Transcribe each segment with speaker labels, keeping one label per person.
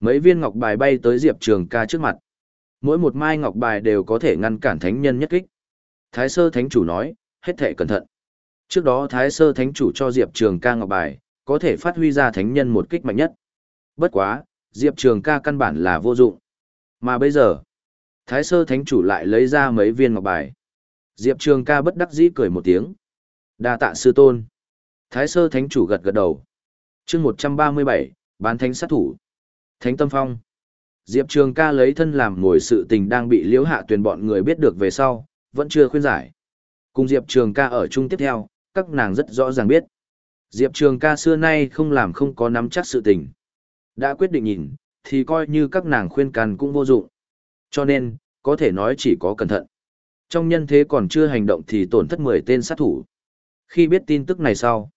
Speaker 1: Mấy viên ngọc bài bay tới Diệp Trường ca trước mặt. Mỗi một mai ngọc bài đều có thể ngăn cản thánh nhân nhất kích. Thái sơ thánh chủ nói, hết thể cẩn thận. Trước đó Thái sơ thánh chủ cho Diệp Trường ca ngọc bài, có thể phát huy ra thánh nhân một kích mạnh nhất. Bất quá, Diệp Trường ca căn bản là vô dụng. Mà bây giờ, Thái sơ thánh chủ lại lấy ra mấy viên ngọc bài. Diệp Trường ca bất đắc dĩ cười một tiếng. đa tạ sư tôn. Thái sơ thánh chủ gật gật đầu. chương 137, bán thánh sát thủ. Thánh tâm phong. Diệp Trường ca lấy thân làm ngồi sự tình đang bị liễu hạ tuyển bọn người biết được về sau, vẫn chưa khuyên giải. Cùng Diệp Trường ca ở chung tiếp theo, các nàng rất rõ ràng biết. Diệp Trường ca xưa nay không làm không có nắm chắc sự tình. Đã quyết định nhìn, thì coi như các nàng khuyên can cũng vô dụng. Cho nên, có thể nói chỉ có cẩn thận. Trong nhân thế còn chưa hành động thì tổn thất 10 tên sát thủ. Khi biết tin tức này sau,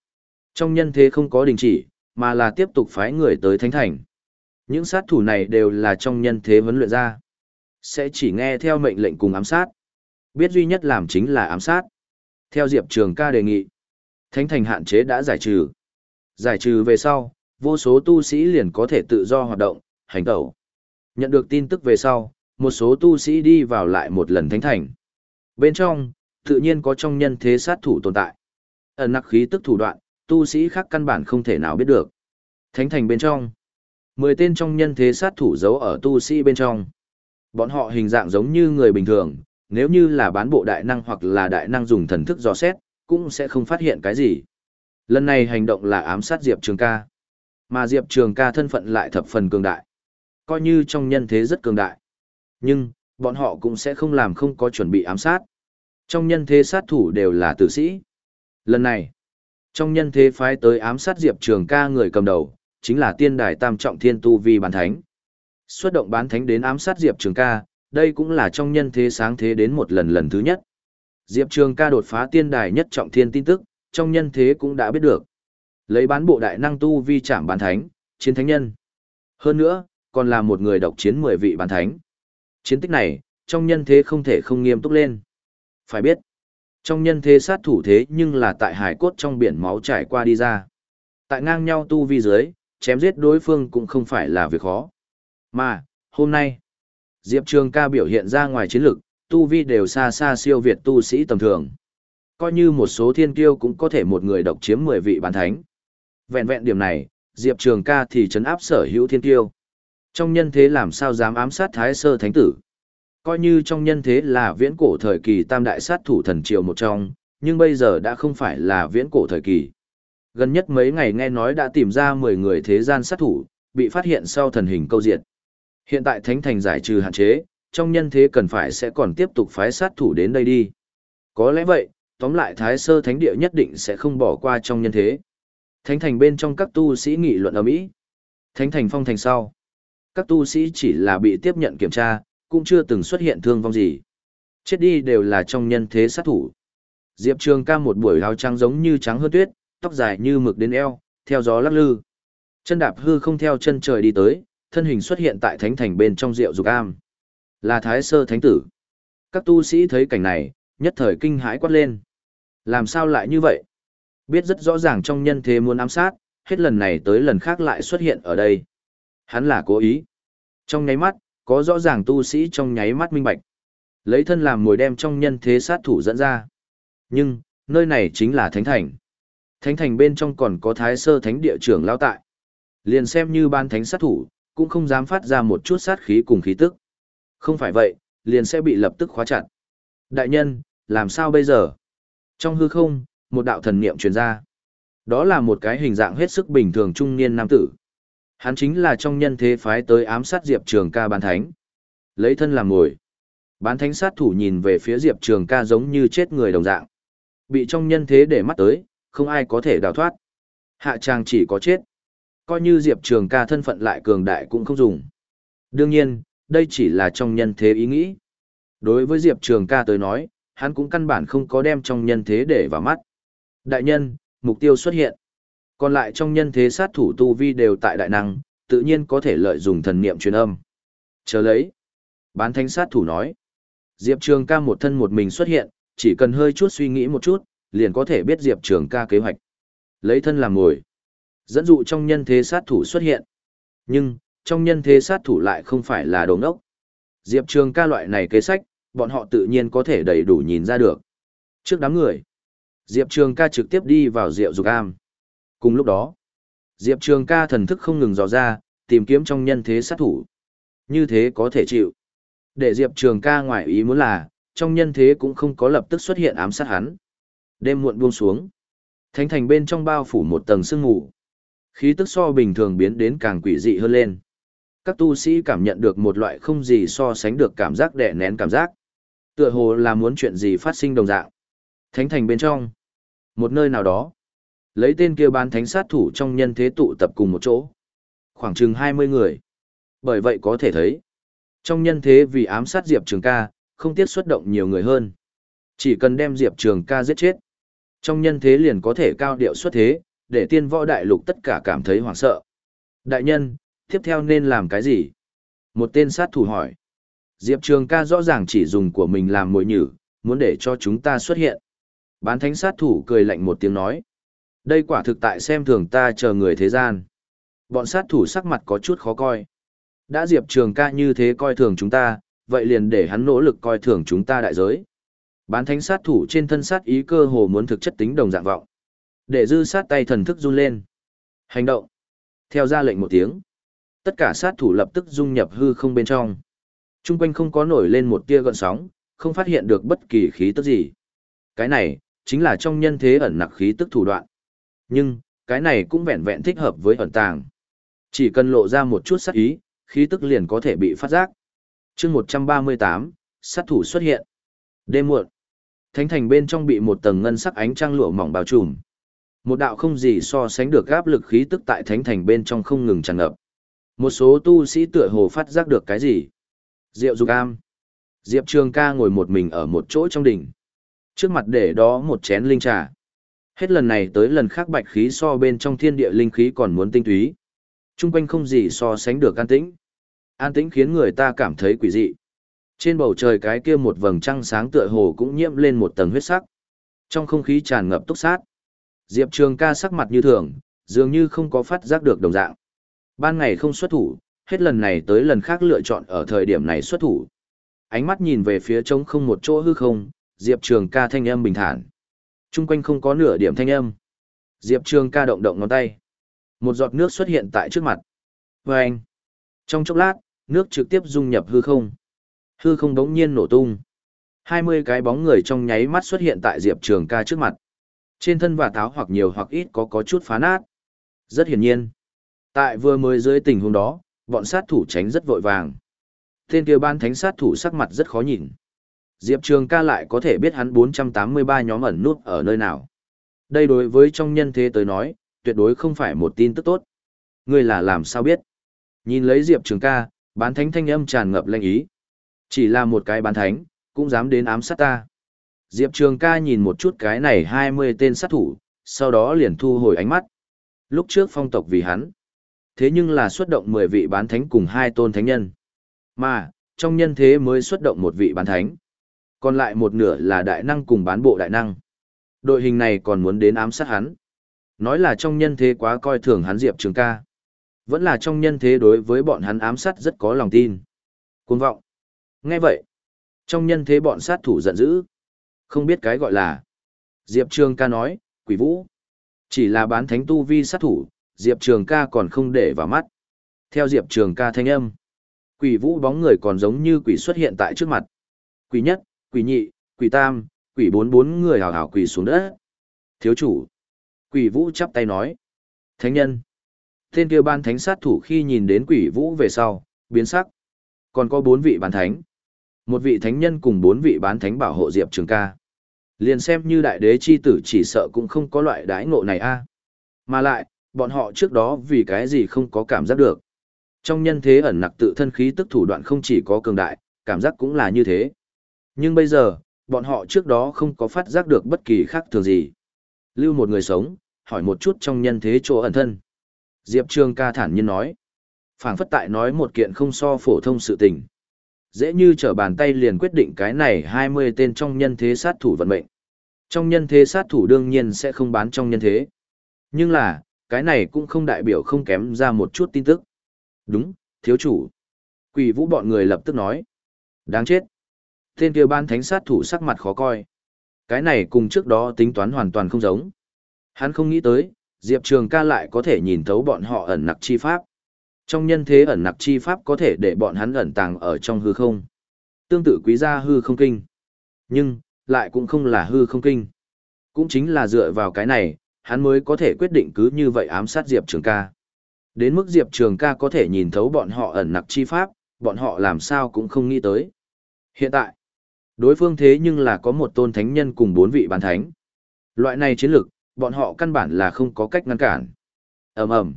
Speaker 1: trong nhân thế không có đình chỉ, mà là tiếp tục phái người tới Thánh Thành. Những sát thủ này đều là trong nhân thế vấn luyện ra. Sẽ chỉ nghe theo mệnh lệnh cùng ám sát. Biết duy nhất làm chính là ám sát. Theo Diệp Trường ca đề nghị, Thánh Thành hạn chế đã giải trừ. Giải trừ về sau, vô số tu sĩ liền có thể tự do hoạt động, hành tẩu. Nhận được tin tức về sau, một số tu sĩ đi vào lại một lần Thánh Thành. Bên trong, tự nhiên có trong nhân thế sát thủ tồn tại. Ẩn nặc khí tức thủ đoạn, tu sĩ khác căn bản không thể nào biết được. Thánh Thành bên trong, Mười tên trong nhân thế sát thủ giấu ở tu sĩ bên trong. Bọn họ hình dạng giống như người bình thường, nếu như là bán bộ đại năng hoặc là đại năng dùng thần thức dò xét, cũng sẽ không phát hiện cái gì. Lần này hành động là ám sát Diệp Trường ca. Mà Diệp Trường ca thân phận lại thập phần cường đại. Coi như trong nhân thế rất cường đại. Nhưng, bọn họ cũng sẽ không làm không có chuẩn bị ám sát. Trong nhân thế sát thủ đều là tử sĩ. Lần này, trong nhân thế phái tới ám sát Diệp Trường ca người cầm đầu, chính là tiên đài tam trọng thiên tu vi bán thánh. Xuất động bán thánh đến ám sát Diệp Trường ca, đây cũng là trong nhân thế sáng thế đến một lần lần thứ nhất. Diệp Trường ca đột phá tiên đài nhất trọng thiên tin tức, trong nhân thế cũng đã biết được. Lấy bán bộ đại năng tu vi chạm bán thánh, chiến thánh nhân. Hơn nữa, còn là một người độc chiến 10 vị bán thánh. Chiến tích này, trong nhân thế không thể không nghiêm túc lên. Phải biết, trong nhân thế sát thủ thế nhưng là tại hải cốt trong biển máu trải qua đi ra. Tại ngang nhau tu vi dưới, chém giết đối phương cũng không phải là việc khó. Mà, hôm nay, Diệp Trường ca biểu hiện ra ngoài chiến lực, tu vi đều xa xa siêu việt tu sĩ tầm thường. Coi như một số thiên kiêu cũng có thể một người độc chiếm 10 vị bán thánh. Vẹn vẹn điểm này, Diệp Trường ca thì trấn áp sở hữu thiên kiêu. Trong nhân thế làm sao dám ám sát thái sơ thánh tử. Coi như trong nhân thế là viễn cổ thời kỳ tam đại sát thủ thần triều một trong, nhưng bây giờ đã không phải là viễn cổ thời kỳ. Gần nhất mấy ngày nghe nói đã tìm ra 10 người thế gian sát thủ, bị phát hiện sau thần hình câu diệt. Hiện tại Thánh Thành giải trừ hạn chế, trong nhân thế cần phải sẽ còn tiếp tục phái sát thủ đến đây đi. Có lẽ vậy, tóm lại Thái Sơ Thánh Địa nhất định sẽ không bỏ qua trong nhân thế. Thánh Thành bên trong các tu sĩ nghị luận ở Mỹ. Thánh Thành phong thành sau. Các tu sĩ chỉ là bị tiếp nhận kiểm tra, cũng chưa từng xuất hiện thương vong gì. Chết đi đều là trong nhân thế sát thủ. Diệp Trường ca một buổi áo trắng giống như trắng hơn tuyết, tóc dài như mực đến eo, theo gió lắc lư. Chân đạp hư không theo chân trời đi tới, thân hình xuất hiện tại thánh thành bên trong rượu dục am. Là Thái Sơ Thánh Tử. Các tu sĩ thấy cảnh này, nhất thời kinh hãi quát lên. Làm sao lại như vậy? Biết rất rõ ràng trong nhân thế muốn ám sát, hết lần này tới lần khác lại xuất hiện ở đây. Hắn là cố ý. Trong nháy mắt, có rõ ràng tu sĩ trong nháy mắt minh bạch. Lấy thân làm mồi đem trong nhân thế sát thủ dẫn ra. Nhưng, nơi này chính là thánh thành. Thánh thành bên trong còn có thái sơ thánh địa trưởng lao tại. Liền xem như ban thánh sát thủ, cũng không dám phát ra một chút sát khí cùng khí tức. Không phải vậy, liền sẽ bị lập tức khóa chặt. Đại nhân, làm sao bây giờ? Trong hư không, một đạo thần niệm truyền ra. Đó là một cái hình dạng hết sức bình thường trung niên nam tử. Hắn chính là trong nhân thế phái tới ám sát Diệp Trường ca bán thánh. Lấy thân làm ngồi. Bán thánh sát thủ nhìn về phía Diệp Trường ca giống như chết người đồng dạng. Bị trong nhân thế để mắt tới, không ai có thể đào thoát. Hạ tràng chỉ có chết. Coi như Diệp Trường ca thân phận lại cường đại cũng không dùng. Đương nhiên, đây chỉ là trong nhân thế ý nghĩ. Đối với Diệp Trường ca tới nói, hắn cũng căn bản không có đem trong nhân thế để vào mắt. Đại nhân, mục tiêu xuất hiện. Còn lại trong nhân thế sát thủ tu vi đều tại đại năng, tự nhiên có thể lợi dụng thần niệm truyền âm. Chờ lấy. Bán thánh sát thủ nói. Diệp Trường ca một thân một mình xuất hiện, chỉ cần hơi chút suy nghĩ một chút, liền có thể biết Diệp Trường ca kế hoạch. Lấy thân làm ngồi. Dẫn dụ trong nhân thế sát thủ xuất hiện. Nhưng, trong nhân thế sát thủ lại không phải là đồ ngốc. Diệp Trường ca loại này kế sách, bọn họ tự nhiên có thể đầy đủ nhìn ra được. Trước đám người, Diệp Trường ca trực tiếp đi vào rượu dục am. Cùng lúc đó, Diệp Trường ca thần thức không ngừng dò ra, tìm kiếm trong nhân thế sát thủ. Như thế có thể chịu. Để Diệp Trường ca ngoại ý muốn là, trong nhân thế cũng không có lập tức xuất hiện ám sát hắn. Đêm muộn buông xuống. Thánh thành bên trong bao phủ một tầng sương mù. Khí tức so bình thường biến đến càng quỷ dị hơn lên. Các tu sĩ cảm nhận được một loại không gì so sánh được cảm giác đè nén cảm giác. Tựa hồ là muốn chuyện gì phát sinh đồng dạng. Thánh thành bên trong. Một nơi nào đó. Lấy tên kia bán thánh sát thủ trong nhân thế tụ tập cùng một chỗ. Khoảng chừng 20 người. Bởi vậy có thể thấy. Trong nhân thế vì ám sát Diệp Trường ca, không tiếc xuất động nhiều người hơn. Chỉ cần đem Diệp Trường ca giết chết. Trong nhân thế liền có thể cao điệu xuất thế, để tiên võ đại lục tất cả cảm thấy hoảng sợ. Đại nhân, tiếp theo nên làm cái gì? Một tên sát thủ hỏi. Diệp Trường ca rõ ràng chỉ dùng của mình làm mồi nhử, muốn để cho chúng ta xuất hiện. Bán thánh sát thủ cười lạnh một tiếng nói. Đây quả thực tại xem thường ta chờ người thế gian. Bọn sát thủ sắc mặt có chút khó coi. Đã Diệp Trường ca như thế coi thường chúng ta, vậy liền để hắn nỗ lực coi thường chúng ta đại giới. Bán thánh sát thủ trên thân sát ý cơ hồ muốn thực chất tính đồng dạng vọng. Để dư sát tay thần thức run lên. Hành động. Theo ra lệnh một tiếng. Tất cả sát thủ lập tức dung nhập hư không bên trong. Trung quanh không có nổi lên một tia gợn sóng, không phát hiện được bất kỳ khí tức gì. Cái này, chính là trong nhân thế ẩn nặc khí tức thủ đoạn. Nhưng, cái này cũng vẹn vẹn thích hợp với ẩn tàng. Chỉ cần lộ ra một chút sát ý, khí tức liền có thể bị phát giác. chương 138, sát thủ xuất hiện. Đêm muộn, thánh thành bên trong bị một tầng ngân sắc ánh trăng lụa mỏng bao trùm. Một đạo không gì so sánh được áp lực khí tức tại thánh thành bên trong không ngừng tràn ngập. Một số tu sĩ tựa hồ phát giác được cái gì. Diệu Dục Am. Diệp Trường ca ngồi một mình ở một chỗ trong đỉnh. Trước mặt để đó một chén linh trà. Hết lần này tới lần khác bạch khí so bên trong thiên địa linh khí còn muốn tinh túy. Trung quanh không gì so sánh được an tĩnh. An tĩnh khiến người ta cảm thấy quỷ dị. Trên bầu trời cái kia một vầng trăng sáng tựa hồ cũng nhiễm lên một tầng huyết sắc. Trong không khí tràn ngập túc sát. Diệp Trường ca sắc mặt như thường, dường như không có phát giác được đồng dạng. Ban ngày không xuất thủ, hết lần này tới lần khác lựa chọn ở thời điểm này xuất thủ. Ánh mắt nhìn về phía trống không một chỗ hư không, Diệp Trường ca thanh âm bình thản. Trung quanh không có nửa điểm thanh âm. Diệp Trường ca động động ngón tay. Một giọt nước xuất hiện tại trước mặt. Và anh. Trong chốc lát, nước trực tiếp dung nhập hư không. Hư không đống nhiên nổ tung. 20 cái bóng người trong nháy mắt xuất hiện tại Diệp Trường ca trước mặt. Trên thân và tháo hoặc nhiều hoặc ít có có chút phá nát. Rất hiển nhiên. Tại vừa mới dưới tình huống đó, bọn sát thủ tránh rất vội vàng. Tên kia ban thánh sát thủ sắc mặt rất khó nhìn. Diệp Trường ca lại có thể biết hắn 483 nhóm ẩn nút ở nơi nào. Đây đối với trong nhân thế tới nói, tuyệt đối không phải một tin tức tốt. Ngươi là làm sao biết? Nhìn lấy Diệp Trường ca, bán thánh thanh âm tràn ngập lệnh ý. Chỉ là một cái bán thánh, cũng dám đến ám sát ta. Diệp Trường ca nhìn một chút cái này 20 tên sát thủ, sau đó liền thu hồi ánh mắt. Lúc trước phong tộc vì hắn. Thế nhưng là xuất động 10 vị bán thánh cùng hai tôn thánh nhân. Mà, trong nhân thế mới xuất động một vị bán thánh. Còn lại một nửa là đại năng cùng bán bộ đại năng. Đội hình này còn muốn đến ám sát hắn. Nói là trong nhân thế quá coi thường hắn Diệp Trường ca. Vẫn là trong nhân thế đối với bọn hắn ám sát rất có lòng tin. Cuồng vọng. Nghe vậy. Trong nhân thế bọn sát thủ giận dữ. Không biết cái gọi là. Diệp Trường ca nói, quỷ vũ. Chỉ là bán thánh tu vi sát thủ, Diệp Trường ca còn không để vào mắt. Theo Diệp Trường ca thanh âm. Quỷ vũ bóng người còn giống như quỷ xuất hiện tại trước mặt. Quỷ nhất, quỷ nhị, quỷ tam, quỷ bốn bốn người hào hào quỷ xuống đất. Thiếu chủ. Quỷ vũ chắp tay nói. Thánh nhân. Tên kia ban thánh sát thủ khi nhìn đến quỷ vũ về sau, biến sắc. Còn có bốn vị bán thánh. Một vị thánh nhân cùng bốn vị bán thánh bảo hộ Diệp Trường ca. Liền xem như đại đế chi tử chỉ sợ cũng không có loại đãi ngộ này a à. Mà lại, bọn họ trước đó vì cái gì không có cảm giác được. Trong nhân thế ẩn nặc tự thân khí tức thủ đoạn không chỉ có cường đại, cảm giác cũng là như thế. Nhưng bây giờ, bọn họ trước đó không có phát giác được bất kỳ khác thường gì. Lưu một người sống, hỏi một chút trong nhân thế chỗ ẩn thân. Diệp Trường ca thản nhiên nói. phảng phất tại nói một kiện không so phổ thông sự tình. Dễ như trở bàn tay liền quyết định cái này 20 tên trong nhân thế sát thủ vận mệnh. Trong nhân thế sát thủ đương nhiên sẽ không bán trong nhân thế. Nhưng là, cái này cũng không đại biểu không kém ra một chút tin tức. Đúng, thiếu chủ. Quỷ vũ bọn người lập tức nói. Đáng chết. Tên kia ban thánh sát thủ sắc mặt khó coi. Cái này cùng trước đó tính toán hoàn toàn không giống. Hắn không nghĩ tới, Diệp Trường ca lại có thể nhìn thấu bọn họ ẩn nặc chi pháp. Trong nhân thế ẩn nặc chi pháp có thể để bọn hắn ẩn tàng ở trong hư không. Tương tự quý gia hư không kinh. Nhưng, lại cũng không là hư không kinh. Cũng chính là dựa vào cái này, hắn mới có thể quyết định cứ như vậy ám sát Diệp Trường ca. Đến mức Diệp Trường ca có thể nhìn thấu bọn họ ẩn nặc chi pháp, bọn họ làm sao cũng không nghĩ tới. Hiện tại, đối phương thế nhưng là có một tôn thánh nhân cùng bốn vị bán thánh. Loại này chiến lược, bọn họ căn bản là không có cách ngăn cản. ầm ầm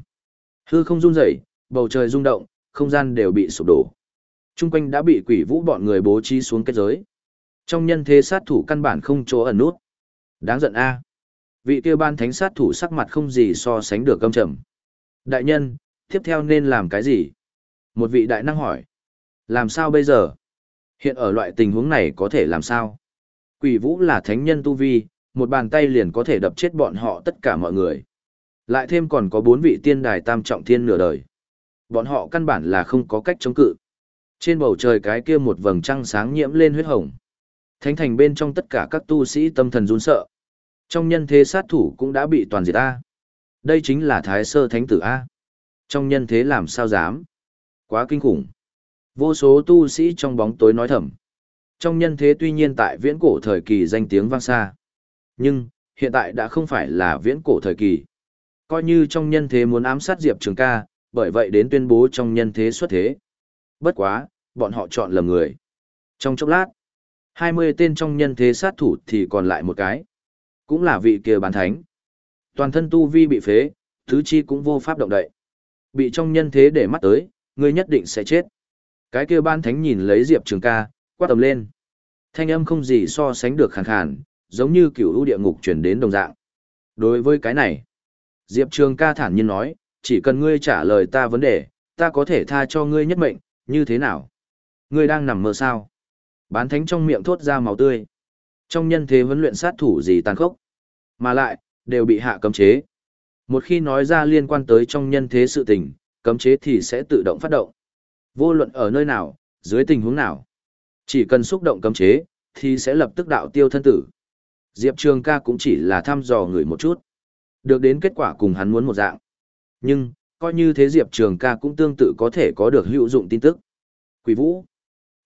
Speaker 1: Hư không run rẩy, bầu trời rung động, không gian đều bị sụp đổ. Trung quanh đã bị quỷ vũ bọn người bố trí xuống kết giới. Trong nhân thế sát thủ căn bản không chỗ ẩn nút. Đáng giận a. Vị kia ban thánh sát thủ sắc mặt không gì so sánh được căm trầm. Đại nhân, tiếp theo nên làm cái gì? Một vị đại năng hỏi. Làm sao bây giờ? Hiện ở loại tình huống này có thể làm sao? Quỷ vũ là thánh nhân tu vi, một bàn tay liền có thể đập chết bọn họ tất cả mọi người. Lại thêm còn có bốn vị tiên đài tam trọng thiên nửa đời. Bọn họ căn bản là không có cách chống cự. Trên bầu trời cái kia một vầng trăng sáng nhiễm lên huyết hồng. Thánh thành bên trong tất cả các tu sĩ tâm thần run sợ. Trong nhân thế sát thủ cũng đã bị toàn diệt A. Đây chính là thái sơ thánh tử A. Trong nhân thế làm sao dám? Quá kinh khủng. Vô số tu sĩ trong bóng tối nói thầm. Trong nhân thế tuy nhiên tại viễn cổ thời kỳ danh tiếng vang xa. Nhưng, hiện tại đã không phải là viễn cổ thời kỳ. Coi như trong nhân thế muốn ám sát Diệp Trường ca, bởi vậy đến tuyên bố trong nhân thế xuất thế. Bất quá, bọn họ chọn lầm người. Trong chốc lát, 20 tên trong nhân thế sát thủ thì còn lại một cái. Cũng là vị kia bán thánh. Toàn thân tu vi bị phế, thứ chi cũng vô pháp động đậy. Bị trong nhân thế để mắt tới, người nhất định sẽ chết. Cái kia ban thánh nhìn lấy Diệp Trường ca, quát tầm lên. Thanh âm không gì so sánh được khàn khàn, giống như kiểu ưu địa ngục chuyển đến đồng dạng. Đối với cái này, Diệp Trường ca thản nhiên nói, chỉ cần ngươi trả lời ta vấn đề, ta có thể tha cho ngươi nhất mệnh, như thế nào? Ngươi đang nằm mơ sao? Bán thánh trong miệng thốt ra máu tươi. Trong nhân thế vấn luyện sát thủ gì tàn khốc, mà lại, đều bị hạ cấm chế. Một khi nói ra liên quan tới trong nhân thế sự tình, cấm chế thì sẽ tự động phát động. Vô luận ở nơi nào, dưới tình huống nào. Chỉ cần xúc động cấm chế, thì sẽ lập tức đạo tiêu thân tử. Diệp Trường ca cũng chỉ là thăm dò người một chút. Được đến kết quả cùng hắn muốn một dạng. Nhưng, coi như thế Diệp Trường ca cũng tương tự có thể có được hữu dụng tin tức. Quỷ Vũ.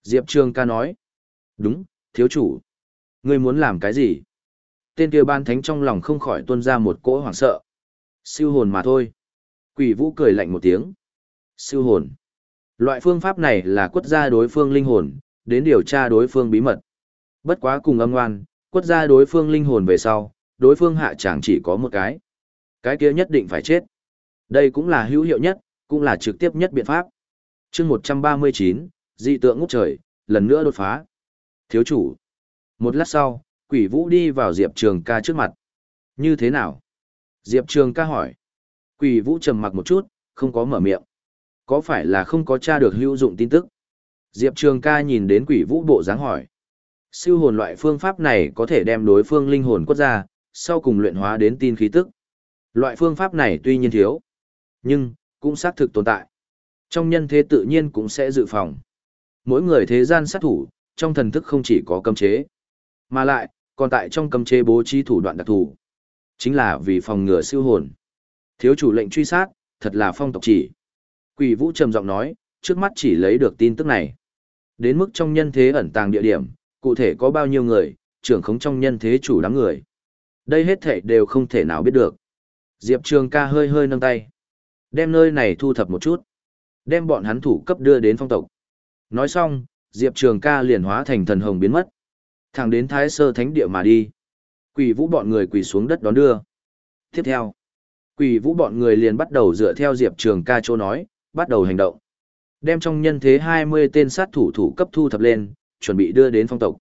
Speaker 1: Diệp Trường ca nói. Đúng, thiếu chủ. Ngươi muốn làm cái gì? Tên kia ban thánh trong lòng không khỏi tuôn ra một cỗ hoảng sợ. Siêu hồn mà thôi. Quỷ Vũ cười lạnh một tiếng. Siêu hồn. Loại phương pháp này là quất ra đối phương linh hồn, đến điều tra đối phương bí mật. Bất quá cùng âm ngoan, quất ra đối phương linh hồn về sau, đối phương hạ chẳng chỉ có một cái. Cái kia nhất định phải chết. Đây cũng là hữu hiệu nhất, cũng là trực tiếp nhất biện pháp. chương 139, dị tượng ngút trời, lần nữa đột phá. Thiếu chủ. Một lát sau, quỷ vũ đi vào Diệp Trường ca trước mặt. Như thế nào? Diệp Trường ca hỏi. Quỷ vũ trầm mặc một chút, không có mở miệng. Có phải là không có tra được hữu dụng tin tức? Diệp Trường ca nhìn đến quỷ vũ bộ dáng hỏi. Siêu hồn loại phương pháp này có thể đem đối phương linh hồn quất ra, sau cùng luyện hóa đến tin khí tức. Loại phương pháp này tuy nhiên thiếu, nhưng cũng xác thực tồn tại. Trong nhân thế tự nhiên cũng sẽ dự phòng. Mỗi người thế gian sát thủ, trong thần thức không chỉ có cấm chế, mà lại, còn tại trong cấm chế bố trí thủ đoạn đặc thù. Chính là vì phòng ngừa siêu hồn. Thiếu chủ lệnh truy sát, thật là phong tộc chỉ. Quỷ vũ trầm giọng nói, trước mắt chỉ lấy được tin tức này. Đến mức trong nhân thế ẩn tàng địa điểm, cụ thể có bao nhiêu người, trưởng khống trong nhân thế chủ đám người. Đây hết thể đều không thể nào biết được. Diệp Trường ca hơi hơi nâng tay. Đem nơi này thu thập một chút. Đem bọn hắn thủ cấp đưa đến phong tộc. Nói xong, Diệp Trường ca liền hóa thành thần hồng biến mất. Thẳng đến Thái Sơ Thánh Địa mà đi. Quỷ vũ bọn người quỳ xuống đất đón đưa. Tiếp theo, quỷ vũ bọn người liền bắt đầu dựa theo Diệp Trường ca chỗ nói, bắt đầu hành động. Đem trong nhân thế 20 tên sát thủ thủ cấp thu thập lên, chuẩn bị đưa đến phong tộc.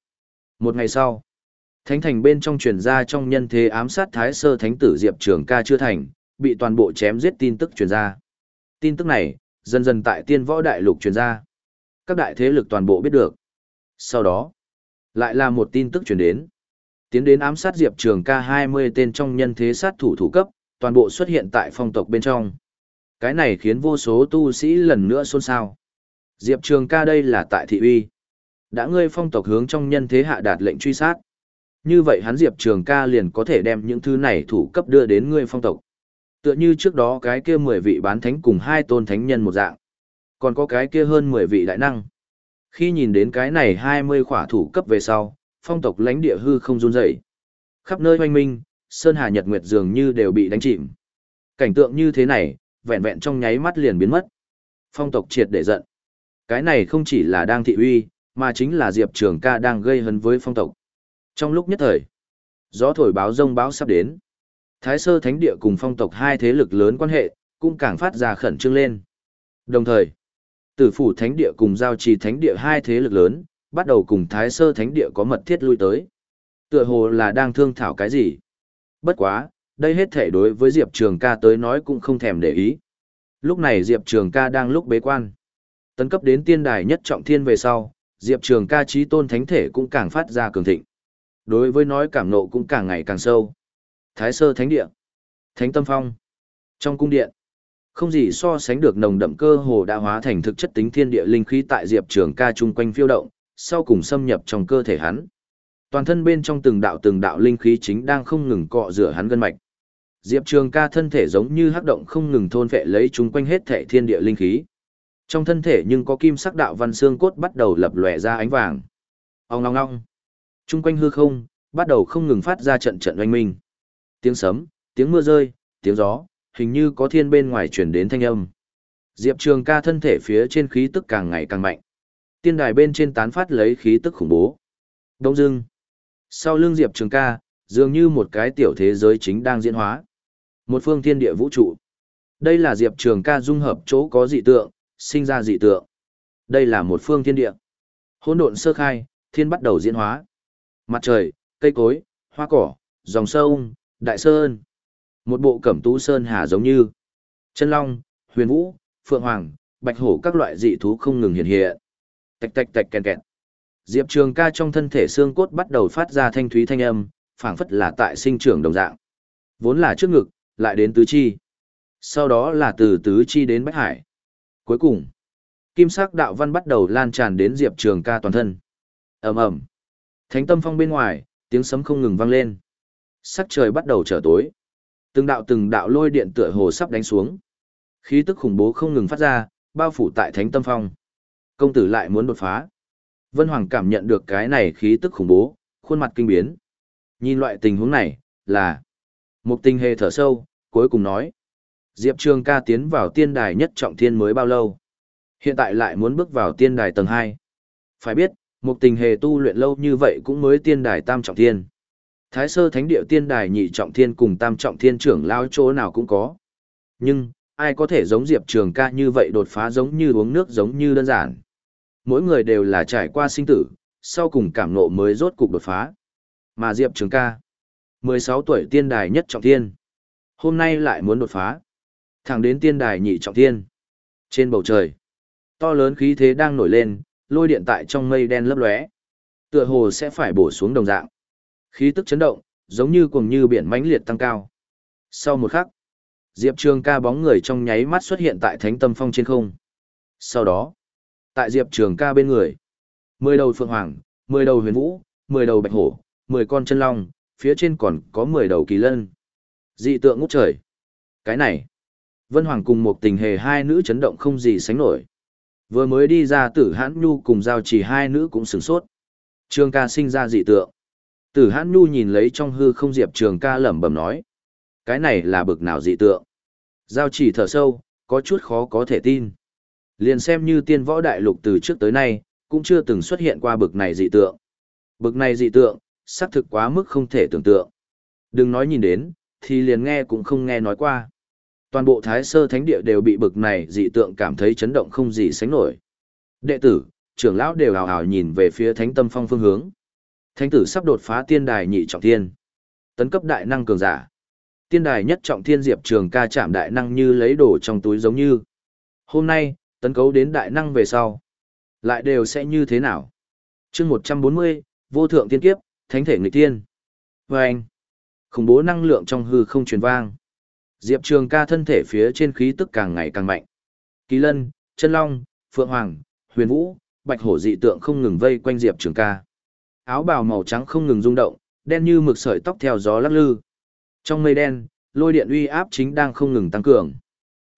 Speaker 1: Một ngày sau, Thánh thành bên trong truyền ra trong nhân thế ám sát Thái Sơ Thánh tử Diệp Trường ca chưa thành, bị toàn bộ chém giết tin tức truyền ra. Tin tức này, dần dần tại tiên võ đại lục truyền ra. Các đại thế lực toàn bộ biết được. Sau đó, lại là một tin tức truyền đến. Tiến đến ám sát Diệp Trường ca 20 tên trong nhân thế sát thủ thủ cấp, toàn bộ xuất hiện tại phong tộc bên trong. Cái này khiến vô số tu sĩ lần nữa xôn xao. Diệp Trường ca đây là tại thị uy. Đã ngươi phong tộc hướng trong nhân thế hạ đạt lệnh truy sát. Như vậy hắn Diệp Trường ca liền có thể đem những thứ này thủ cấp đưa đến ngươi phong tộc. Tựa như trước đó cái kia 10 vị bán thánh cùng hai tôn thánh nhân một dạng. Còn có cái kia hơn 10 vị đại năng. Khi nhìn đến cái này 20 khỏa thủ cấp về sau, phong tộc lãnh địa hư không run dậy. Khắp nơi hoanh minh, Sơn Hà Nhật Nguyệt dường như đều bị đánh chìm. Cảnh tượng như thế này, vẹn vẹn trong nháy mắt liền biến mất. Phong tộc triệt để giận. Cái này không chỉ là đang thị uy, mà chính là Diệp Trường ca đang gây hấn với phong tộc. Trong lúc nhất thời, gió thổi báo rông báo sắp đến. Thái sơ thánh địa cùng phong tộc hai thế lực lớn quan hệ, cũng càng phát ra khẩn trương lên. Đồng thời, tử phủ thánh địa cùng giao trì thánh địa hai thế lực lớn, bắt đầu cùng thái sơ thánh địa có mật thiết lui tới. Tựa hồ là đang thương thảo cái gì. Bất quá, đây hết thể đối với Diệp Trường ca tới nói cũng không thèm để ý. Lúc này Diệp Trường ca đang lúc bế quan. Tấn cấp đến tiên đài nhất trọng thiên về sau, Diệp Trường ca trí tôn thánh thể cũng càng phát ra cường thịnh. Đối với nói cảm nộ cũng càng ngày càng sâu. Thái sơ thánh địa. Thánh tâm phong. Trong cung điện. Không gì so sánh được nồng đậm cơ hồ đã hóa thành thực chất tính thiên địa linh khí tại Diệp Trường ca chung quanh phiêu động, sau cùng xâm nhập trong cơ thể hắn. Toàn thân bên trong từng đạo từng đạo linh khí chính đang không ngừng cọ rửa hắn gân mạch. Diệp Trường ca thân thể giống như hắc động không ngừng thôn vệ lấy chúng quanh hết thể thiên địa linh khí. Trong thân thể nhưng có kim sắc đạo văn xương cốt bắt đầu lập lòe ra ánh vàng. Ông ngong ngong. Trung quanh hư không, bắt đầu không ngừng phát ra trận trận oanh minh. Tiếng sấm, tiếng mưa rơi, tiếng gió, hình như có thiên bên ngoài truyền đến thanh âm. Diệp Trường ca thân thể phía trên khí tức càng ngày càng mạnh. Tiên đài bên trên tán phát lấy khí tức khủng bố. Đông dưng. Sau lưng Diệp Trường ca, dường như một cái tiểu thế giới chính đang diễn hóa. Một phương thiên địa vũ trụ. Đây là Diệp Trường ca dung hợp chỗ có dị tượng, sinh ra dị tượng. Đây là một phương thiên địa. Hỗn độn sơ khai, thiên bắt đầu diễn hóa. Mặt trời, cây cối, hoa cỏ, dòng sông, đại sơn. Một bộ cẩm tú sơn hà giống như chân long, huyền vũ, phượng hoàng, bạch hổ các loại dị thú không ngừng hiện hiện. Tạch tạch tạch kèn kẹt. Diệp Trường ca trong thân thể xương cốt bắt đầu phát ra thanh thúy thanh âm, phảng phất là tại sinh trưởng đồng dạng. Vốn là trước ngực, lại đến tứ chi. Sau đó là từ tứ chi đến bách hải. Cuối cùng, kim sắc đạo văn bắt đầu lan tràn đến Diệp Trường ca toàn thân. ầm ầm Thánh tâm phong bên ngoài, tiếng sấm không ngừng vang lên. Sắc trời bắt đầu trở tối. Từng đạo từng đạo lôi điện tựa hồ sắp đánh xuống. Khí tức khủng bố không ngừng phát ra, bao phủ tại thánh tâm phong. Công tử lại muốn đột phá. Vân Hoàng cảm nhận được cái này khí tức khủng bố, khuôn mặt kinh biến. Nhìn loại tình huống này, là Mục tình hề thở sâu, cuối cùng nói. Diệp Trường ca tiến vào tiên đài nhất trọng thiên mới bao lâu? Hiện tại lại muốn bước vào tiên đài tầng 2. Phải biết, Mục tình hề tu luyện lâu như vậy cũng mới tiên đài tam trọng thiên. Thái sơ thánh địa tiên đài nhị trọng thiên cùng tam trọng thiên trưởng lao chỗ nào cũng có. Nhưng, ai có thể giống Diệp Trường ca như vậy đột phá giống như uống nước giống như đơn giản. Mỗi người đều là trải qua sinh tử, sau cùng cảm nộ mới rốt cục đột phá. Mà Diệp Trường ca, 16 tuổi tiên đài nhất trọng thiên, hôm nay lại muốn đột phá. Thẳng đến tiên đài nhị trọng thiên. Trên bầu trời, to lớn khí thế đang nổi lên, lôi điện tại trong mây đen lấp lóe. Tựa hồ sẽ phải bổ xuống đồng dạng. Khí tức chấn động, giống như cuồng như biển mãnh liệt tăng cao. Sau một khắc, Diệp Trường ca bóng người trong nháy mắt xuất hiện tại thánh tâm phong trên không. Sau đó, tại Diệp Trường ca bên người, mười đầu phượng hoàng, mười đầu huyền vũ, mười đầu bạch hổ, mười con chân long, phía trên còn có mười đầu kỳ lân. Dị tượng ngút trời. Cái này, Vân Hoàng cùng một tình hề hai nữ chấn động không gì sánh nổi. Vừa mới đi ra tử hãn nhu cùng giao chỉ hai nữ cũng sửng sốt. Trường ca sinh ra dị tượng. Tử hãn nhu nhìn lấy trong hư không diệp trường ca lẩm bẩm nói. Cái này là bực nào dị tượng. Giao chỉ thở sâu, có chút khó có thể tin. Liền xem như tiên võ đại lục từ trước tới nay, cũng chưa từng xuất hiện qua bực này dị tượng. Bực này dị tượng, xác thực quá mức không thể tưởng tượng. Đừng nói nhìn đến, thì liền nghe cũng không nghe nói qua. Toàn bộ thái sơ thánh địa đều bị bực này dị tượng cảm thấy chấn động không gì sánh nổi. Đệ tử, trưởng lão đều hào hào nhìn về phía thánh tâm phong phương hướng. Thánh tử sắp đột phá tiên đài nhị trọng thiên. Tấn cấp đại năng cường giả. Tiên đài nhất trọng thiên diệp trường ca chạm đại năng như lấy đồ trong túi giống như. Hôm nay, tấn cấu đến đại năng về sau. Lại đều sẽ như thế nào? chương một trăm bốn mươi vô thượng tiên kiếp, thánh thể nghịch tiên. Và anh, khủng bố năng lượng trong hư không truyền vang. Diệp Trường ca thân thể phía trên khí tức càng ngày càng mạnh. Kỳ lân, chân long, phượng hoàng, huyền vũ, bạch hổ dị tượng không ngừng vây quanh Diệp Trường ca. Áo bào màu trắng không ngừng rung động, đen như mực sợi tóc theo gió lắc lư. Trong mây đen, lôi điện uy áp chính đang không ngừng tăng cường.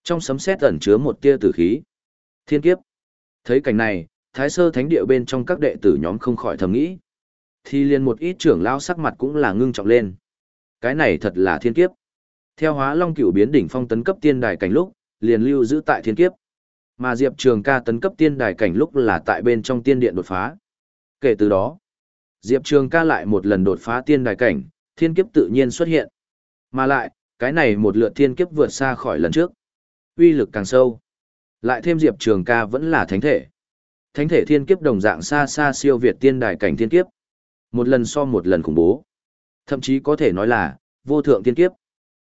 Speaker 1: Trong sấm sét ẩn chứa một tia tử khí. Thiên kiếp. Thấy cảnh này, Thái Sơ Thánh địa bên trong các đệ tử nhóm không khỏi thầm nghĩ. Thì liền một ít trưởng lao sắc mặt cũng là ngưng trọng lên. Cái này thật là thiên kiếp. Theo hóa long cửu biến đỉnh phong tấn cấp tiên đài cảnh lúc, liền lưu giữ tại thiên kiếp. Mà Diệp Trường ca tấn cấp tiên đài cảnh lúc là tại bên trong tiên điện đột phá. Kể từ đó, Diệp Trường ca lại một lần đột phá tiên đài cảnh, thiên kiếp tự nhiên xuất hiện. Mà lại, cái này một lượt thiên kiếp vượt xa khỏi lần trước. uy lực càng sâu. Lại thêm Diệp Trường ca vẫn là thánh thể. Thánh thể thiên kiếp đồng dạng xa xa siêu việt tiên đài cảnh thiên kiếp. Một lần so một lần khủng bố. Thậm chí có thể nói là, vô thượng thiên kiếp.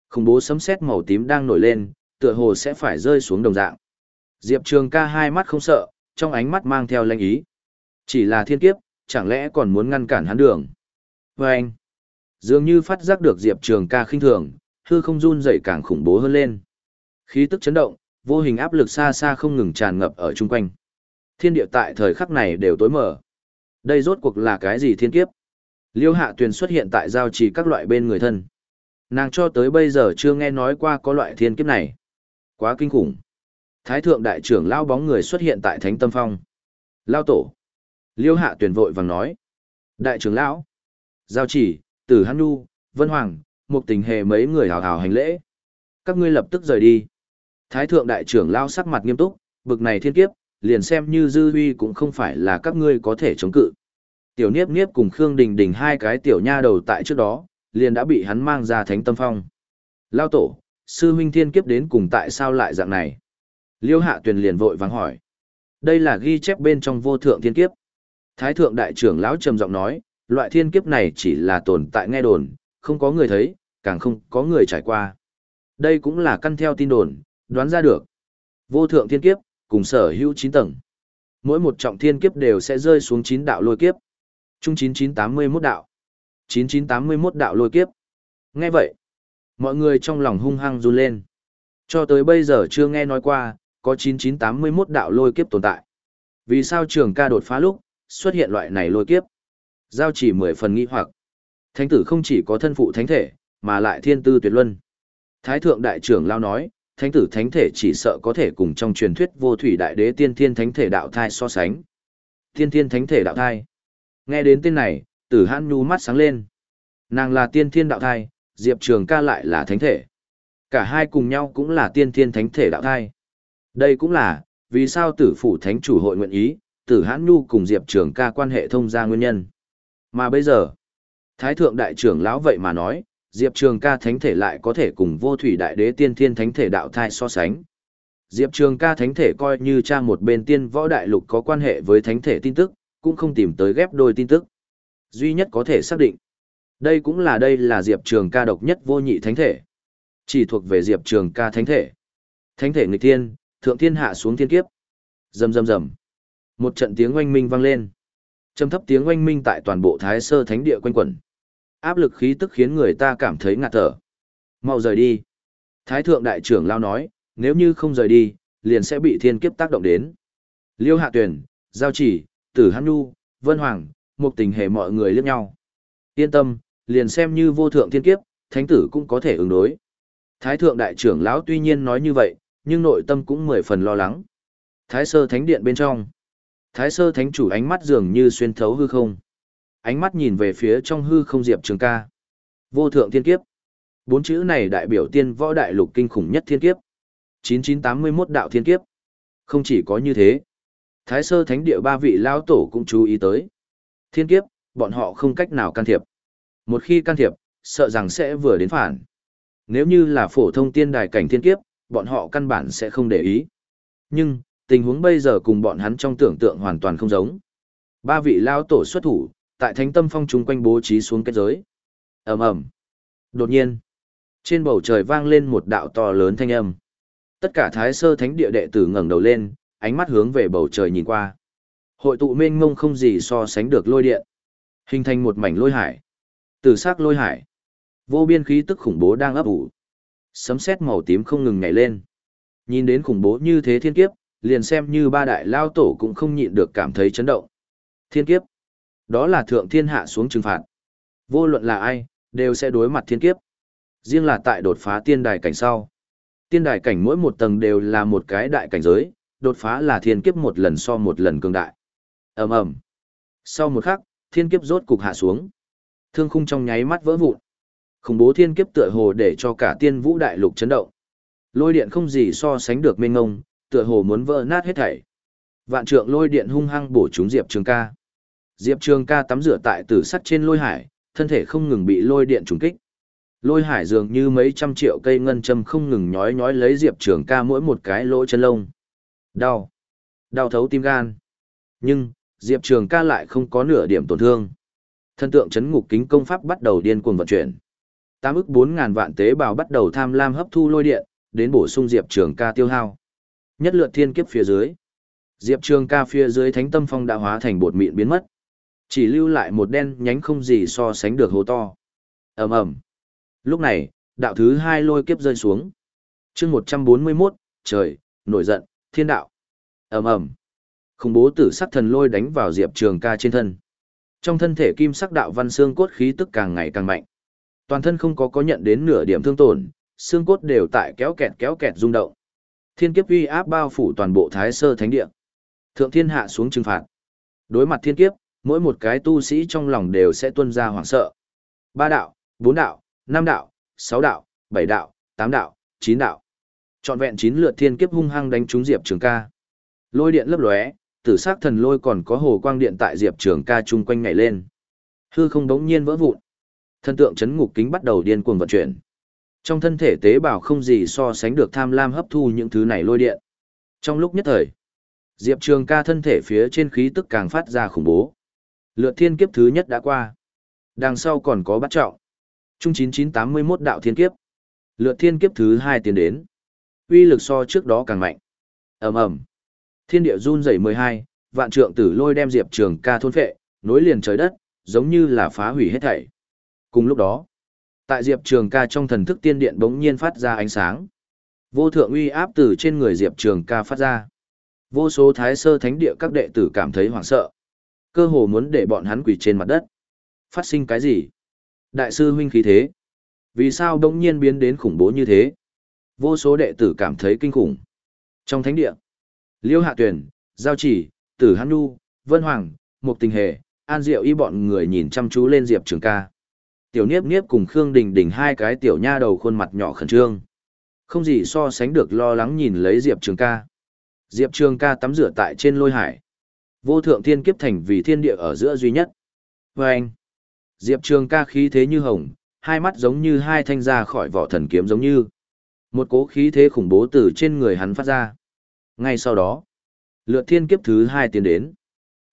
Speaker 1: Khủng bố sấm sét màu tím đang nổi lên, tựa hồ sẽ phải rơi xuống đồng dạng. Diệp Trường ca hai mắt không sợ, trong ánh mắt mang theo lanh ý. Chỉ là thiên kiếp, chẳng lẽ còn muốn ngăn cản hắn đường. Và anh, dường như phát giác được Diệp Trường ca khinh thường, hư không run dậy càng khủng bố hơn lên. Khí tức chấn động, vô hình áp lực xa xa không ngừng tràn ngập ở chung quanh. Thiên địa tại thời khắc này đều tối mở. Đây rốt cuộc là cái gì thiên kiếp? Liêu hạ tuyền xuất hiện tại giao trì các loại bên người thân. Nàng cho tới bây giờ chưa nghe nói qua có loại thiên kiếp này. Quá kinh khủng. Thái thượng đại trưởng lao bóng người xuất hiện tại thánh tâm phong. Lao tổ. Liêu hạ tuyển vội vàng nói. Đại trưởng lão. Giao chỉ, tử hắn nu, vân hoàng, một tình hề mấy người hào hào hành lễ. Các ngươi lập tức rời đi. Thái thượng đại trưởng lao sắc mặt nghiêm túc, bực này thiên kiếp, liền xem như dư huy cũng không phải là các ngươi có thể chống cự. Tiểu Niếp Niếp cùng Khương Đình Đình hai cái tiểu nha đầu tại trước đó, liền đã bị hắn mang ra thánh tâm phong. Lao tổ, sư huynh thiên kiếp đến cùng tại sao lại dạng này? Liêu hạ tuyền liền vội vàng hỏi. Đây là ghi chép bên trong vô thượng thiên kiếp. Thái thượng đại trưởng lão trầm giọng nói, loại thiên kiếp này chỉ là tồn tại nghe đồn, không có người thấy, càng không có người trải qua. Đây cũng là căn theo tin đồn, đoán ra được. Vô thượng thiên kiếp, cùng sở hữu 9 tầng. Mỗi một trọng thiên kiếp đều sẽ rơi xuống 9 đạo lôi kiếp. Trung 9981 đạo. 9981 đạo lôi kiếp. Nghe vậy, mọi người trong lòng hung hăng run lên. Cho tới bây giờ chưa nghe nói qua, có 9981 đạo lôi kiếp tồn tại. Vì sao trường ca đột phá lúc, xuất hiện loại này lôi kiếp? Giao chỉ 10 phần nghi hoặc. Thánh tử không chỉ có thân phụ thánh thể, mà lại thiên tư tuyệt luân. Thái thượng đại trưởng lao nói, thánh tử thánh thể chỉ sợ có thể cùng trong truyền thuyết vô thủy đại đế tiên thiên thánh thể đạo thai so sánh. Tiên thiên thánh thể đạo thai. Nghe đến tên này, tử hãn nhu mắt sáng lên. Nàng là tiên thiên đạo thai, Diệp Trường ca lại là thánh thể. Cả hai cùng nhau cũng là tiên thiên thánh thể đạo thai. Đây cũng là, vì sao tử phủ thánh chủ hội nguyện ý, tử hãn nhu cùng Diệp Trường ca quan hệ thông ra nguyên nhân. Mà bây giờ, Thái thượng đại trưởng lão vậy mà nói, Diệp Trường ca thánh thể lại có thể cùng vô thủy đại đế tiên thiên thánh thể đạo thai so sánh. Diệp Trường ca thánh thể coi như cha một bên tiên võ đại lục có quan hệ với thánh thể tin tức, cũng không tìm tới ghép đôi tin tức. Duy nhất có thể xác định. Đây cũng là đây là Diệp Trường ca độc nhất vô nhị thánh thể. Chỉ thuộc về Diệp Trường ca thánh thể. Thánh thể nghịch thiên, thượng thiên hạ xuống thiên kiếp. Rầm rầm rầm. Một trận tiếng oanh minh vang lên. Trầm thấp tiếng oanh minh tại toàn bộ Thái Sơ Thánh địa quanh quẩn. Áp lực khí tức khiến người ta cảm thấy ngạt thở. Mau rời đi. Thái thượng đại trưởng lao nói, nếu như không rời đi, liền sẽ bị thiên kiếp tác động đến. Liêu Hạ Tuyền, Giao Chỉ, Tử Hán Nhu, Vân Hoàng, một tình hệ mọi người liếc nhau. Yên tâm, liền xem như vô thượng thiên kiếp, thánh tử cũng có thể ứng đối. Thái thượng đại trưởng lão tuy nhiên nói như vậy, nhưng nội tâm cũng mười phần lo lắng. Thái sơ thánh điện bên trong. Thái sơ thánh chủ ánh mắt dường như xuyên thấu hư không. Ánh mắt nhìn về phía trong hư không diệp trường ca. Vô thượng thiên kiếp. Bốn chữ này đại biểu tiên võ đại lục kinh khủng nhất thiên kiếp. 9981 đạo thiên kiếp. Không chỉ có như thế. Thái sơ thánh địa ba vị lao tổ cũng chú ý tới. Thiên kiếp, bọn họ không cách nào can thiệp. Một khi can thiệp, sợ rằng sẽ vừa đến phản. Nếu như là phổ thông tiên đài cảnh thiên kiếp, bọn họ căn bản sẽ không để ý. Nhưng, tình huống bây giờ cùng bọn hắn trong tưởng tượng hoàn toàn không giống. Ba vị lao tổ xuất thủ, tại thánh tâm phong chúng quanh bố trí xuống kết giới. ầm ầm Đột nhiên, trên bầu trời vang lên một đạo to lớn thanh âm. Tất cả thái sơ thánh địa đệ tử ngẩng đầu lên, ánh mắt hướng về bầu trời nhìn qua. Hội tụ mênh mông không gì so sánh được lôi điện. Hình thành một mảnh lôi hải. Tử sắc lôi hải. Vô biên khí tức khủng bố đang ấp ủ. Sấm sét màu tím không ngừng nhảy lên. Nhìn đến khủng bố như thế thiên kiếp, liền xem như ba đại lao tổ cũng không nhịn được cảm thấy chấn động. Thiên kiếp. Đó là thượng thiên hạ xuống trừng phạt. Vô luận là ai, đều sẽ đối mặt thiên kiếp. Riêng là tại đột phá tiên đài cảnh sau. Tiên đài cảnh mỗi một tầng đều là một cái đại cảnh giới, đột phá là thiên kiếp một lần so một lần cường đại. ầm ầm. Sau một khắc, thiên kiếp rốt cục hạ xuống. Thương khung trong nháy mắt vỡ vụn. Khủng bố thiên kiếp tựa hồ để cho cả tiên vũ đại lục chấn động. Lôi điện không gì so sánh được mênh ngông, tựa hồ muốn vỡ nát hết thảy. Vạn trượng lôi điện hung hăng bổ trúng Diệp Trường ca. Diệp Trường ca tắm rửa tại tử sắt trên lôi hải, thân thể không ngừng bị lôi điện trùng kích. Lôi hải dường như mấy trăm triệu cây ngân châm không ngừng nhói nhói lấy Diệp Trường ca mỗi một cái lỗ chân lông. Đau. Đau thấu tim gan. Nhưng, Diệp Trường ca lại không có nửa điểm tổn thương. Thân tượng chấn ngục kính công pháp bắt đầu điên cuồng vận chuyển. Tám ức bốn ngàn vạn tế bào bắt đầu tham lam hấp thu lôi điện, đến bổ sung Diệp Trường ca tiêu hao. Nhất lượt thiên kiếp phía dưới. Diệp Trường ca phía dưới thánh tâm phong đã hóa thành bột mịn biến mất. Chỉ lưu lại một đen nhánh không gì so sánh được hố to. ầm ầm Lúc này, đạo thứ hai lôi kiếp rơi xuống. chương một trăm bốn mươi 141, trời, nổi giận, thiên đạo. ầm ầm Khủng bố tử sắc thần lôi đánh vào Diệp Trường ca trên thân. Trong thân thể kim sắc đạo văn xương cốt khí tức càng ngày càng mạnh. Toàn thân không có có nhận đến nửa điểm thương tổn, xương cốt đều tại kéo kẹt kéo kẹt rung động. Thiên kiếp uy áp bao phủ toàn bộ Thái Sơ Thánh Địa. Thượng thiên hạ xuống trừng phạt. Đối mặt thiên kiếp, mỗi một cái tu sĩ trong lòng đều sẽ tuân ra hoảng sợ. Ba đạo, bốn đạo, năm đạo, sáu đạo, bảy đạo, tám đạo, chín đạo. Trọn vẹn chín lượt thiên kiếp hung hăng đánh trúng Diệp Trường Ca. Lôi điện lấp lóe, tử sắc thần lôi còn có hồ quang điện tại Diệp Trường Ca chung quanh nhảy lên. Hư không đống nhiên vỡ vụn. Thân tượng chấn ngục kính bắt đầu điên cuồng vận chuyển. Trong thân thể tế bào không gì so sánh được tham lam hấp thu những thứ này lôi điện. Trong lúc nhất thời, Diệp Trường ca thân thể phía trên khí tức càng phát ra khủng bố. Lượt thiên kiếp thứ nhất đã qua. Đằng sau còn có bắt trọng. Trung 9981 đạo thiên kiếp. Lượt thiên kiếp thứ hai tiến đến. Uy lực so trước đó càng mạnh. ầm ầm Thiên địa run rẩy 12, vạn trượng tử lôi đem Diệp Trường ca thôn phệ, nối liền trời đất, giống như là phá hủy hết thảy. Cùng lúc đó, tại Diệp Trường ca trong thần thức tiên điện bỗng nhiên phát ra ánh sáng. Vô thượng uy áp từ trên người Diệp Trường ca phát ra. Vô số thái sơ thánh địa các đệ tử cảm thấy hoảng sợ. Cơ hồ muốn để bọn hắn quỳ trên mặt đất. Phát sinh cái gì? Đại sư huynh khí thế. Vì sao đống nhiên biến đến khủng bố như thế? Vô số đệ tử cảm thấy kinh khủng. Trong thánh địa, Liêu Hạ Tuyển, Giao Chỉ, Tử Hán Nhu, Vân Hoàng, Mục Tình Hề, An Diệu y bọn người nhìn chăm chú lên Diệp Trường ca. Tiểu Niếp Niếp cùng Khương Đình Đình hai cái tiểu nha đầu khuôn mặt nhỏ khẩn trương. Không gì so sánh được lo lắng nhìn lấy Diệp Trường ca. Diệp Trường ca tắm rửa tại trên lôi hải. Vô thượng thiên kiếp thành vì thiên địa ở giữa duy nhất. Và anh, Diệp Trường ca khí thế như hồng, hai mắt giống như hai thanh ra khỏi vỏ thần kiếm giống như. Một cố khí thế khủng bố từ trên người hắn phát ra. Ngay sau đó, lượt thiên kiếp thứ hai tiến đến.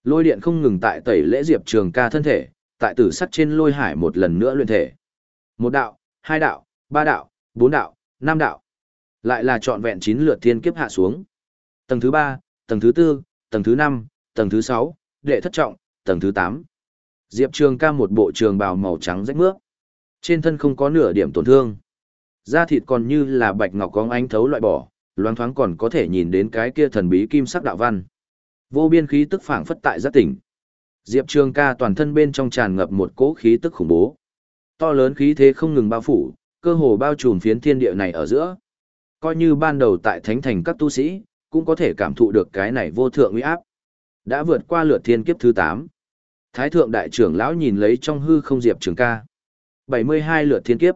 Speaker 1: Lôi điện không ngừng tại tẩy lễ Diệp Trường ca thân thể, tại tử sắt trên lôi hải một lần nữa luyện thể. Một đạo, hai đạo, ba đạo, bốn đạo, năm đạo. Lại là trọn vẹn chín lượt thiên kiếp hạ xuống. Tầng thứ ba, tầng thứ tư, tầng thứ năm, tầng thứ sáu, đệ thất trọng, tầng thứ tám. Diệp Trường ca một bộ trường bào màu trắng rách mướp. Trên thân không có nửa điểm tổn thương. Da thịt còn như là bạch ngọc có ánh thấu loại bỏ, loáng thoáng còn có thể nhìn đến cái kia thần bí kim sắc đạo văn. Vô biên khí tức phảng phất tại giác tỉnh. Diệp Trường ca toàn thân bên trong tràn ngập một cỗ khí tức khủng bố. To lớn khí thế không ngừng bao phủ, cơ hồ bao trùm phiến thiên địa này ở giữa. Coi như ban đầu tại thánh thành các tu sĩ, cũng có thể cảm thụ được cái này vô thượng uy áp. Đã vượt qua lượt thiên kiếp thứ 8. Thái thượng đại trưởng lão nhìn lấy trong hư không Diệp Trường ca. 72 lượt thiên kiếp.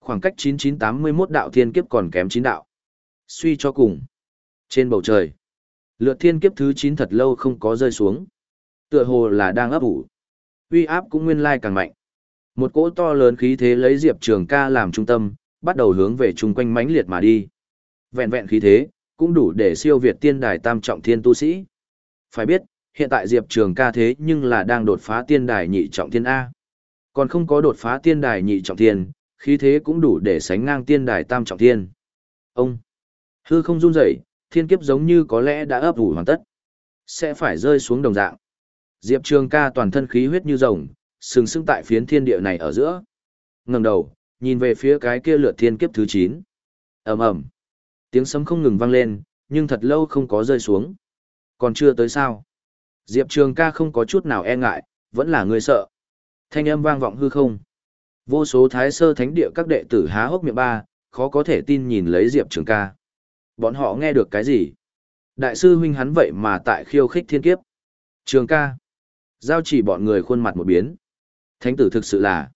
Speaker 1: Khoảng cách 9981 đạo thiên kiếp còn kém 9 đạo. Suy cho cùng. Trên bầu trời, lượt thiên kiếp thứ 9 thật lâu không có rơi xuống. Tựa hồ là đang ấp ủ. Uy áp cũng nguyên lai càng mạnh. Một cỗ to lớn khí thế lấy Diệp Trường ca làm trung tâm, bắt đầu hướng về chung quanh mãnh liệt mà đi. Vẹn vẹn khí thế, cũng đủ để siêu việt tiên đài tam trọng thiên tu sĩ. Phải biết, hiện tại Diệp Trường ca thế nhưng là đang đột phá tiên đài nhị trọng thiên A. Còn không có đột phá tiên đài nhị trọng thiên, khí thế cũng đủ để sánh ngang tiên đài tam trọng thiên. Ông, hư không run rẩy, thiên kiếp giống như có lẽ đã ấp ủ hoàn tất. Sẽ phải rơi xuống đồng dạng. Diệp Trường ca toàn thân khí huyết như rồng, sừng sững tại phiến thiên địa này ở giữa. Ngẩng đầu, nhìn về phía cái kia lượt thiên kiếp thứ 9. ầm ầm Tiếng sấm không ngừng vang lên, nhưng thật lâu không có rơi xuống. Còn chưa tới sao? Diệp Trường ca không có chút nào e ngại, vẫn là người sợ. Thanh âm vang vọng hư không. Vô số thái sơ thánh địa các đệ tử há hốc miệng ba, khó có thể tin nhìn lấy Diệp Trường ca. Bọn họ nghe được cái gì? Đại sư huynh hắn vậy mà tại khiêu khích thiên kiếp. Trường ca. Giao chỉ bọn người khuôn mặt một biến. Thánh tử thực sự là.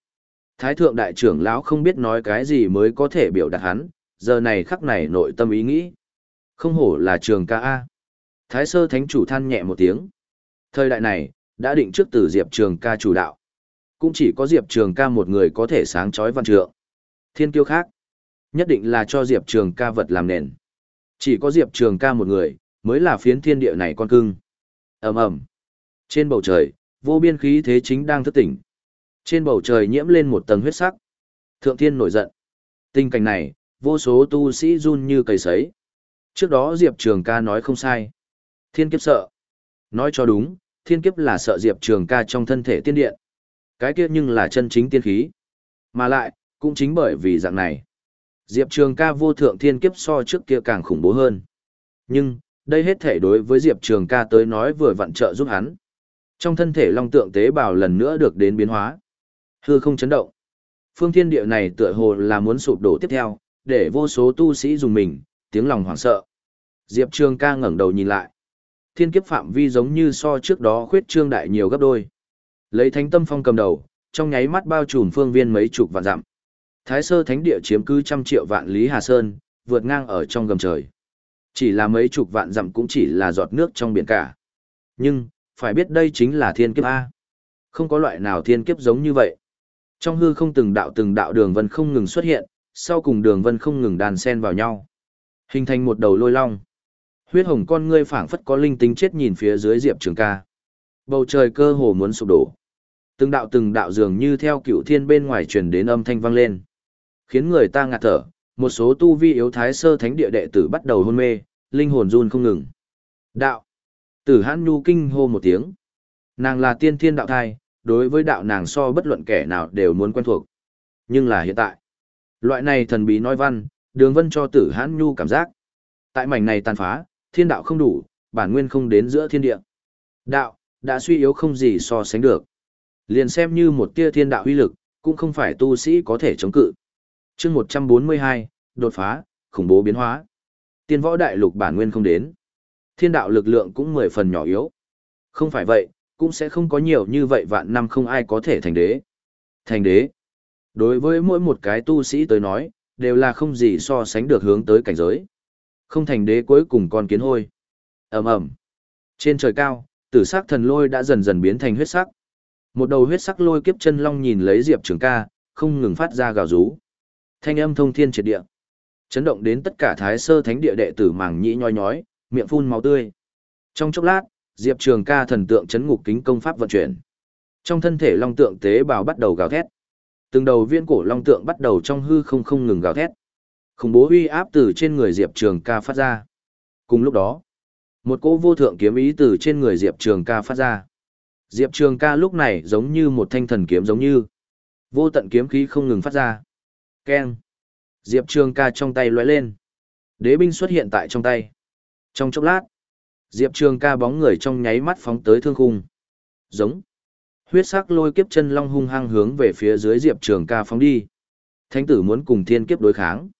Speaker 1: Thái thượng đại trưởng lão không biết nói cái gì mới có thể biểu đạt hắn, giờ này khắc này nội tâm ý nghĩ. Không hổ là trường ca A. Thái sơ thánh chủ than nhẹ một tiếng. Thời đại này, đã định trước từ Diệp Trường ca chủ đạo. Cũng chỉ có Diệp Trường ca một người có thể sáng chói văn trượng. Thiên kiêu khác, nhất định là cho Diệp Trường ca vật làm nền. Chỉ có Diệp Trường ca một người, mới là phiến thiên địa này con cưng. ầm ầm trên bầu trời, vô biên khí thế chính đang thức tỉnh. Trên bầu trời nhiễm lên một tầng huyết sắc. Thượng thiên nổi giận. Tình cảnh này, vô số tu sĩ run như cầy sấy. Trước đó Diệp Trường ca nói không sai. Thiên kiếp sợ. Nói cho đúng, thiên kiếp là sợ Diệp Trường ca trong thân thể tiên điện. Cái kia nhưng là chân chính tiên khí. Mà lại, cũng chính bởi vì dạng này. Diệp Trường ca vô thượng thiên kiếp so trước kia càng khủng bố hơn. Nhưng, đây hết thể đối với Diệp Trường ca tới nói vừa vặn trợ giúp hắn. Trong thân thể long tượng tế bào lần nữa được đến biến hóa. Hư không chấn động. Phương thiên địa này tựa hồ là muốn sụp đổ tiếp theo, để vô số tu sĩ dùng mình, tiếng lòng hoảng sợ. Diệp Trường ca ngẩng đầu nhìn lại. Thiên kiếp phạm vi giống như so trước đó khuyết trương đại nhiều gấp đôi. Lấy thánh tâm phong cầm đầu, trong nháy mắt bao trùm phương viên mấy chục vạn dặm. Thái sơ thánh địa chiếm cứ trăm triệu vạn lý Hà Sơn, vượt ngang ở trong gầm trời. Chỉ là mấy chục vạn dặm cũng chỉ là giọt nước trong biển cả. Nhưng, phải biết đây chính là thiên kiếp A. Không có loại nào thiên kiếp giống như vậy. Trong hư không từng đạo từng đạo đường vân không ngừng xuất hiện, sau cùng đường vân không ngừng đàn xen vào nhau. Hình thành một đầu lôi long. Huyết hồng con ngươi phảng phất có linh tính chết nhìn phía dưới Diệp Trường ca. Bầu trời cơ hồ muốn sụp đổ. Từng đạo từng đạo dường như theo cựu thiên bên ngoài truyền đến âm thanh vang lên. Khiến người ta ngạt thở, một số tu vi yếu thái sơ thánh địa đệ tử bắt đầu hôn mê, linh hồn run không ngừng. Đạo. Tử hãn nhu kinh hô một tiếng. Nàng là tiên thiên đạo thai, đối với đạo nàng so bất luận kẻ nào đều muốn quen thuộc. Nhưng là hiện tại. Loại này thần bí nói văn, đường vân cho tử hãn nhu cảm giác. Tại mảnh này tàn phá, thiên đạo không đủ, bản nguyên không đến giữa thiên địa. Đạo, đã suy yếu không gì so sánh được. Liền xem như một tia thiên đạo uy lực, cũng không phải tu sĩ có thể chống cự. chương 142, đột phá, khủng bố biến hóa. Tiên võ đại lục bản nguyên không đến. Thiên đạo lực lượng cũng mười phần nhỏ yếu. Không phải vậy, cũng sẽ không có nhiều như vậy vạn năm không ai có thể thành đế. Thành đế. Đối với mỗi một cái tu sĩ tới nói, đều là không gì so sánh được hướng tới cảnh giới. Không thành đế cuối cùng còn kiến hôi. ầm ầm Trên trời cao, tử sắc thần lôi đã dần dần biến thành huyết sắc. Một đầu huyết sắc lôi kiếp chân long nhìn lấy Diệp Trường ca, không ngừng phát ra gào rú. Thanh âm thông thiên triệt địa. Chấn động đến tất cả thái sơ thánh địa đệ tử màng nhĩ nhoi nhói, miệng phun máu tươi. Trong chốc lát, Diệp Trường ca thần tượng chấn ngục kính công pháp vận chuyển. Trong thân thể long tượng tế bào bắt đầu gào thét. Từng đầu viên cổ long tượng bắt đầu trong hư không không ngừng gào thét. Khủng bố uy áp từ trên người Diệp Trường ca phát ra. Cùng lúc đó, một cỗ vô thượng kiếm ý từ trên người Diệp Trường ca phát ra. Diệp Trường ca lúc này giống như một thanh thần kiếm giống như. Vô tận kiếm khí không ngừng phát ra. Keng. Diệp Trường ca trong tay lóe lên. Đế binh xuất hiện tại trong tay. Trong chốc lát, Diệp Trường ca bóng người trong nháy mắt phóng tới thương khung. Giống. Huyết sắc lôi kiếp chân long hung hăng hướng về phía dưới Diệp Trường ca phóng đi. Thánh tử muốn cùng thiên kiếp đối kháng.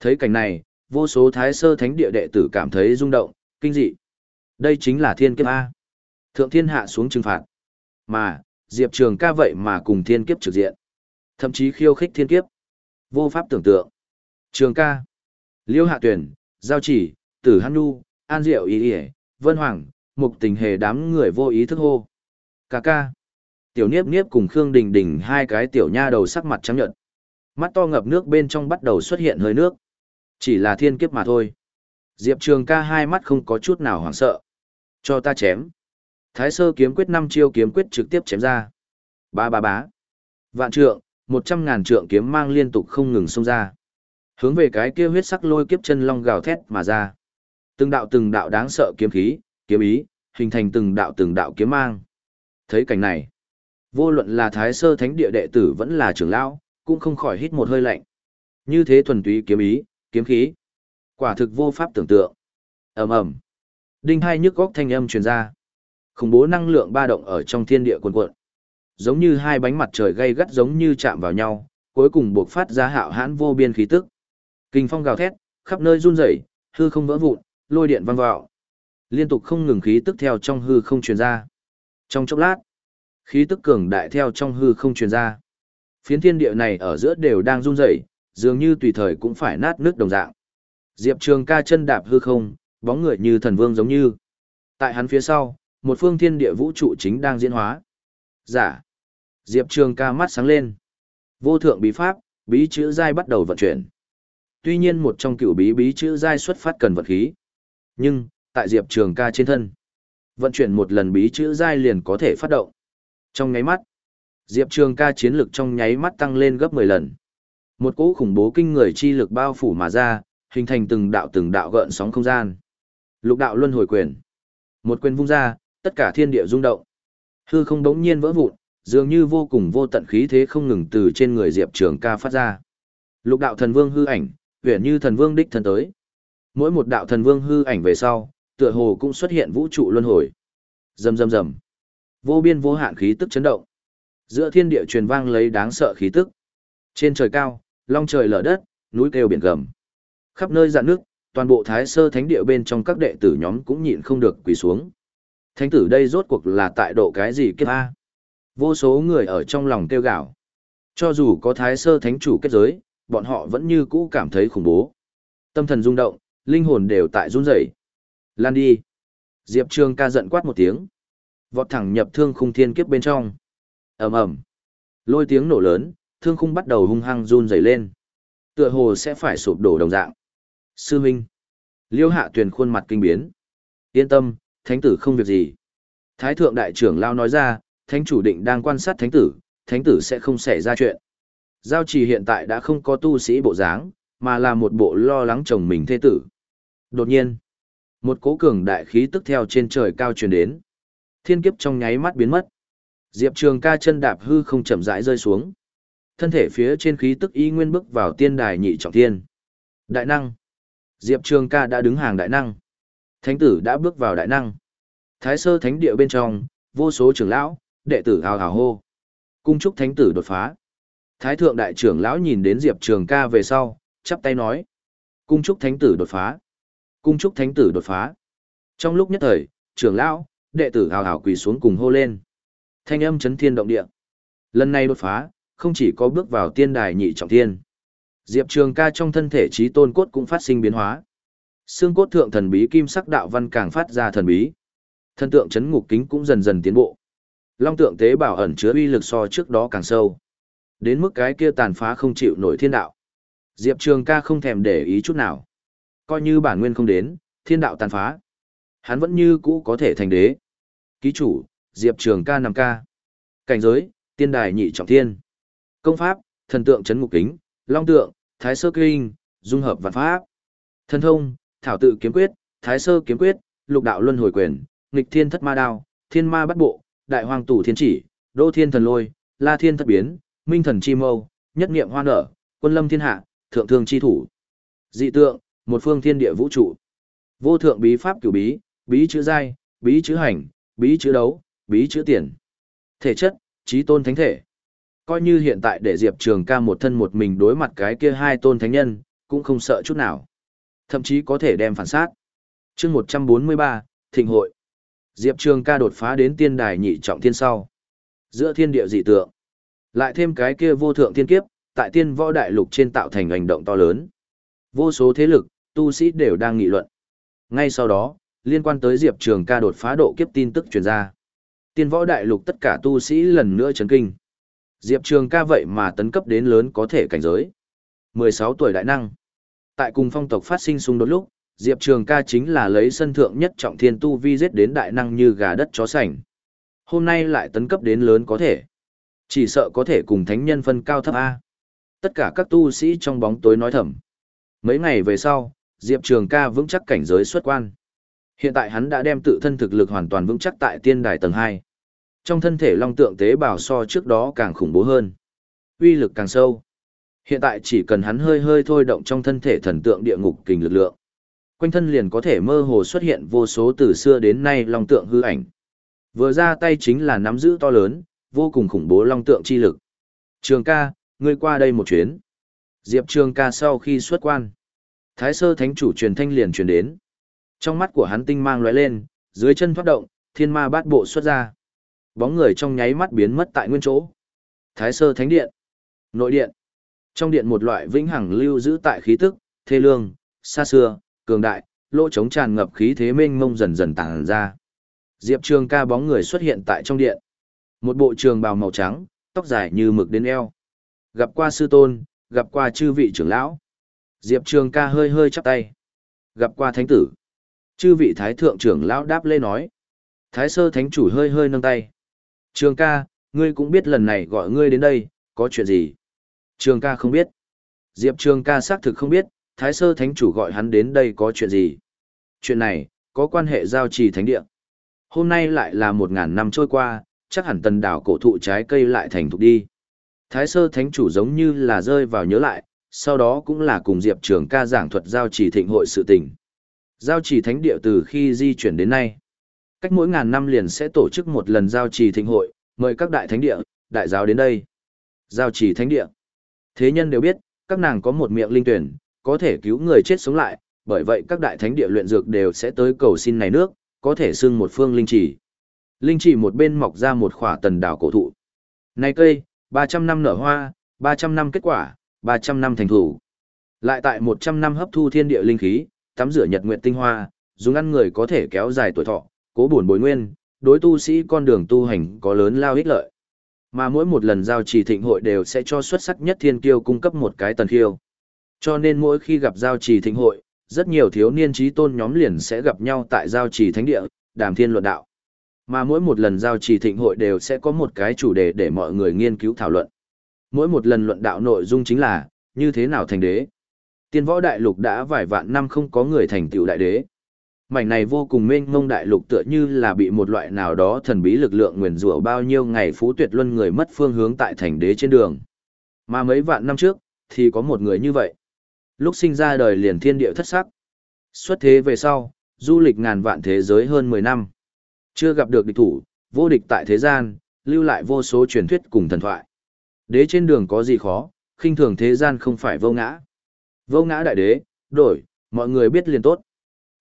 Speaker 1: Thấy cảnh này, vô số thái sơ thánh địa đệ tử cảm thấy rung động, kinh dị. Đây chính là thiên kiếp A. Thượng thiên hạ xuống trừng phạt. Mà, Diệp Trường ca vậy mà cùng thiên kiếp trực diện. Thậm chí khiêu khích thiên kiếp. Vô pháp tưởng tượng. Trường ca. Liêu hạ tuyển, giao chỉ, tử hắn nu, an diệu ý ý, vân hoàng, mục tình hề đám người vô ý thức hô. Ca ca. Tiểu niếp niếp cùng Khương Đình Đình hai cái tiểu nha đầu sắc mặt trắng nhợt. Mắt to ngập nước bên trong bắt đầu xuất hiện hơi nước. Chỉ là thiên kiếp mà thôi. Diệp Trường ca hai mắt không có chút nào hoảng sợ. Cho ta chém. Thái sơ kiếm quyết năm chiêu kiếm quyết trực tiếp chém ra. Ba ba bá. Vạn trượng, một trăm ngàn trượng kiếm mang liên tục không ngừng xông ra. Hướng về cái kia huyết sắc lôi kiếp chân long gào thét mà ra. Từng đạo từng đạo đáng sợ kiếm khí, kiếm ý, hình thành từng đạo từng đạo kiếm mang. Thấy cảnh này, vô luận là thái sơ thánh địa đệ tử vẫn là trưởng lão, cũng không khỏi hít một hơi lạnh. Như thế thuần túy kiếm ý, kiếm khí. Quả thực vô pháp tưởng tượng. ầm ầm Đinh hai nhức góc thanh âm truyền ra. Khủng bố năng lượng ba động ở trong thiên địa cuồn cuộn. Giống như hai bánh mặt trời gay gắt giống như chạm vào nhau, cuối cùng buộc phát ra hạo hãn vô biên khí tức. Kinh phong gào thét, khắp nơi run rẩy, hư không vỡ vụn, lôi điện vang vạo. Liên tục không ngừng khí tức theo trong hư không truyền ra. Trong chốc lát, khí tức cường đại theo trong hư không truyền ra. Phiến thiên địa này ở giữa đều đang run rẩy, dường như tùy thời cũng phải nát nước đồng dạng. Diệp Trường ca chân đạp hư không, bóng người như thần vương giống như. Tại hắn phía sau, một phương thiên địa vũ trụ chính đang diễn hóa. Giả. Dạ. Diệp Trường ca mắt sáng lên. Vô thượng bí pháp, bí chữ giai bắt đầu vận chuyển. Tuy nhiên một trong cựu bí bí chữ giai xuất phát cần vật khí. Nhưng, tại Diệp Trường ca trên thân, vận chuyển một lần bí chữ giai liền có thể phát động. Trong nháy mắt, Diệp Trường ca chiến lực trong nháy mắt tăng lên gấp 10 lần. Một cỗ khủng bố kinh người chi lực bao phủ mà ra, hình thành từng đạo từng đạo gợn sóng không gian. Lục đạo luân hồi quyền. Một quyền vung ra, tất cả thiên địa rung động. Hư không đống nhiên vỡ vụn, dường như vô cùng vô tận khí thế không ngừng từ trên người Diệp Trường ca phát ra. Lục đạo thần vương hư ảnh, huyền như thần vương đích thần tới. Mỗi một đạo thần vương hư ảnh về sau, tựa hồ cũng xuất hiện vũ trụ luân hồi. Rầm rầm rầm. Vô biên vô hạn khí tức chấn động. Giữa thiên địa truyền vang lấy đáng sợ khí tức. Trên trời cao, long trời lở đất, núi kêu biển gầm. Khắp nơi dạn nước, toàn bộ thái sơ thánh địa bên trong các đệ tử nhóm cũng nhịn không được quỳ xuống. Thánh tử đây rốt cuộc là tại độ cái gì kết A? Vô số người ở trong lòng kêu gạo. Cho dù có thái sơ thánh chủ kết giới, bọn họ vẫn như cũ cảm thấy khủng bố. Tâm thần rung động, linh hồn đều tại run rẩy. Lan đi. Diệp Trường ca giận quát một tiếng. Vọt thẳng nhập thương khung thiên kiếp bên trong. ầm ầm Lôi tiếng nổ lớn, thương khung bắt đầu hung hăng run rẩy lên. Tựa hồ sẽ phải sụp đổ đồng dạng. Sư Minh. Liêu hạ tuyền khuôn mặt kinh biến. Yên tâm, thánh tử không việc gì. Thái thượng đại trưởng lao nói ra, thánh chủ định đang quan sát thánh tử, thánh tử sẽ không xảy ra chuyện. Giao trì hiện tại đã không có tu sĩ bộ dáng, mà là một bộ lo lắng chồng mình thê tử. Đột nhiên, một cố cường đại khí tức theo trên trời cao truyền đến. Thiên kiếp trong nháy mắt biến mất. Diệp Trường ca chân đạp hư không chậm rãi rơi xuống. Thân thể phía trên khí tức y nguyên bước vào tiên đài nhị trọng thiên. Đại năng. Diệp Trường ca đã đứng hàng đại năng. Thánh tử đã bước vào đại năng. Thái sơ thánh địa bên trong, vô số trưởng lão, đệ tử hào hào hô. Cung chúc thánh tử đột phá. Thái thượng đại trưởng lão nhìn đến Diệp Trường ca về sau, chắp tay nói. Cung chúc thánh tử đột phá. Cung chúc thánh tử đột phá. Trong lúc nhất thời, trưởng lão, đệ tử hào hào quỳ xuống cùng hô lên. Thanh âm chấn thiên động địa. Lần này đột phá, không chỉ có bước vào tiên đài nhị trọng thiên. Diệp Trường ca trong thân thể trí tôn cốt cũng phát sinh biến hóa. Xương cốt thượng thần bí kim sắc đạo văn càng phát ra thần bí. Thân tượng chấn ngục kính cũng dần dần tiến bộ. Long tượng tế bảo ẩn chứa uy lực so trước đó càng sâu. Đến mức cái kia tàn phá không chịu nổi thiên đạo. Diệp Trường ca không thèm để ý chút nào. Coi như bản nguyên không đến, thiên đạo tàn phá. Hắn vẫn như cũ có thể thành đế. Ký chủ, Diệp Trường ca 5 ca. Cảnh giới, tiên đài nhị trọng thiên. Công pháp, thần tượng chấn ngục kính, long tượng, thái sơ kinh, dung hợp vạn pháp. Thần thông, thảo tự kiếm quyết, thái sơ kiếm quyết, lục đạo luân hồi quyền, nghịch thiên thất ma đao, thiên ma bắt bộ, đại hoàng tủ thiên chỉ, đô thiên thần lôi, la thiên thất biến, minh thần chi mâu, nhất niệm hoa nở, quân lâm thiên hạ, thượng thương chi thủ. Dị tượng, một phương thiên địa vũ trụ. Vô thượng bí pháp cửu bí, bí chữ giai, bí chữ hành, bí chữ đấu, bí chữ tiền. Thể chất, trí tôn thánh thể. Coi như hiện tại để Diệp Trường ca một thân một mình đối mặt cái kia hai tôn thánh nhân, cũng không sợ chút nào. Thậm chí có thể đem phản sát. chương 143, Thịnh hội. Diệp Trường ca đột phá đến tiên đài nhị trọng thiên sau. Giữa thiên địa dị tượng. Lại thêm cái kia vô thượng thiên kiếp, tại tiên võ đại lục trên tạo thành hành động to lớn. Vô số thế lực, tu sĩ đều đang nghị luận. Ngay sau đó, liên quan tới Diệp Trường ca đột phá độ kiếp tin tức truyền ra. Tiên võ đại lục tất cả tu sĩ lần nữa chấn kinh. Diệp Trường ca vậy mà tấn cấp đến lớn có thể cảnh giới. 16 tuổi đại năng. Tại cùng phong tộc phát sinh xung đột lúc, Diệp Trường ca chính là lấy sân thượng nhất trọng thiên tu vi giết đến đại năng như gà đất chó sành. Hôm nay lại tấn cấp đến lớn có thể. Chỉ sợ có thể cùng thánh nhân phân cao thấp A. Tất cả các tu sĩ trong bóng tối nói thầm. Mấy ngày về sau, Diệp Trường ca vững chắc cảnh giới xuất quan. Hiện tại hắn đã đem tự thân thực lực hoàn toàn vững chắc tại tiên đài tầng 2. Trong thân thể long tượng tế bào so trước đó càng khủng bố hơn. Uy lực càng sâu. Hiện tại chỉ cần hắn hơi hơi thôi động trong thân thể thần tượng địa ngục kình lực lượng. Quanh thân liền có thể mơ hồ xuất hiện vô số từ xưa đến nay long tượng hư ảnh. Vừa ra tay chính là nắm giữ to lớn, vô cùng khủng bố long tượng chi lực. Trường ca, ngươi qua đây một chuyến. Diệp Trường ca sau khi xuất quan. Thái sơ thánh chủ truyền thanh liền truyền đến. Trong mắt của hắn tinh mang lóe lên, dưới chân thoát động, thiên ma bát bộ xuất ra. Bóng người trong nháy mắt biến mất tại nguyên chỗ. Thái sơ thánh điện. Nội điện. Trong điện một loại vĩnh hằng lưu giữ tại khí tức, thê lương, xa xưa, cường đại, lỗ trống tràn ngập khí thế mênh mông dần dần tàng ra. Diệp Trường ca bóng người xuất hiện tại trong điện. Một bộ trường bào màu trắng, tóc dài như mực đến eo. Gặp qua sư tôn, gặp qua chư vị trưởng lão. Diệp Trường ca hơi hơi chắp tay. Gặp qua thánh tử. Chư vị thái thượng trưởng lão đáp lê nói. Thái sơ thánh chủ hơi hơi nâng tay. Trường ca, ngươi cũng biết lần này gọi ngươi đến đây, có chuyện gì? Trường ca không biết. Diệp Trường ca xác thực không biết, thái sơ thánh chủ gọi hắn đến đây có chuyện gì? Chuyện này, có quan hệ giao trì thánh địa. Hôm nay lại là một ngàn năm trôi qua, chắc hẳn tần đảo cổ thụ trái cây lại thành thục đi. Thái sơ thánh chủ giống như là rơi vào nhớ lại, sau đó cũng là cùng Diệp Trường ca giảng thuật giao trì thịnh hội sự tình. Giao trì thánh địa từ khi di chuyển đến nay, cách mỗi ngàn năm liền sẽ tổ chức một lần giao trì thịnh hội, mời các đại thánh địa, đại giáo đến đây. Giao trì thánh địa. Thế nhân đều biết, các nàng có một miệng linh tuyển, có thể cứu người chết sống lại, bởi vậy các đại thánh địa luyện dược đều sẽ tới cầu xin này nước, có thể xưng một phương linh chỉ. Linh chỉ một bên mọc ra một khỏa tần đảo cổ thụ. Này cây, 300 năm nở hoa, 300 năm kết quả, 300 năm thành thủ. Lại tại 100 năm hấp thu thiên địa linh khí, tắm rửa nhật nguyệt tinh hoa, dùng ăn người có thể kéo dài tuổi thọ, cố bổn bồi nguyên, đối tu sĩ con đường tu hành có lớn lao ích lợi. Mà mỗi một lần giao trì thịnh hội đều sẽ cho xuất sắc nhất thiên kiêu cung cấp một cái tần khiêu. Cho nên mỗi khi gặp giao trì thịnh hội, rất nhiều thiếu niên trí tôn nhóm liền sẽ gặp nhau tại giao trì thánh địa, đàm thiên luận đạo. Mà mỗi một lần giao trì thịnh hội đều sẽ có một cái chủ đề để mọi người nghiên cứu thảo luận. Mỗi một lần luận đạo nội dung chính là, như thế nào thành đế. Tiên võ đại lục đã vài vạn năm không có người thành tựu đại đế. Mảnh này vô cùng mênh mông đại lục tựa như là bị một loại nào đó thần bí lực lượng nguyền rủa bao nhiêu ngày phú tuyệt luân người mất phương hướng tại thành đế trên đường. Mà mấy vạn năm trước, thì có một người như vậy. Lúc sinh ra đời liền thiên địa thất sắc. Xuất thế về sau, du lịch ngàn vạn thế giới hơn 10 năm. Chưa gặp được địch thủ, vô địch tại thế gian, lưu lại vô số truyền thuyết cùng thần thoại. Đế trên đường có gì khó, khinh thường thế gian không phải vô ngã. Vô ngã đại đế, đổi, mọi người biết liền tốt.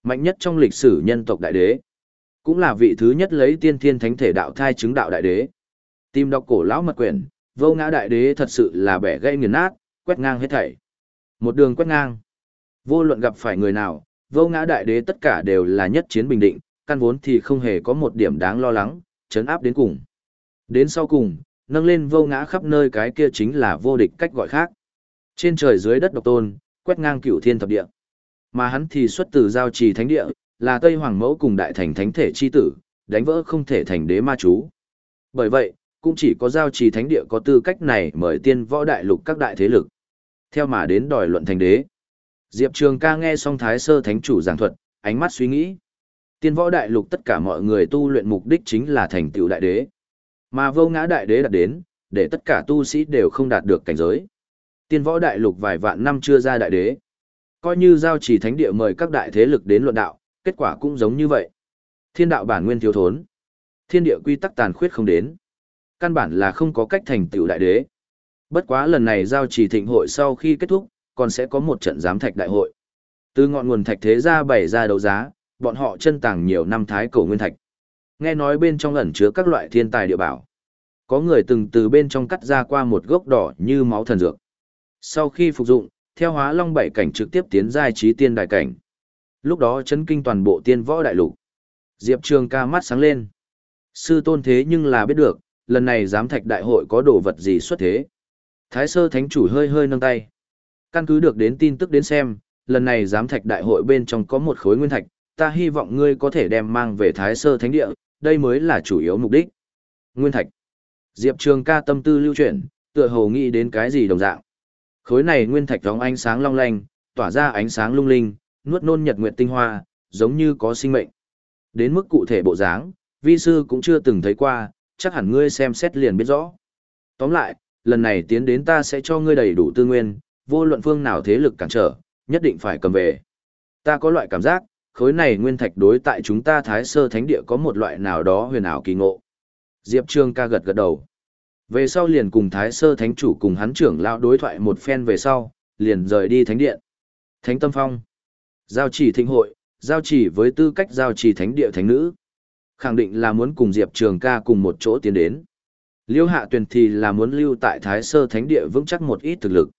Speaker 1: Mạnh nhất trong lịch sử nhân tộc đại đế. Cũng là vị thứ nhất lấy tiên thiên thánh thể đạo thai chứng đạo đại đế. Tìm đọc cổ lão mật quyển, vô ngã đại đế thật sự là bẻ gây nghiền nát, quét ngang hết thảy. Một đường quét ngang. Vô luận gặp phải người nào, vô ngã đại đế tất cả đều là nhất chiến bình định, căn vốn thì không hề có một điểm đáng lo lắng, chấn áp đến cùng. Đến sau cùng, nâng lên vô ngã khắp nơi cái kia chính là vô địch cách gọi khác. Trên trời dưới đất độc tôn, quét ngang cửu thiên thập địa. Mà hắn thì xuất từ giao trì thánh địa, là Tây Hoàng Mẫu cùng đại thành thánh thể chi tử, đánh vỡ không thể thành đế ma chú. Bởi vậy, cũng chỉ có giao trì thánh địa có tư cách này mời tiên võ đại lục các đại thế lực. Theo mà đến đòi luận thành đế. Diệp Trường ca nghe xong Thái Sơ Thánh Chủ giảng thuật, ánh mắt suy nghĩ. Tiên võ đại lục tất cả mọi người tu luyện mục đích chính là thành tựu đại đế. Mà vô ngã đại đế đạt đến, để tất cả tu sĩ đều không đạt được cảnh giới. Tiên võ đại lục vài vạn năm chưa ra đại đế. Coi như giao trì thánh địa mời các đại thế lực đến luận đạo, kết quả cũng giống như vậy. Thiên đạo bản nguyên thiếu thốn. Thiên địa quy tắc tàn khuyết không đến. Căn bản là không có cách thành tựu đại đế. Bất quá lần này giao trì thịnh hội sau khi kết thúc, còn sẽ có một trận giám thạch đại hội. Từ ngọn nguồn thạch thế ra bày ra đấu giá, bọn họ chân tàng nhiều năm thái cổ nguyên thạch. Nghe nói bên trong ẩn chứa các loại thiên tài địa bảo. Có người từng từ bên trong cắt ra qua một gốc đỏ như máu thần dược. Sau khi phục dụng, theo hóa long bảy cảnh trực tiếp tiến giai trí tiên đại cảnh. Lúc đó chấn kinh toàn bộ tiên võ đại lục. Diệp Trường ca mắt sáng lên. Sư tôn thế nhưng là biết được, lần này giám thạch đại hội có đồ vật gì xuất thế. Thái sơ thánh chủ hơi hơi nâng tay. Căn cứ được đến tin tức đến xem, lần này giám thạch đại hội bên trong có một khối nguyên thạch, ta hy vọng ngươi có thể đem mang về Thái Sơ Thánh Địa, đây mới là chủ yếu mục đích. Nguyên thạch. Diệp Trường ca tâm tư lưu chuyển, tựa hồ nghĩ đến cái gì đồng dạng. Khối này nguyên thạch đóng ánh sáng long lanh, tỏa ra ánh sáng lung linh, nuốt nôn nhật nguyệt tinh hoa, giống như có sinh mệnh. Đến mức cụ thể bộ dáng, vi sư cũng chưa từng thấy qua, chắc hẳn ngươi xem xét liền biết rõ. Tóm lại, lần này tiến đến ta sẽ cho ngươi đầy đủ tư nguyên, vô luận phương nào thế lực cản trở, nhất định phải cầm về. Ta có loại cảm giác, khối này nguyên thạch đối tại chúng ta Thái Sơ Thánh Địa có một loại nào đó huyền ảo kỳ ngộ. Diệp Trương ca gật gật đầu. Về sau liền cùng Thái Sơ Thánh chủ cùng hắn trưởng lão đối thoại một phen về sau, liền rời đi thánh điện. Thánh Tâm Phong. Giao chỉ thịnh hội, giao chỉ với tư cách giao chỉ thánh địa thánh nữ. Khẳng định là muốn cùng Diệp Trường ca cùng một chỗ tiến đến. Liêu hạ Tuyền thì là muốn lưu tại Thái Sơ Thánh Địa vững chắc một ít thực lực.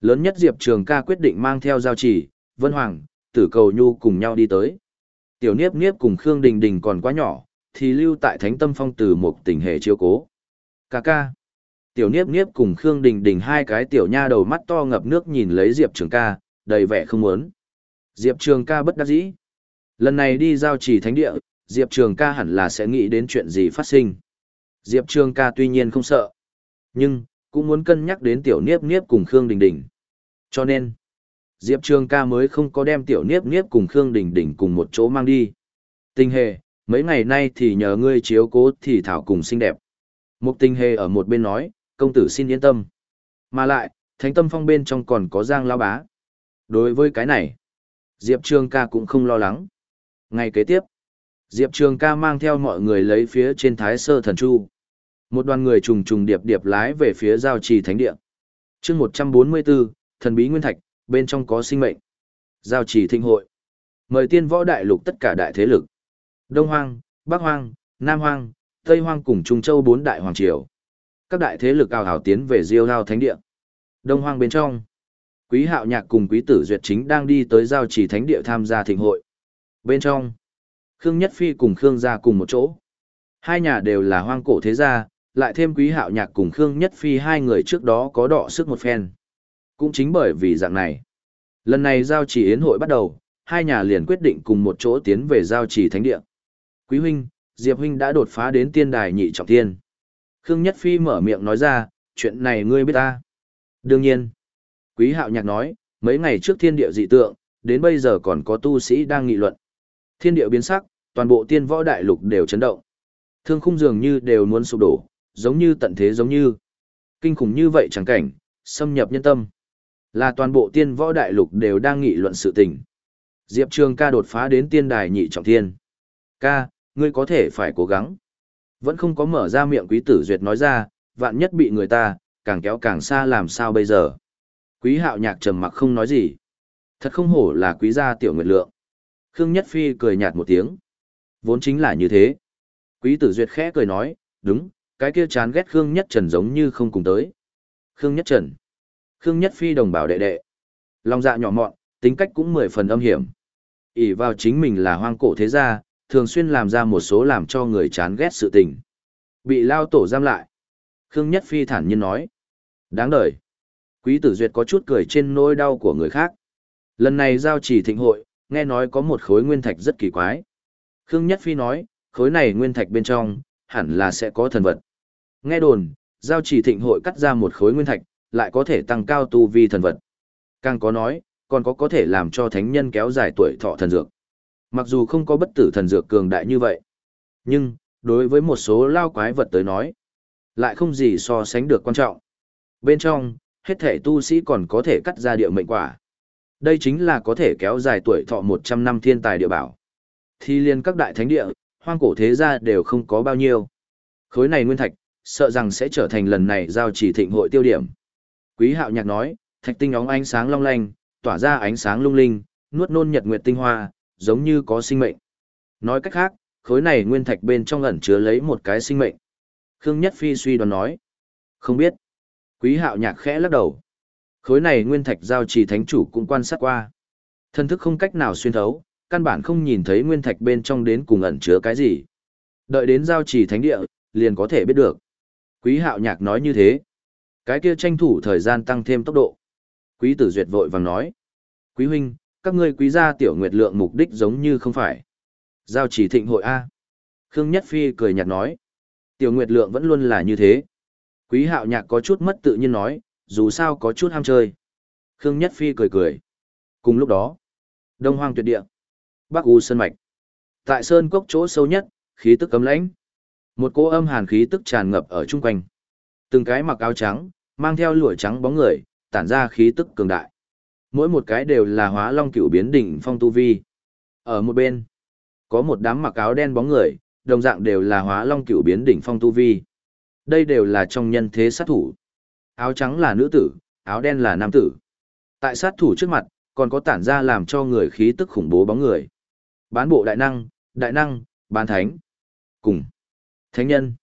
Speaker 1: Lớn nhất Diệp Trường ca quyết định mang theo giao chỉ, Vân Hoàng, Tử Cầu Nhu cùng nhau đi tới. Tiểu Niếp Niếp cùng Khương Đình Đình còn quá nhỏ, thì lưu tại Thánh Tâm Phong từ một tình hệ chiếu cố. Ca ca. Tiểu Niếp Niếp cùng Khương Đình Đình hai cái tiểu nha đầu mắt to ngập nước nhìn lấy Diệp Trường ca, đầy vẻ không muốn. Diệp Trường ca bất đắc dĩ. Lần này đi giao chỉ thánh địa, Diệp Trường ca hẳn là sẽ nghĩ đến chuyện gì phát sinh. Diệp Trường ca tuy nhiên không sợ, nhưng cũng muốn cân nhắc đến tiểu niếp niếp cùng Khương Đình Đình. Cho nên, Diệp Trường ca mới không có đem tiểu niếp niếp cùng Khương Đình Đình cùng một chỗ mang đi. Tình hề, mấy ngày nay thì nhờ ngươi chiếu cố thì thảo cùng xinh đẹp. Một tình hề ở một bên nói, công tử xin yên tâm. Mà lại, thánh tâm phong bên trong còn có giang lao bá. Đối với cái này, Diệp Trường ca cũng không lo lắng. Ngày kế tiếp, Diệp Trường ca mang theo mọi người lấy phía trên thái sơ thần chu. Một đoàn người trùng trùng điệp điệp lái về phía giao trì thánh địa. chương 144, thần bí nguyên thạch, bên trong có sinh mệnh. Giao trì thịnh hội. Mời tiên võ đại lục tất cả đại thế lực. Đông Hoang, Bắc Hoang, Nam Hoang, Tây Hoang cùng Trung Châu bốn đại hoàng triều. Các đại thế lực ào ào tiến về Diêu Lao Thánh Địa. Đông Hoang bên trong. Quý Hạo Nhạc cùng Quý Tử Duyệt chính đang đi tới giao trì thánh địa tham gia thịnh hội. Bên trong, Khương Nhất Phi cùng Khương gia cùng một chỗ. Hai nhà đều là hoang cổ thế gia, lại thêm quý hạo nhạc cùng Khương Nhất Phi hai người trước đó có đọ sức một phen. Cũng chính bởi vì dạng này. Lần này giao chỉ yến hội bắt đầu, hai nhà liền quyết định cùng một chỗ tiến về giao chỉ thánh địa. Quý huynh, Diệp huynh đã đột phá đến tiên đài nhị trọng tiên. Khương Nhất Phi mở miệng nói ra, chuyện này ngươi biết ta. Đương nhiên. Quý hạo nhạc nói, mấy ngày trước thiên địa dị tượng, đến bây giờ còn có tu sĩ đang nghị luận. Thiên địa biến sắc, toàn bộ tiên võ đại lục đều chấn động. Thương khung dường như đều muốn sụp đổ, giống như tận thế giống như. Kinh khủng như vậy chẳng cảnh, xâm nhập nhân tâm. Là toàn bộ tiên võ đại lục đều đang nghị luận sự tình. Diệp Trường ca đột phá đến tiên đài nhị trọng thiên. Ca, ngươi có thể phải cố gắng. Vẫn không có mở ra miệng quý tử duyệt nói ra, vạn nhất bị người ta, càng kéo càng xa làm sao bây giờ. Quý hạo nhạc trầm mặc không nói gì. Thật không hổ là quý gia tiểu nguyệt lượng. Khương Nhất Phi cười nhạt một tiếng. Vốn chính là như thế. Quý tử duyệt khẽ cười nói, đúng, cái kia chán ghét Khương Nhất Trần giống như không cùng tới. Khương Nhất Trần. Khương Nhất Phi đồng bảo đệ đệ. Lòng dạ nhỏ mọn, tính cách cũng mười phần âm hiểm. ỷ vào chính mình là hoang cổ thế gia, thường xuyên làm ra một số làm cho người chán ghét sự tình. Bị lao tổ giam lại. Khương Nhất Phi thản nhiên nói. Đáng đời. Quý tử duyệt có chút cười trên nỗi đau của người khác. Lần này giao chỉ thịnh hội, nghe nói có một khối nguyên thạch rất kỳ quái. Khương Nhất Phi nói, khối này nguyên thạch bên trong, hẳn là sẽ có thần vật. Nghe đồn, giao chỉ thịnh hội cắt ra một khối nguyên thạch, lại có thể tăng cao tu vi thần vật. Càng có nói, còn có có thể làm cho thánh nhân kéo dài tuổi thọ thần dược. Mặc dù không có bất tử thần dược cường đại như vậy, nhưng, đối với một số lao quái vật tới nói, lại không gì so sánh được quan trọng. Bên trong, hết thể tu sĩ còn có thể cắt ra địa mệnh quả. Đây chính là có thể kéo dài tuổi thọ 100 năm thiên tài địa bảo. Thì liên các đại thánh địa, hoang cổ thế gia đều không có bao nhiêu. Khối này nguyên thạch, sợ rằng sẽ trở thành lần này giao chỉ thịnh hội tiêu điểm. Quý hạo nhạc nói, thạch tinh óng ánh sáng long lanh, tỏa ra ánh sáng lung linh, nuốt nôn nhật nguyệt tinh hoa, giống như có sinh mệnh. Nói cách khác, khối này nguyên thạch bên trong ẩn chứa lấy một cái sinh mệnh. Khương Nhất Phi suy đoán nói. Không biết. Quý hạo nhạc khẽ lắc đầu. Khối này nguyên thạch giao trì thánh chủ cũng quan sát qua. Thân thức không cách nào xuyên thấu, căn bản không nhìn thấy nguyên thạch bên trong đến cùng ẩn chứa cái gì. Đợi đến giao trì thánh địa, liền có thể biết được. Quý hạo nhạc nói như thế. Cái kia tranh thủ thời gian tăng thêm tốc độ. Quý tử duyệt vội vàng nói. Quý huynh, các ngươi quý gia tiểu nguyệt lượng mục đích giống như không phải. Giao chỉ thịnh hội A. Khương Nhất Phi cười nhạt nói. Tiểu nguyệt lượng vẫn luôn là như thế. Quý hạo nhạc có chút mất tự nhiên nói, dù sao có chút ham chơi. Khương Nhất Phi cười cười. Cùng lúc đó, Đông Hoang tuyệt địa. Bắc U Sơn Mạch. Tại Sơn Cốc chỗ sâu nhất, khí tức cấm lãnh. Một cô âm hàn khí tức tràn ngập ở chung quanh. Từng cái mặc áo trắng, mang theo lụa trắng bóng người, tản ra khí tức cường đại. Mỗi một cái đều là hóa long cựu biến đỉnh phong tu vi. Ở một bên, có một đám mặc áo đen bóng người, đồng dạng đều là hóa long cựu biến đỉnh phong tu vi. Đây đều là trong nhân thế sát thủ. Áo trắng là nữ tử, áo đen là nam tử. Tại sát thủ trước mặt, còn có tản ra làm cho người khí tức khủng bố bóng người. Bán bộ đại năng, đại năng, bán thánh. Cùng. Thánh nhân.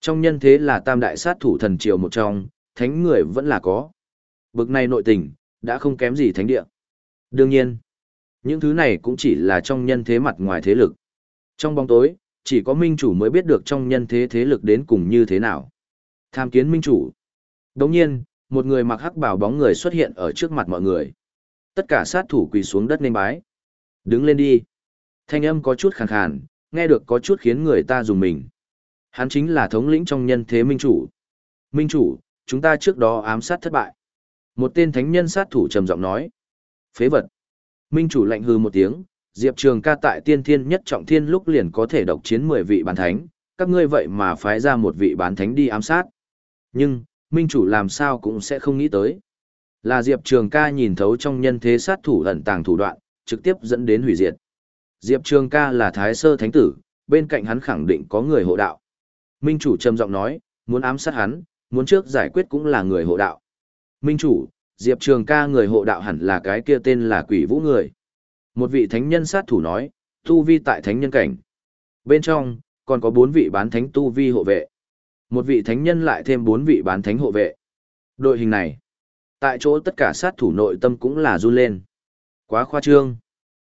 Speaker 1: Trong nhân thế là tam đại sát thủ thần triều một trong, thánh người vẫn là có. Bực này nội tình, đã không kém gì thánh địa. Đương nhiên, những thứ này cũng chỉ là trong nhân thế mặt ngoài thế lực. Trong bóng tối, chỉ có minh chủ mới biết được trong nhân thế thế lực đến cùng như thế nào. Tham kiến minh chủ. Đồng nhiên, một người mặc hắc bảo bóng người xuất hiện ở trước mặt mọi người. Tất cả sát thủ quỳ xuống đất nên bái. Đứng lên đi. Thanh âm có chút khàn khàn, nghe được có chút khiến người ta dùng mình. Hắn chính là thống lĩnh trong nhân thế minh chủ. Minh chủ, chúng ta trước đó ám sát thất bại. Một tên thánh nhân sát thủ trầm giọng nói. Phế vật. Minh chủ lạnh hư một tiếng, Diệp Trường ca tại tiên thiên nhất trọng thiên lúc liền có thể độc chiến 10 vị bán thánh, các ngươi vậy mà phái ra một vị bán thánh đi ám sát. Nhưng, Minh chủ làm sao cũng sẽ không nghĩ tới. Là Diệp Trường ca nhìn thấu trong nhân thế sát thủ ẩn tàng thủ đoạn, trực tiếp dẫn đến hủy diệt. Diệp Trường ca là thái sơ thánh tử, bên cạnh hắn khẳng định có người hộ đạo. Minh chủ trầm giọng nói, muốn ám sát hắn, muốn trước giải quyết cũng là người hộ đạo. Minh chủ, Diệp Trường ca người hộ đạo hẳn là cái kia tên là quỷ vũ người. Một vị thánh nhân sát thủ nói, tu vi tại thánh nhân cảnh. Bên trong, còn có bốn vị bán thánh tu vi hộ vệ. Một vị thánh nhân lại thêm bốn vị bán thánh hộ vệ. Đội hình này, tại chỗ tất cả sát thủ nội tâm cũng là run lên. Quá khoa trương.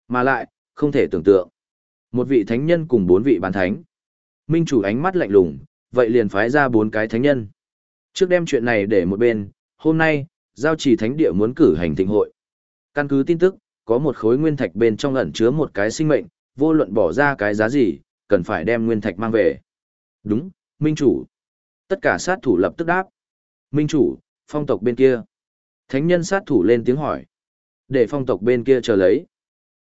Speaker 1: Mà lại, không thể tưởng tượng. Một vị thánh nhân cùng bốn vị bán thánh. Minh chủ ánh mắt lạnh lùng, vậy liền phái ra bốn cái thánh nhân. Trước đem chuyện này để một bên, hôm nay, giao trì thánh địa muốn cử hành thịnh hội. Căn cứ tin tức, có một khối nguyên thạch bên trong ẩn chứa một cái sinh mệnh, vô luận bỏ ra cái giá gì, cần phải đem nguyên thạch mang về. Đúng, Minh chủ. Tất cả sát thủ lập tức đáp. Minh chủ, phong tộc bên kia. Thánh nhân sát thủ lên tiếng hỏi. Để phong tộc bên kia chờ lấy.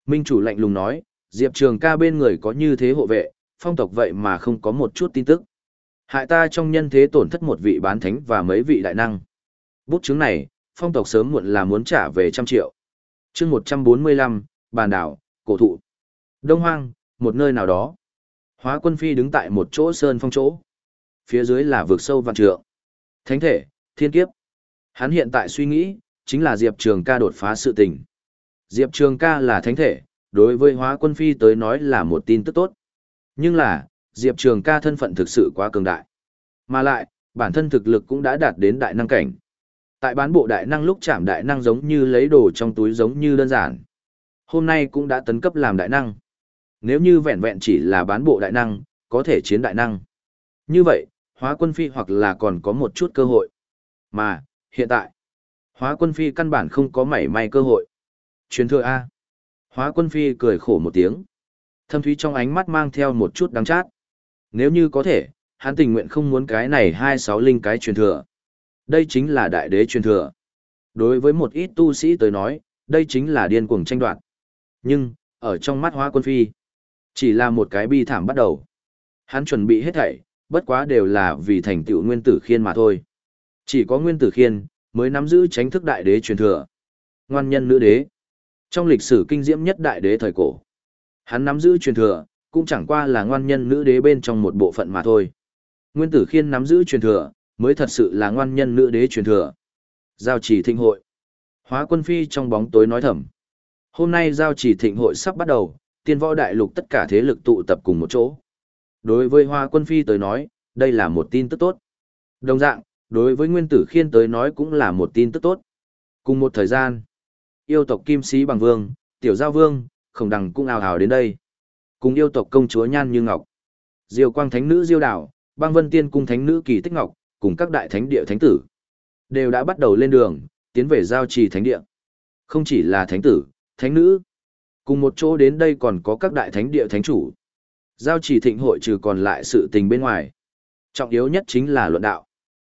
Speaker 1: Minh chủ lạnh lùng nói, Diệp Trường ca bên người có như thế hộ vệ, phong tộc vậy mà không có một chút tin tức. Hại ta trong nhân thế tổn thất một vị bán thánh và mấy vị đại năng. Bút chứng này, phong tộc sớm muộn là muốn trả về trăm triệu. chương 145, bàn đảo, cổ thụ. Đông hoang, một nơi nào đó. Hóa quân phi đứng tại một chỗ sơn phong chỗ. Phía dưới là vực sâu vạn trượng. Thánh thể, thiên kiếp. Hắn hiện tại suy nghĩ, chính là Diệp Trường ca đột phá sự tình. Diệp Trường ca là thánh thể, đối với hóa quân phi tới nói là một tin tức tốt. Nhưng là, Diệp Trường ca thân phận thực sự quá cường đại. Mà lại, bản thân thực lực cũng đã đạt đến đại năng cảnh. Tại bán bộ đại năng lúc chạm đại năng giống như lấy đồ trong túi giống như đơn giản. Hôm nay cũng đã tấn cấp làm đại năng. Nếu như vẹn vẹn chỉ là bán bộ đại năng, có thể chiến đại năng. Như vậy, hóa quân phi hoặc là còn có một chút cơ hội. Mà, hiện tại, hóa quân phi căn bản không có mảy may cơ hội. Truyền thừa A. Hóa quân phi cười khổ một tiếng. Thâm thúy trong ánh mắt mang theo một chút đắng chát. Nếu như có thể, hắn tình nguyện không muốn cái này hai sáu linh cái truyền thừa. Đây chính là đại đế truyền thừa. Đối với một ít tu sĩ tới nói, đây chính là điên cuồng tranh đoạt. Nhưng, ở trong mắt hóa quân phi, chỉ là một cái bi thảm bắt đầu. Hắn chuẩn bị hết thảy, bất quá đều là vì thành tựu nguyên tử khiên mà thôi. Chỉ có nguyên tử khiên, mới nắm giữ tránh thức đại đế truyền thừa. Ngoan nhân nữ đế. Trong lịch sử kinh diễm nhất đại đế thời cổ, hắn nắm giữ truyền thừa, cũng chẳng qua là ngoan nhân nữ đế bên trong một bộ phận mà thôi. Nguyên tử khiên nắm giữ truyền thừa, mới thật sự là ngoan nhân nữ đế truyền thừa. Giao chỉ thịnh hội. Hóa quân phi trong bóng tối nói thầm. Hôm nay giao chỉ thịnh hội sắp bắt đầu, tiên võ đại lục tất cả thế lực tụ tập cùng một chỗ. Đối với Hoa quân phi tới nói, đây là một tin tức tốt. Đồng dạng, đối với nguyên tử khiên tới nói cũng là một tin tức tốt. Cùng một thời gian, yêu tộc kim sĩ bằng vương, tiểu giao vương, khổng đằng cũng ào ào đến đây. Cùng yêu tộc công chúa Nhan Như Ngọc, Diêu Quang Thánh Nữ Diêu Đảo, băng vân tiên cung Thánh Nữ Kỳ Tích Ngọc, cùng các đại thánh địa thánh tử, đều đã bắt đầu lên đường, tiến về giao trì thánh địa. Không chỉ là thánh tử, thánh nữ, cùng một chỗ đến đây còn có các đại thánh địa thánh chủ. Giao trì thịnh hội trừ còn lại sự tình bên ngoài. Trọng yếu nhất chính là luận đạo.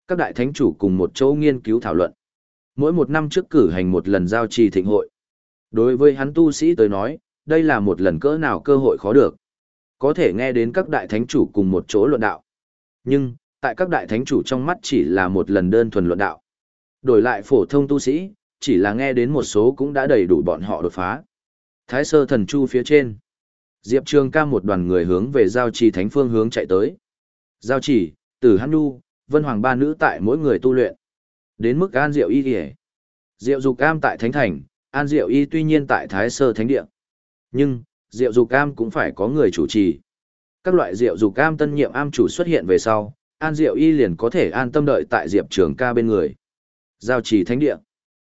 Speaker 1: Các đại thánh chủ cùng một chỗ nghiên cứu thảo luận. Mỗi một năm trước cử hành một lần giao trì thịnh hội. Đối với hắn tu sĩ tới nói, đây là một lần cỡ nào cơ hội khó được. Có thể nghe đến các đại thánh chủ cùng một chỗ luận đạo. Nhưng, tại các đại thánh chủ trong mắt chỉ là một lần đơn thuần luận đạo. Đổi lại phổ thông tu sĩ, chỉ là nghe đến một số cũng đã đầy đủ bọn họ đột phá. Thái sơ thần chu phía trên. Diệp Trường ca một đoàn người hướng về giao trì thánh phương hướng chạy tới. Giao trì, tử hắn nu, vân hoàng ba nữ tại mỗi người tu luyện. Đến mức an diệu y kìa. Diệu dục cam tại thánh thành, an diệu y tuy nhiên tại thái sơ thánh địa. Nhưng, diệu dục cam cũng phải có người chủ trì. Các loại diệu dục cam tân nhiệm am chủ xuất hiện về sau, an diệu y liền có thể an tâm đợi tại diệp trường ca bên người. Giao trì thánh địa.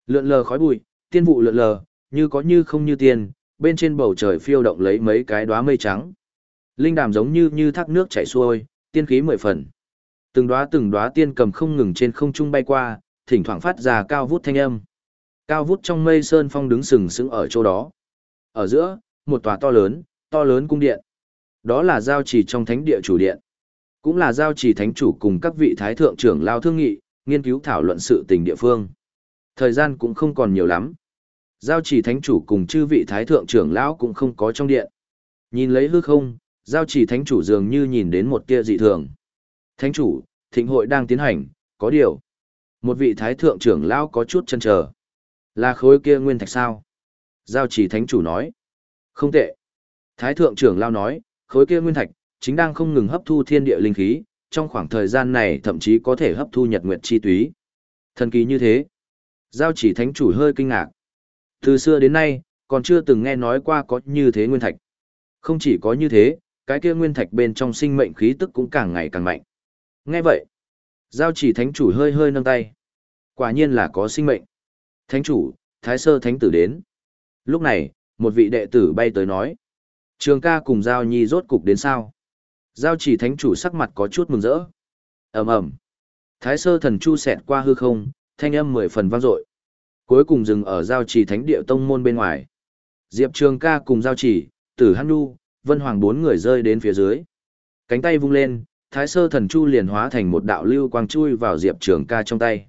Speaker 1: Lượn lờ khói bụi, tiên vụ lượn lờ, như có như không như tiền bên trên bầu trời phiêu động lấy mấy cái đóa mây trắng. Linh đàm giống như như thác nước chảy xuôi, tiên khí mười phần. Từng đóa từng đóa tiên cầm không ngừng trên không trung bay qua, thỉnh thoảng phát ra cao vút thanh âm. Cao vút trong mây sơn phong đứng sừng sững ở chỗ đó. Ở giữa, một tòa to lớn, to lớn cung điện. Đó là giao trì trong thánh địa chủ điện. Cũng là giao trì thánh chủ cùng các vị thái thượng trưởng lao thương nghị, nghiên cứu thảo luận sự tình địa phương. Thời gian cũng không còn nhiều lắm. Giao trì thánh chủ cùng chư vị thái thượng trưởng lão cũng không có trong điện. Nhìn lấy hư không, giao trì thánh chủ dường như nhìn đến một tia dị thường. Thánh chủ, thịnh hội đang tiến hành, có điều. Một vị thái thượng trưởng lão có chút chân chờ. Là khối kia nguyên thạch sao? Giao trì thánh chủ nói. Không tệ. Thái thượng trưởng lao nói, khối kia nguyên thạch, chính đang không ngừng hấp thu thiên địa linh khí, trong khoảng thời gian này thậm chí có thể hấp thu nhật nguyệt chi túy. Thần kỳ như thế. Giao chỉ thánh chủ hơi kinh ngạc. Từ xưa đến nay, còn chưa từng nghe nói qua có như thế nguyên thạch. Không chỉ có như thế, cái kia nguyên thạch bên trong sinh mệnh khí tức cũng càng ngày càng mạnh. Nghe vậy, giao chỉ thánh chủ hơi hơi nâng tay. Quả nhiên là có sinh mệnh. Thánh chủ, thái sơ thánh tử đến. Lúc này, một vị đệ tử bay tới nói. Trường ca cùng giao nhi rốt cục đến sao? Giao chỉ thánh chủ sắc mặt có chút mừng rỡ. ầm ầm Thái sơ thần chu xẹt qua hư không, thanh âm mười phần vang dội cuối cùng dừng ở giao chỉ thánh địa tông môn bên ngoài diệp trường ca cùng giao chỉ tử hăn nu vân hoàng bốn người rơi đến phía dưới cánh tay vung lên thái sơ thần chu liền hóa thành một đạo lưu quang chui vào diệp trường ca trong tay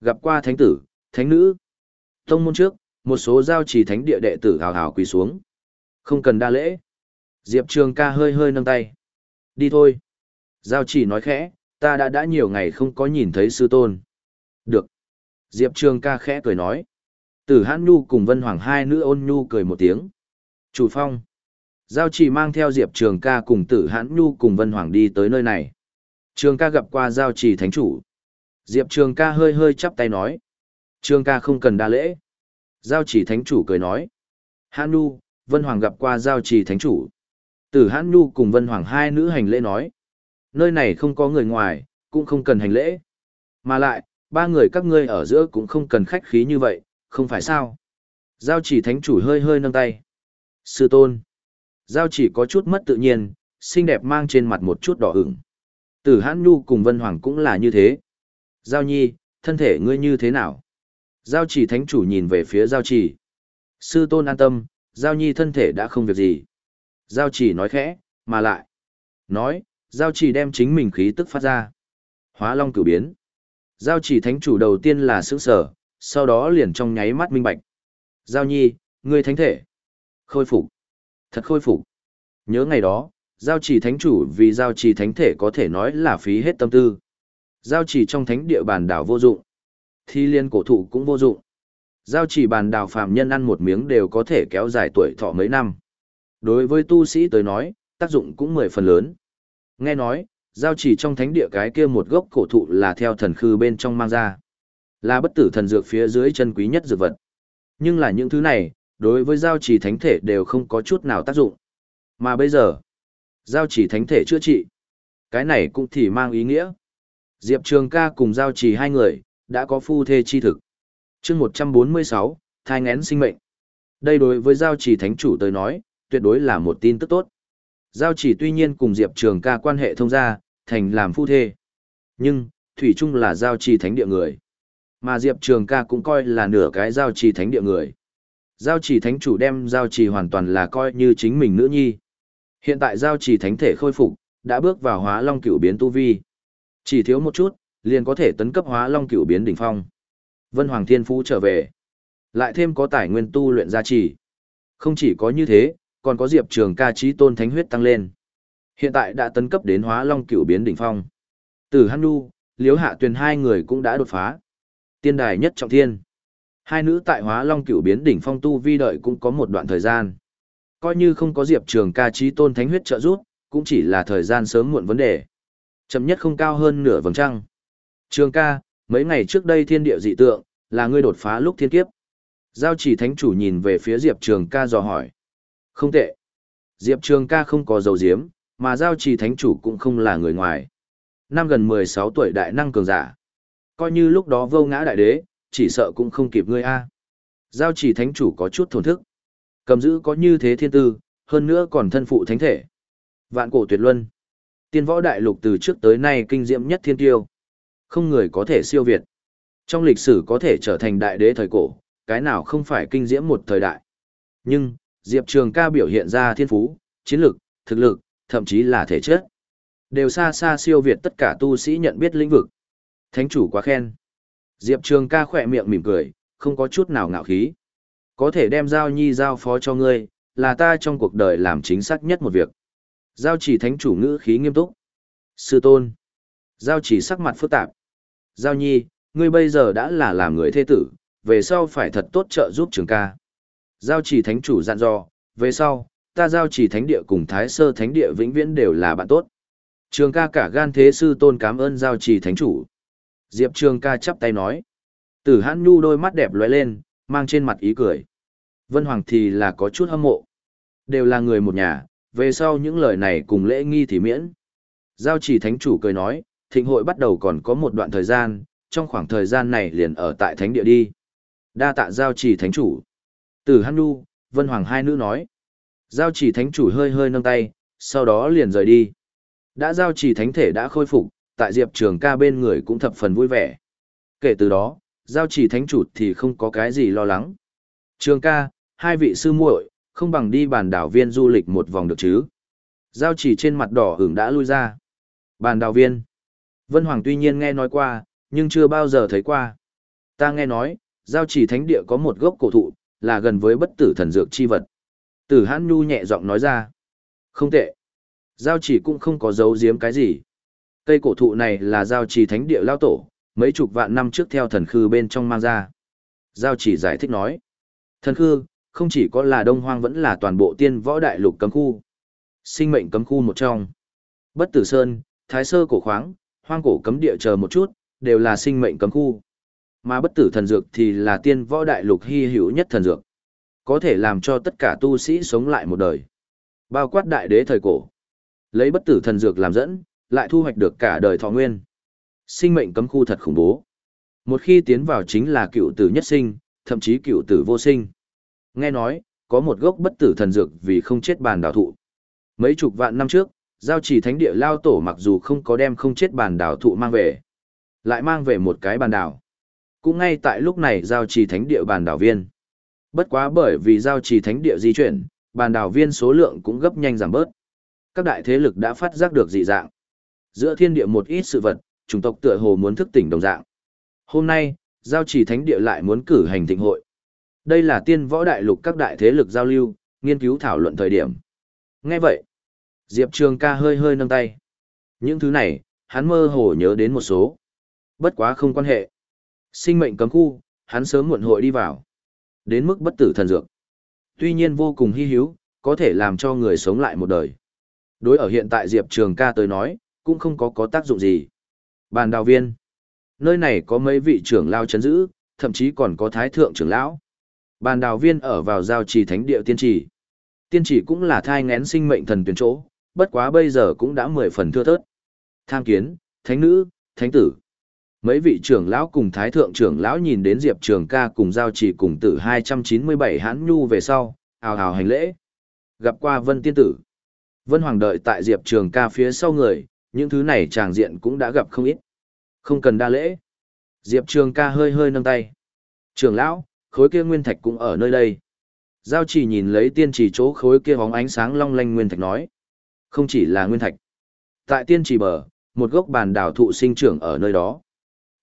Speaker 1: gặp qua thánh tử thánh nữ tông môn trước một số giao trì thánh địa đệ tử hào hào quỳ xuống không cần đa lễ diệp trường ca hơi hơi nâng tay đi thôi giao trì nói khẽ, ta đã đã nhiều ngày không có nhìn thấy sư tôn được Diệp Trường ca khẽ cười nói. Tử Hãn Nhu cùng Vân Hoàng hai nữ ôn nhu cười một tiếng. Chủ phong. Giao chỉ mang theo Diệp Trường ca cùng Tử Hãn Nhu cùng Vân Hoàng đi tới nơi này. Trường ca gặp qua Giao chỉ thánh chủ. Diệp Trường ca hơi hơi chắp tay nói. Trường ca không cần đa lễ. Giao chỉ thánh chủ cười nói. Hãn Nhu, Vân Hoàng gặp qua Giao chỉ thánh chủ. Tử Hãn Nhu cùng Vân Hoàng hai nữ hành lễ nói. Nơi này không có người ngoài, cũng không cần hành lễ. Mà lại, ba người các ngươi ở giữa cũng không cần khách khí như vậy, không phải sao? Giao chỉ thánh chủ hơi hơi nâng tay. Sư tôn. Giao chỉ có chút mất tự nhiên, xinh đẹp mang trên mặt một chút đỏ ửng. Tử hãn nhu cùng vân hoàng cũng là như thế. Giao nhi, thân thể ngươi như thế nào? Giao chỉ thánh chủ nhìn về phía giao chỉ. Sư tôn an tâm, giao nhi thân thể đã không việc gì. Giao chỉ nói khẽ, mà lại. Nói, giao chỉ đem chính mình khí tức phát ra. Hóa long cửu biến. Giao chỉ thánh chủ đầu tiên là sững sở, sau đó liền trong nháy mắt minh bạch. Giao nhi, ngươi thánh thể. Khôi phục. Thật khôi phục. Nhớ ngày đó, giao chỉ thánh chủ vì giao chỉ thánh thể có thể nói là phí hết tâm tư. Giao chỉ trong thánh địa bàn đảo vô dụng. Thi liên cổ thụ cũng vô dụng. Giao chỉ bàn đào phàm nhân ăn một miếng đều có thể kéo dài tuổi thọ mấy năm. Đối với tu sĩ tới nói, tác dụng cũng mười phần lớn. Nghe nói, giao chỉ trong thánh địa cái kia một gốc cổ thụ là theo thần khư bên trong mang ra. Là bất tử thần dược phía dưới chân quý nhất dược vật. Nhưng là những thứ này, đối với giao chỉ thánh thể đều không có chút nào tác dụng. Mà bây giờ, giao chỉ thánh thể chữa trị. Cái này cũng thì mang ý nghĩa. Diệp Trường ca cùng giao chỉ hai người, đã có phu thê chi thực. chương 146, thai ngén sinh mệnh. Đây đối với giao chỉ thánh chủ tới nói, tuyệt đối là một tin tức tốt. Giao chỉ tuy nhiên cùng Diệp Trường ca quan hệ thông gia, thành làm phu thê. Nhưng, Thủy Trung là giao trì thánh địa người. Mà Diệp Trường ca cũng coi là nửa cái giao trì thánh địa người. Giao trì thánh chủ đem giao trì hoàn toàn là coi như chính mình nữ nhi. Hiện tại giao trì thánh thể khôi phục, đã bước vào hóa long cửu biến tu vi. Chỉ thiếu một chút, liền có thể tấn cấp hóa long Cựu biến đỉnh phong. Vân Hoàng Thiên Phú trở về. Lại thêm có tài nguyên tu luyện gia trì. Không chỉ có như thế, còn có Diệp Trường ca trí tôn thánh huyết tăng lên. Hiện tại đã tấn cấp đến hóa long Cựu biến đỉnh phong. Từ Hăn Nu, Liếu Hạ Tuyền hai người cũng đã đột phá. Tiên đài nhất trọng thiên. Hai nữ tại hóa long Cựu biến đỉnh phong tu vi đợi cũng có một đoạn thời gian. Coi như không có diệp trường ca trí tôn thánh huyết trợ giúp, cũng chỉ là thời gian sớm muộn vấn đề. Chậm nhất không cao hơn nửa vầng trăng. Trường ca, mấy ngày trước đây thiên địa dị tượng, là ngươi đột phá lúc thiên kiếp. Giao chỉ thánh chủ nhìn về phía Diệp Trường ca dò hỏi. Không tệ. Diệp Trường ca không có dầu diếm, mà giao chỉ thánh chủ cũng không là người ngoài. Năm gần 16 tuổi đại năng cường giả. Coi như lúc đó vô ngã đại đế, chỉ sợ cũng không kịp ngươi a. Giao chỉ thánh chủ có chút thổn thức. Cầm giữ có như thế thiên tư, hơn nữa còn thân phụ thánh thể. Vạn cổ tuyệt luân. Tiên võ đại lục từ trước tới nay kinh diệm nhất thiên tiêu. Không người có thể siêu việt. Trong lịch sử có thể trở thành đại đế thời cổ, cái nào không phải kinh diễm một thời đại. Nhưng, Diệp Trường ca biểu hiện ra thiên phú, chiến lực, thực lực, thậm chí là thể chất. Đều xa xa siêu việt tất cả tu sĩ nhận biết lĩnh vực. Thánh chủ quá khen. Diệp Trường ca khỏe miệng mỉm cười, không có chút nào ngạo khí. Có thể đem giao nhi giao phó cho ngươi, là ta trong cuộc đời làm chính xác nhất một việc. Giao chỉ thánh chủ ngữ khí nghiêm túc. Sư tôn. Giao chỉ sắc mặt phức tạp. Giao nhi, ngươi bây giờ đã là làm người thế tử, về sau phải thật tốt trợ giúp trường ca. Giao chỉ thánh chủ dặn dò, về sau, ta giao chỉ thánh địa cùng thái sơ thánh địa vĩnh viễn đều là bạn tốt. Trường ca cả gan thế sư tôn cảm ơn giao chỉ thánh chủ. Diệp trường ca chắp tay nói. Tử hãn nhu đôi mắt đẹp lóe lên, mang trên mặt ý cười. Vân Hoàng thì là có chút hâm mộ. Đều là người một nhà, về sau những lời này cùng lễ nghi thì miễn. Giao chỉ thánh chủ cười nói, thịnh hội bắt đầu còn có một đoạn thời gian, trong khoảng thời gian này liền ở tại thánh địa đi. Đa tạ giao chỉ thánh chủ. Từ Hăn Nhu, Vân Hoàng hai nữ nói. Giao chỉ thánh chủ hơi hơi nâng tay, sau đó liền rời đi. Đã giao chỉ thánh thể đã khôi phục, tại Diệp Trường ca bên người cũng thập phần vui vẻ. Kể từ đó, giao chỉ thánh chủ thì không có cái gì lo lắng. Trường ca, hai vị sư muội, không bằng đi bàn đảo viên du lịch một vòng được chứ. Giao chỉ trên mặt đỏ hưởng đã lui ra. Bàn đảo viên. Vân Hoàng tuy nhiên nghe nói qua, nhưng chưa bao giờ thấy qua. Ta nghe nói, giao chỉ thánh địa có một gốc cổ thụ, là gần với bất tử thần dược chi vật. Tử Hãn Nhu nhẹ giọng nói ra. Không tệ. Giao chỉ cũng không có giấu giếm cái gì. Cây cổ thụ này là giao chỉ thánh địa lao tổ, mấy chục vạn năm trước theo thần khư bên trong mang ra. Giao chỉ giải thích nói. Thần khư, không chỉ có là đông hoang vẫn là toàn bộ tiên võ đại lục cấm khu. Sinh mệnh cấm khu một trong. Bất tử sơn, thái sơ cổ khoáng, hoang cổ cấm địa chờ một chút, đều là sinh mệnh cấm khu. Mà bất tử thần dược thì là tiên võ đại lục hy hữu nhất thần dược. Có thể làm cho tất cả tu sĩ sống lại một đời. Bao quát đại đế thời cổ. Lấy bất tử thần dược làm dẫn, lại thu hoạch được cả đời thọ nguyên. Sinh mệnh cấm khu thật khủng bố. Một khi tiến vào chính là cựu tử nhất sinh, thậm chí cựu tử vô sinh. Nghe nói, có một gốc bất tử thần dược vì không chết bàn đào thụ. Mấy chục vạn năm trước, giao chỉ thánh địa lao tổ mặc dù không có đem không chết bàn đảo thụ mang về, lại mang về một cái bàn đảo. Cũng ngay tại lúc này giao trì thánh địa bàn đảo viên. Bất quá bởi vì giao trì thánh địa di chuyển, bàn đảo viên số lượng cũng gấp nhanh giảm bớt. Các đại thế lực đã phát giác được dị dạng. Giữa thiên địa một ít sự vật, chủng tộc tựa hồ muốn thức tỉnh đồng dạng. Hôm nay, giao trì thánh địa lại muốn cử hành thịnh hội. Đây là tiên võ đại lục các đại thế lực giao lưu, nghiên cứu thảo luận thời điểm. Nghe vậy, Diệp Trường ca hơi hơi nâng tay. Những thứ này, hắn mơ hồ nhớ đến một số. Bất quá không quan hệ. Sinh mệnh cấm khu, hắn sớm muộn hội đi vào. Đến mức bất tử thần dược. Tuy nhiên vô cùng hy hữu, có thể làm cho người sống lại một đời. Đối ở hiện tại Diệp Trường ca tới nói, cũng không có có tác dụng gì. Bàn đào viên. Nơi này có mấy vị trưởng lao chấn giữ, thậm chí còn có thái thượng trưởng lão. Bàn đào viên ở vào giao trì thánh địa tiên trì. Tiên trì cũng là thai ngén sinh mệnh thần tuyển chỗ, bất quá bây giờ cũng đã mười phần thưa thớt. Tham kiến, thánh nữ, thánh tử. Mấy vị trưởng lão cùng thái thượng trưởng lão nhìn đến Diệp Trường ca cùng giao chỉ cùng tử 297 hãn nhu về sau, ào ào hành lễ. Gặp qua Vân Tiên Tử. Vân Hoàng đợi tại Diệp Trường ca phía sau người, những thứ này tràng diện cũng đã gặp không ít. Không cần đa lễ. Diệp Trường ca hơi hơi nâng tay. Trưởng lão, khối kia nguyên thạch cũng ở nơi đây. Giao chỉ nhìn lấy tiên chỉ chỗ khối kia bóng ánh sáng long lanh nguyên thạch nói. Không chỉ là nguyên thạch. Tại tiên chỉ bờ, một gốc bàn đảo thụ sinh trưởng ở nơi đó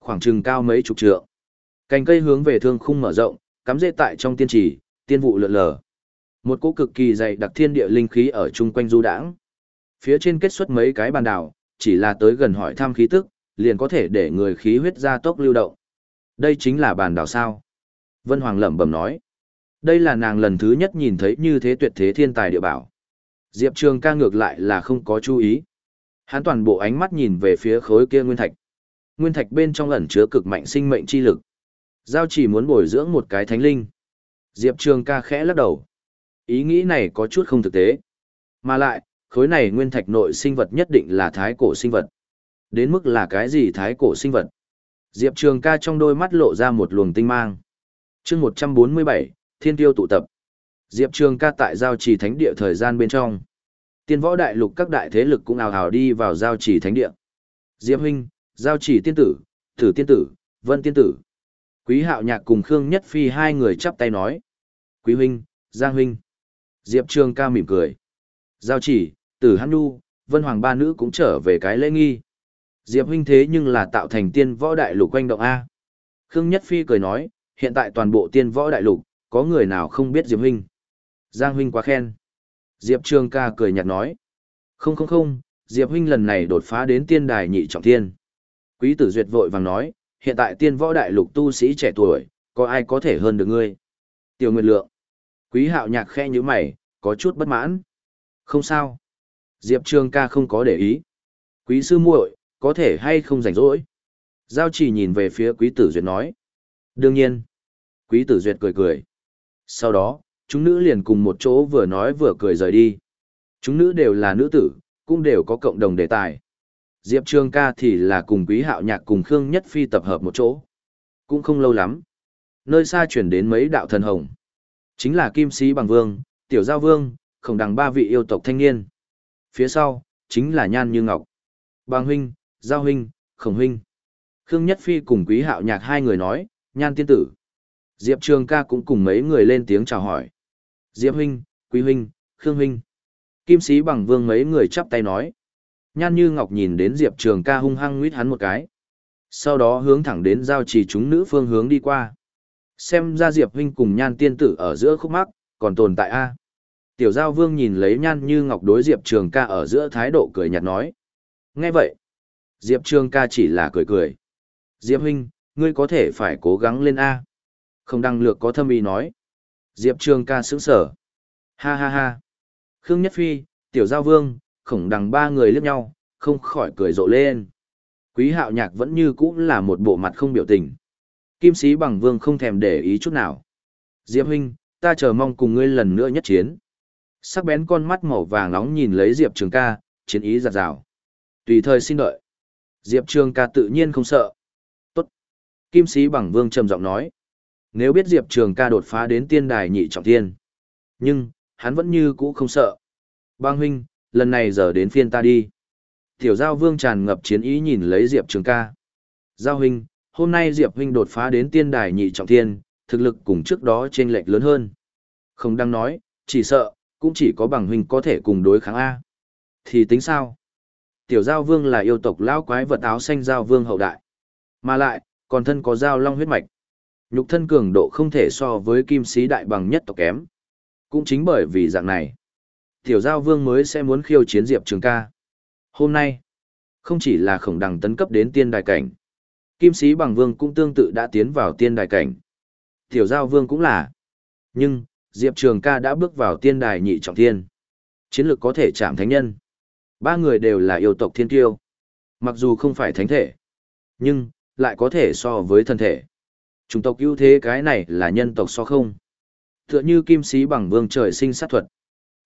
Speaker 1: khoảng chừng cao mấy chục trượng. Cành cây hướng về thương khung mở rộng, cắm rễ tại trong tiên trì, tiên vụ lượn lờ. Một cỗ cực kỳ dày đặc thiên địa linh khí ở chung quanh du đãng. Phía trên kết xuất mấy cái bàn đảo, chỉ là tới gần hỏi thăm khí tức, liền có thể để người khí huyết ra tốc lưu động. Đây chính là bàn đảo sao. Vân Hoàng lẩm bẩm nói. Đây là nàng lần thứ nhất nhìn thấy như thế tuyệt thế thiên tài địa bảo. Diệp Trường ca ngược lại là không có chú ý. Hắn toàn bộ ánh mắt nhìn về phía khối kia nguyên thạch. Nguyên thạch bên trong ẩn chứa cực mạnh sinh mệnh chi lực. Giao chỉ muốn bồi dưỡng một cái thánh linh. Diệp Trường ca khẽ lắc đầu. Ý nghĩ này có chút không thực tế. Mà lại, khối này nguyên thạch nội sinh vật nhất định là thái cổ sinh vật. Đến mức là cái gì thái cổ sinh vật? Diệp Trường ca trong đôi mắt lộ ra một luồng tinh mang. chương 147, Thiên Tiêu tụ tập. Diệp Trường ca tại giao trì thánh địa thời gian bên trong. Tiên võ đại lục các đại thế lực cũng ào hào đi vào giao trì thánh địa. Diệp huynh, giao trì tiên tử, tử tiên tử, vân tiên tử. Quý hạo nhạc cùng Khương Nhất Phi hai người chắp tay nói. Quý huynh, Giang huynh. Diệp Trường ca mỉm cười. Giao chỉ, tử hắn nu, vân hoàng ba nữ cũng trở về cái lễ nghi. Diệp huynh thế nhưng là tạo thành tiên võ đại lục quanh động A. Khương Nhất Phi cười nói, hiện tại toàn bộ tiên võ đại lục, có người nào không biết Diệp huynh. Giang huynh quá khen. Diệp Trường ca cười nhạt nói. Không không không, Diệp huynh lần này đột phá đến tiên đài nhị trọng thiên. Quý tử duyệt vội vàng nói, hiện tại tiên võ đại lục tu sĩ trẻ tuổi, có ai có thể hơn được ngươi. Tiểu Nguyệt Lượng. Quý hạo nhạc khe như mày, có chút bất mãn. Không sao. Diệp Trường ca không có để ý. Quý sư muội, có thể hay không rảnh rỗi. Giao chỉ nhìn về phía quý tử duyệt nói. Đương nhiên. Quý tử duyệt cười cười. Sau đó, chúng nữ liền cùng một chỗ vừa nói vừa cười rời đi. Chúng nữ đều là nữ tử, cũng đều có cộng đồng đề tài. Diệp Trường ca thì là cùng quý hạo nhạc cùng Khương Nhất Phi tập hợp một chỗ. Cũng không lâu lắm. Nơi xa chuyển đến mấy đạo thần hồng. Chính là Kim Sĩ Bằng Vương, Tiểu Giao Vương, khổng đằng ba vị yêu tộc thanh niên. Phía sau, chính là Nhan Như Ngọc. Bằng huynh, Giao huynh, khổng huynh. Khương Nhất Phi cùng quý hạo nhạc hai người nói, Nhan tiên tử. Diệp Trường ca cũng cùng mấy người lên tiếng chào hỏi. Diệp huynh, quý huynh, Khương huynh. Kim sĩ bằng vương mấy người chắp tay nói. Nhan như ngọc nhìn đến Diệp Trường ca hung hăng nguyết hắn một cái. Sau đó hướng thẳng đến giao trì chúng nữ phương hướng đi qua. Xem ra Diệp huynh cùng nhan tiên tử ở giữa khúc mắc, còn tồn tại a Tiểu giao vương nhìn lấy nhan như ngọc đối Diệp Trường ca ở giữa thái độ cười nhạt nói. Nghe vậy, Diệp Trường ca chỉ là cười cười. Diệp huynh, ngươi có thể phải cố gắng lên A. Không đăng lược có thâm ý nói. Diệp Trường ca sững sở. Ha ha ha. Khương Nhất Phi, Tiểu Giao Vương, khổng đằng ba người liếc nhau, không khỏi cười rộ lên. Quý hạo nhạc vẫn như cũ là một bộ mặt không biểu tình. Kim sĩ bằng vương không thèm để ý chút nào. Diệp huynh, ta chờ mong cùng ngươi lần nữa nhất chiến. Sắc bén con mắt màu vàng nóng nhìn lấy Diệp Trường ca, chiến ý giặt rào. Tùy thời xin đợi. Diệp Trường ca tự nhiên không sợ. Tốt. Kim sĩ bằng vương trầm giọng nói. Nếu biết Diệp Trường ca đột phá đến tiên đài nhị trọng thiên. Nhưng, hắn vẫn như cũ không sợ. Bang huynh, lần này giờ đến phiên ta đi. Tiểu giao vương tràn ngập chiến ý nhìn lấy Diệp Trường ca. Giao huynh, hôm nay Diệp huynh đột phá đến tiên đài nhị trọng thiên, thực lực cùng trước đó trên lệch lớn hơn. Không đang nói, chỉ sợ, cũng chỉ có bằng huynh có thể cùng đối kháng A. Thì tính sao? Tiểu giao vương là yêu tộc lão quái vật áo xanh giao vương hậu đại. Mà lại, còn thân có giao long huyết mạch. Nhục thân cường độ không thể so với kim sĩ đại bằng nhất tộc kém. Cũng chính bởi vì dạng này, tiểu giao vương mới sẽ muốn khiêu chiến diệp trường ca. Hôm nay, không chỉ là khổng đằng tấn cấp đến tiên đài cảnh, kim sĩ bằng vương cũng tương tự đã tiến vào tiên đài cảnh. Tiểu giao vương cũng là. Nhưng, diệp trường ca đã bước vào tiên đài nhị trọng thiên. Chiến lược có thể chạm thánh nhân. Ba người đều là yêu tộc thiên tiêu. Mặc dù không phải thánh thể, nhưng, lại có thể so với thân thể. Chủng tộc ưu thế cái này là nhân tộc so không. Tựa như kim sĩ bằng vương trời sinh sát thuật.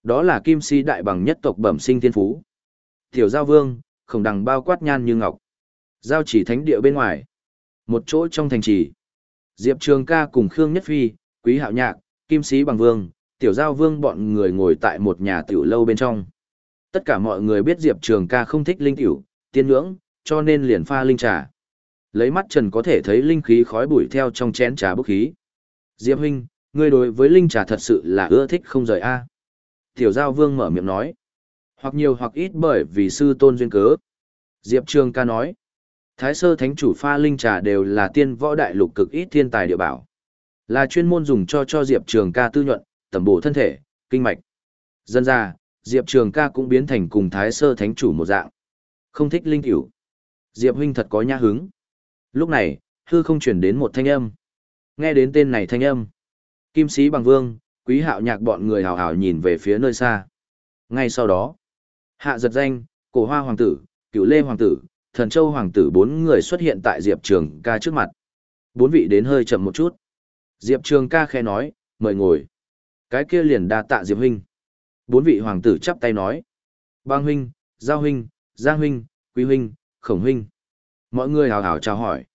Speaker 1: Đó là kim sĩ đại bằng nhất tộc bẩm sinh thiên phú. Tiểu giao vương, khổng đằng bao quát nhan như ngọc. Giao chỉ thánh địa bên ngoài. Một chỗ trong thành trì. Diệp Trường ca cùng Khương Nhất Phi, Quý Hạo Nhạc, Kim Sĩ Bằng Vương, Tiểu Giao Vương bọn người ngồi tại một nhà tiểu lâu bên trong. Tất cả mọi người biết Diệp Trường ca không thích linh tiểu, tiên ngưỡng, cho nên liền pha linh trà. Lấy mắt trần có thể thấy linh khí khói bụi theo trong chén trà bốc khí. Diệp huynh, ngươi đối với linh trà thật sự là ưa thích không rời a. Tiểu giao vương mở miệng nói. Hoặc nhiều hoặc ít bởi vì sư tôn duyên cớ. Diệp Trường ca nói. Thái sơ thánh chủ pha linh trà đều là tiên võ đại lục cực ít thiên tài địa bảo. Là chuyên môn dùng cho cho Diệp Trường ca tư nhuận, tẩm bổ thân thể, kinh mạch. Dân ra, Diệp Trường ca cũng biến thành cùng thái sơ thánh chủ một dạng. Không thích linh tiểu. Diệp huynh thật có nhã hứng. Lúc này, hư không chuyển đến một thanh âm. Nghe đến tên này thanh âm. Kim sĩ bằng vương, quý hạo nhạc bọn người hào hào nhìn về phía nơi xa. Ngay sau đó, hạ giật danh, cổ hoa hoàng tử, cựu lê hoàng tử, thần châu hoàng tử bốn người xuất hiện tại Diệp Trường ca trước mặt. Bốn vị đến hơi chậm một chút. Diệp Trường ca khẽ nói, mời ngồi. Cái kia liền đa tạ Diệp huynh. Bốn vị hoàng tử chắp tay nói. Bang huynh, Giao huynh, Giang huynh, Quý huynh, Khổng huynh. Mọi người hào hào chào hỏi.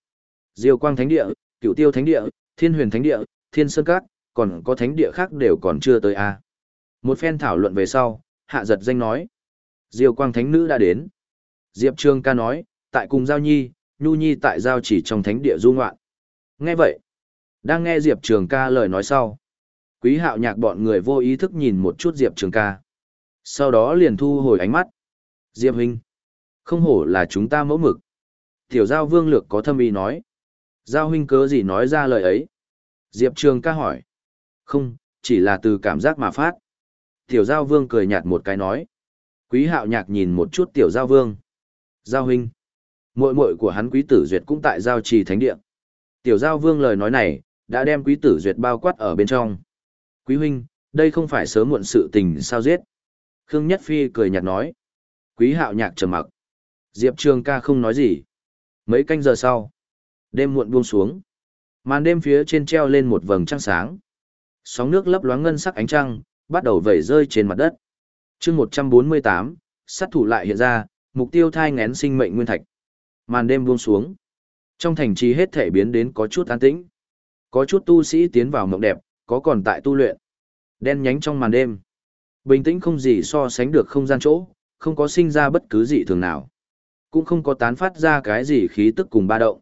Speaker 1: Diêu Quang Thánh Địa, Cựu Tiêu Thánh Địa, Thiên Huyền Thánh Địa, Thiên Sơn Cát, còn có thánh địa khác đều còn chưa tới a. À. Một phen thảo luận về sau, Hạ Giật danh nói: Diêu Quang Thánh nữ đã đến. Diệp Trương ca nói, tại cùng Giao Nhi, Nhu Nhi tại Giao chỉ trong thánh địa du ngoạn. Nghe vậy, đang nghe Diệp Trường ca lời nói sau. Quý hạo nhạc bọn người vô ý thức nhìn một chút Diệp Trường ca. Sau đó liền thu hồi ánh mắt. Diệp Huynh, không hổ là chúng ta mẫu mực. Tiểu Giao Vương Lược có thâm ý nói. Giao Huynh cớ gì nói ra lời ấy? Diệp Trường ca hỏi. Không, chỉ là từ cảm giác mà phát. Tiểu Giao Vương cười nhạt một cái nói. Quý hạo nhạc nhìn một chút Tiểu Giao Vương. Giao Huynh. muội muội của hắn Quý Tử Duyệt cũng tại Giao Trì Thánh Địa. Tiểu Giao Vương lời nói này, đã đem Quý Tử Duyệt bao quát ở bên trong. Quý Huynh, đây không phải sớm muộn sự tình sao giết. Khương Nhất Phi cười nhạt nói. Quý hạo nhạc trầm mặc. Diệp Trường ca không nói gì. Mấy canh giờ sau, đêm muộn buông xuống. Màn đêm phía trên treo lên một vầng trăng sáng. Sóng nước lấp loáng ngân sắc ánh trăng, bắt đầu vẩy rơi trên mặt đất. chương 148, sát thủ lại hiện ra, mục tiêu thai ngén sinh mệnh nguyên thạch. Màn đêm buông xuống. Trong thành trì hết thể biến đến có chút an tĩnh. Có chút tu sĩ tiến vào mộng đẹp, có còn tại tu luyện. Đen nhánh trong màn đêm. Bình tĩnh không gì so sánh được không gian chỗ, không có sinh ra bất cứ gì thường nào. Cũng không có tán phát ra cái gì khí tức cùng ba động.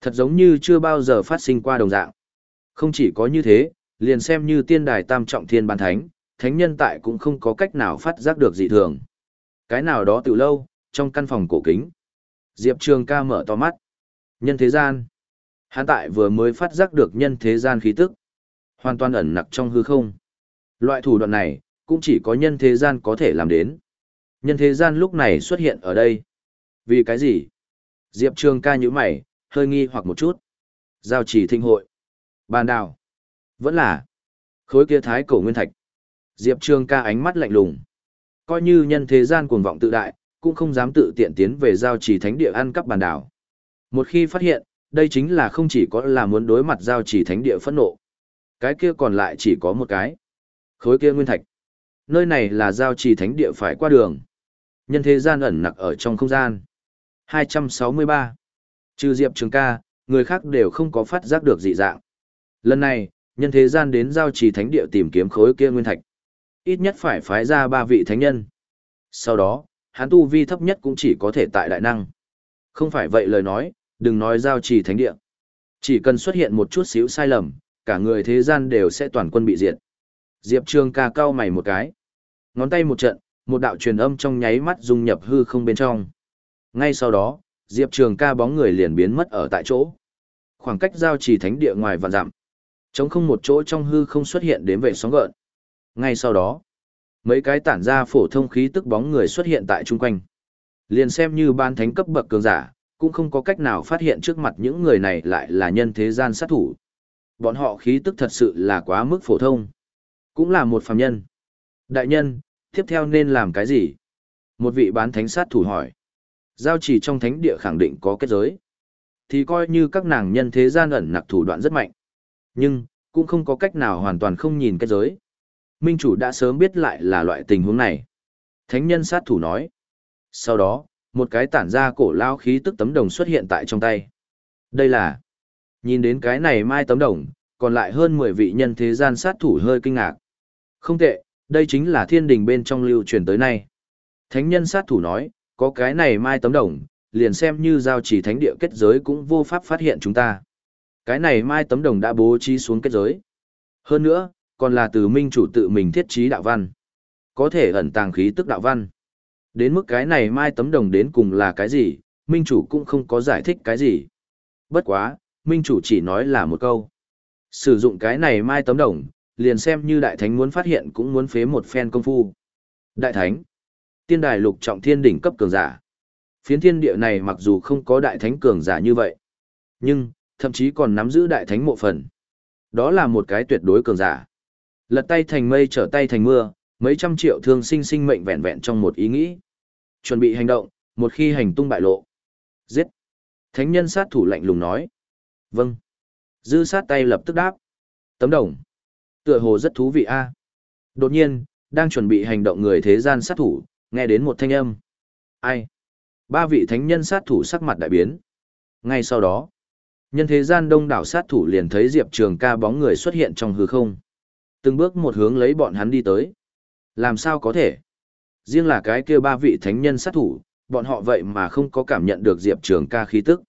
Speaker 1: Thật giống như chưa bao giờ phát sinh qua đồng dạng. Không chỉ có như thế, liền xem như tiên đài tam trọng thiên ban thánh, thánh nhân tại cũng không có cách nào phát giác được dị thường. Cái nào đó từ lâu, trong căn phòng cổ kính. Diệp Trường ca mở to mắt. Nhân thế gian. Hắn tại vừa mới phát giác được nhân thế gian khí tức. Hoàn toàn ẩn nặc trong hư không. Loại thủ đoạn này, cũng chỉ có nhân thế gian có thể làm đến. Nhân thế gian lúc này xuất hiện ở đây. Vì cái gì? Diệp Trường ca như mày, hơi nghi hoặc một chút. Giao chỉ thinh hội. Bàn đào. Vẫn là. Khối kia thái cổ nguyên thạch. Diệp Trường ca ánh mắt lạnh lùng. Coi như nhân thế gian cuồng vọng tự đại, cũng không dám tự tiện tiến về giao chỉ thánh địa ăn cắp bàn đảo. Một khi phát hiện, đây chính là không chỉ có là muốn đối mặt giao chỉ thánh địa phẫn nộ. Cái kia còn lại chỉ có một cái. Khối kia nguyên thạch. Nơi này là giao chỉ thánh địa phải qua đường. Nhân thế gian ẩn nặc ở trong không gian. 263. Trừ Diệp Trường ca, người khác đều không có phát giác được dị dạng. Lần này, nhân thế gian đến giao trì thánh địa tìm kiếm khối kia nguyên thạch. Ít nhất phải phái ra ba vị thánh nhân. Sau đó, hắn tu vi thấp nhất cũng chỉ có thể tại đại năng. Không phải vậy lời nói, đừng nói giao trì thánh địa. Chỉ cần xuất hiện một chút xíu sai lầm, cả người thế gian đều sẽ toàn quân bị diệt. Diệp Trường ca cao mày một cái. Ngón tay một trận, một đạo truyền âm trong nháy mắt dung nhập hư không bên trong. Ngay sau đó, Diệp Trường ca bóng người liền biến mất ở tại chỗ. Khoảng cách giao trì thánh địa ngoài vạn dặm. Trống không một chỗ trong hư không xuất hiện đến vệ sóng gợn. Ngay sau đó, mấy cái tản ra phổ thông khí tức bóng người xuất hiện tại chung quanh. Liền xem như ban thánh cấp bậc cường giả, cũng không có cách nào phát hiện trước mặt những người này lại là nhân thế gian sát thủ. Bọn họ khí tức thật sự là quá mức phổ thông. Cũng là một phàm nhân. Đại nhân, tiếp theo nên làm cái gì? Một vị bán thánh sát thủ hỏi. Giao chỉ trong thánh địa khẳng định có kết giới. Thì coi như các nàng nhân thế gian ẩn nặc thủ đoạn rất mạnh. Nhưng, cũng không có cách nào hoàn toàn không nhìn kết giới. Minh chủ đã sớm biết lại là loại tình huống này. Thánh nhân sát thủ nói. Sau đó, một cái tản ra cổ lao khí tức tấm đồng xuất hiện tại trong tay. Đây là... Nhìn đến cái này mai tấm đồng, còn lại hơn 10 vị nhân thế gian sát thủ hơi kinh ngạc. Không tệ, đây chính là thiên đình bên trong lưu truyền tới nay. Thánh nhân sát thủ nói, có cái này mai tấm đồng, liền xem như giao chỉ thánh địa kết giới cũng vô pháp phát hiện chúng ta. Cái này mai tấm đồng đã bố trí xuống kết giới. Hơn nữa, còn là từ minh chủ tự mình thiết trí đạo văn. Có thể ẩn tàng khí tức đạo văn. Đến mức cái này mai tấm đồng đến cùng là cái gì, minh chủ cũng không có giải thích cái gì. Bất quá, minh chủ chỉ nói là một câu. Sử dụng cái này mai tấm đồng, liền xem như đại thánh muốn phát hiện cũng muốn phế một phen công phu. Đại thánh, tiên đài lục trọng thiên đỉnh cấp cường giả. Phiến thiên địa này mặc dù không có đại thánh cường giả như vậy, nhưng thậm chí còn nắm giữ đại thánh mộ phần. Đó là một cái tuyệt đối cường giả. Lật tay thành mây trở tay thành mưa, mấy trăm triệu thương sinh sinh mệnh vẹn vẹn trong một ý nghĩ. Chuẩn bị hành động, một khi hành tung bại lộ. Giết. Thánh nhân sát thủ lạnh lùng nói. Vâng. Dư sát tay lập tức đáp. Tấm đồng. Tựa hồ rất thú vị a. Đột nhiên, đang chuẩn bị hành động người thế gian sát thủ, nghe đến một thanh âm. Ai? Ba vị thánh nhân sát thủ sắc mặt đại biến. Ngay sau đó, nhân thế gian đông đảo sát thủ liền thấy Diệp Trường ca bóng người xuất hiện trong hư không. Từng bước một hướng lấy bọn hắn đi tới. Làm sao có thể? Riêng là cái kia ba vị thánh nhân sát thủ, bọn họ vậy mà không có cảm nhận được Diệp Trường ca khí tức.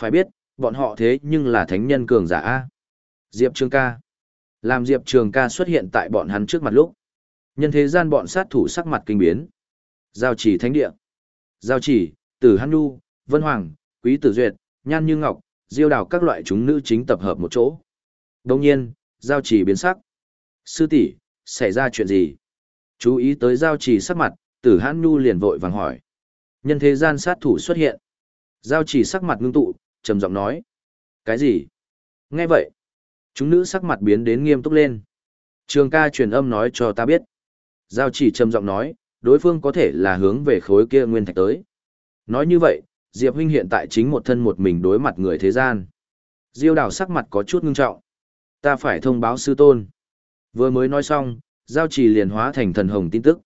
Speaker 1: Phải biết, bọn họ thế nhưng là thánh nhân cường giả A. Diệp Trường ca. Làm Diệp Trường ca xuất hiện tại bọn hắn trước mặt lúc. Nhân thế gian bọn sát thủ sắc mặt kinh biến. Giao chỉ thánh địa. Giao chỉ, tử hán Nu, Vân Hoàng, Quý Tử Duyệt, Nhan Như Ngọc, Diêu Đào các loại chúng nữ chính tập hợp một chỗ. Đồng nhiên, giao chỉ biến sắc. Sư tỷ, xảy ra chuyện gì? Chú ý tới giao chỉ sắc mặt, tử hán Nu liền vội vàng hỏi. Nhân thế gian sát thủ xuất hiện. Giao chỉ sắc mặt ngưng tụ, trầm giọng nói. Cái gì? Nghe vậy. Chúng nữ sắc mặt biến đến nghiêm túc lên. Trường ca truyền âm nói cho ta biết. Giao chỉ trầm giọng nói, đối phương có thể là hướng về khối kia nguyên thạch tới. Nói như vậy, Diệp huynh hiện tại chính một thân một mình đối mặt người thế gian. Diêu đào sắc mặt có chút ngưng trọng. Ta phải thông báo sư tôn. Vừa mới nói xong, giao chỉ liền hóa thành thần hồng tin tức.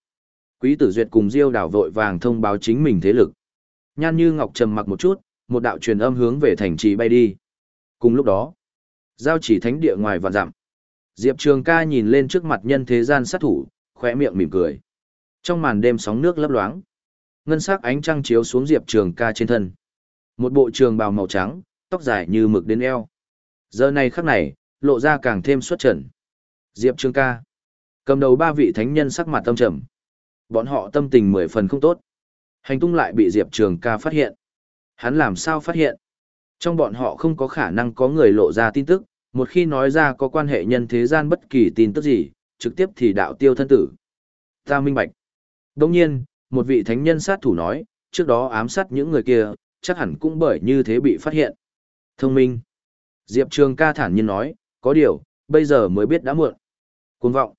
Speaker 1: Quý tử duyệt cùng Diêu đào vội vàng thông báo chính mình thế lực. Nhan như ngọc trầm mặc một chút, một đạo truyền âm hướng về thành trì bay đi. Cùng lúc đó, giao chỉ thánh địa ngoài vạn dặm. Diệp Trường ca nhìn lên trước mặt nhân thế gian sát thủ, khỏe miệng mỉm cười. Trong màn đêm sóng nước lấp loáng, ngân sắc ánh trăng chiếu xuống Diệp Trường ca trên thân. Một bộ trường bào màu trắng, tóc dài như mực đến eo. Giờ này khắc này, lộ ra càng thêm xuất trần. Diệp Trường ca. Cầm đầu ba vị thánh nhân sắc mặt tâm trầm. Bọn họ tâm tình mười phần không tốt. Hành tung lại bị Diệp Trường ca phát hiện. Hắn làm sao phát hiện? Trong bọn họ không có khả năng có người lộ ra tin tức, một khi nói ra có quan hệ nhân thế gian bất kỳ tin tức gì, trực tiếp thì đạo tiêu thân tử. Ta minh bạch. Đồng nhiên, một vị thánh nhân sát thủ nói, trước đó ám sát những người kia, chắc hẳn cũng bởi như thế bị phát hiện. Thông minh. Diệp Trường ca thản nhiên nói, có điều, bây giờ mới biết đã muộn. Cuồng vọng.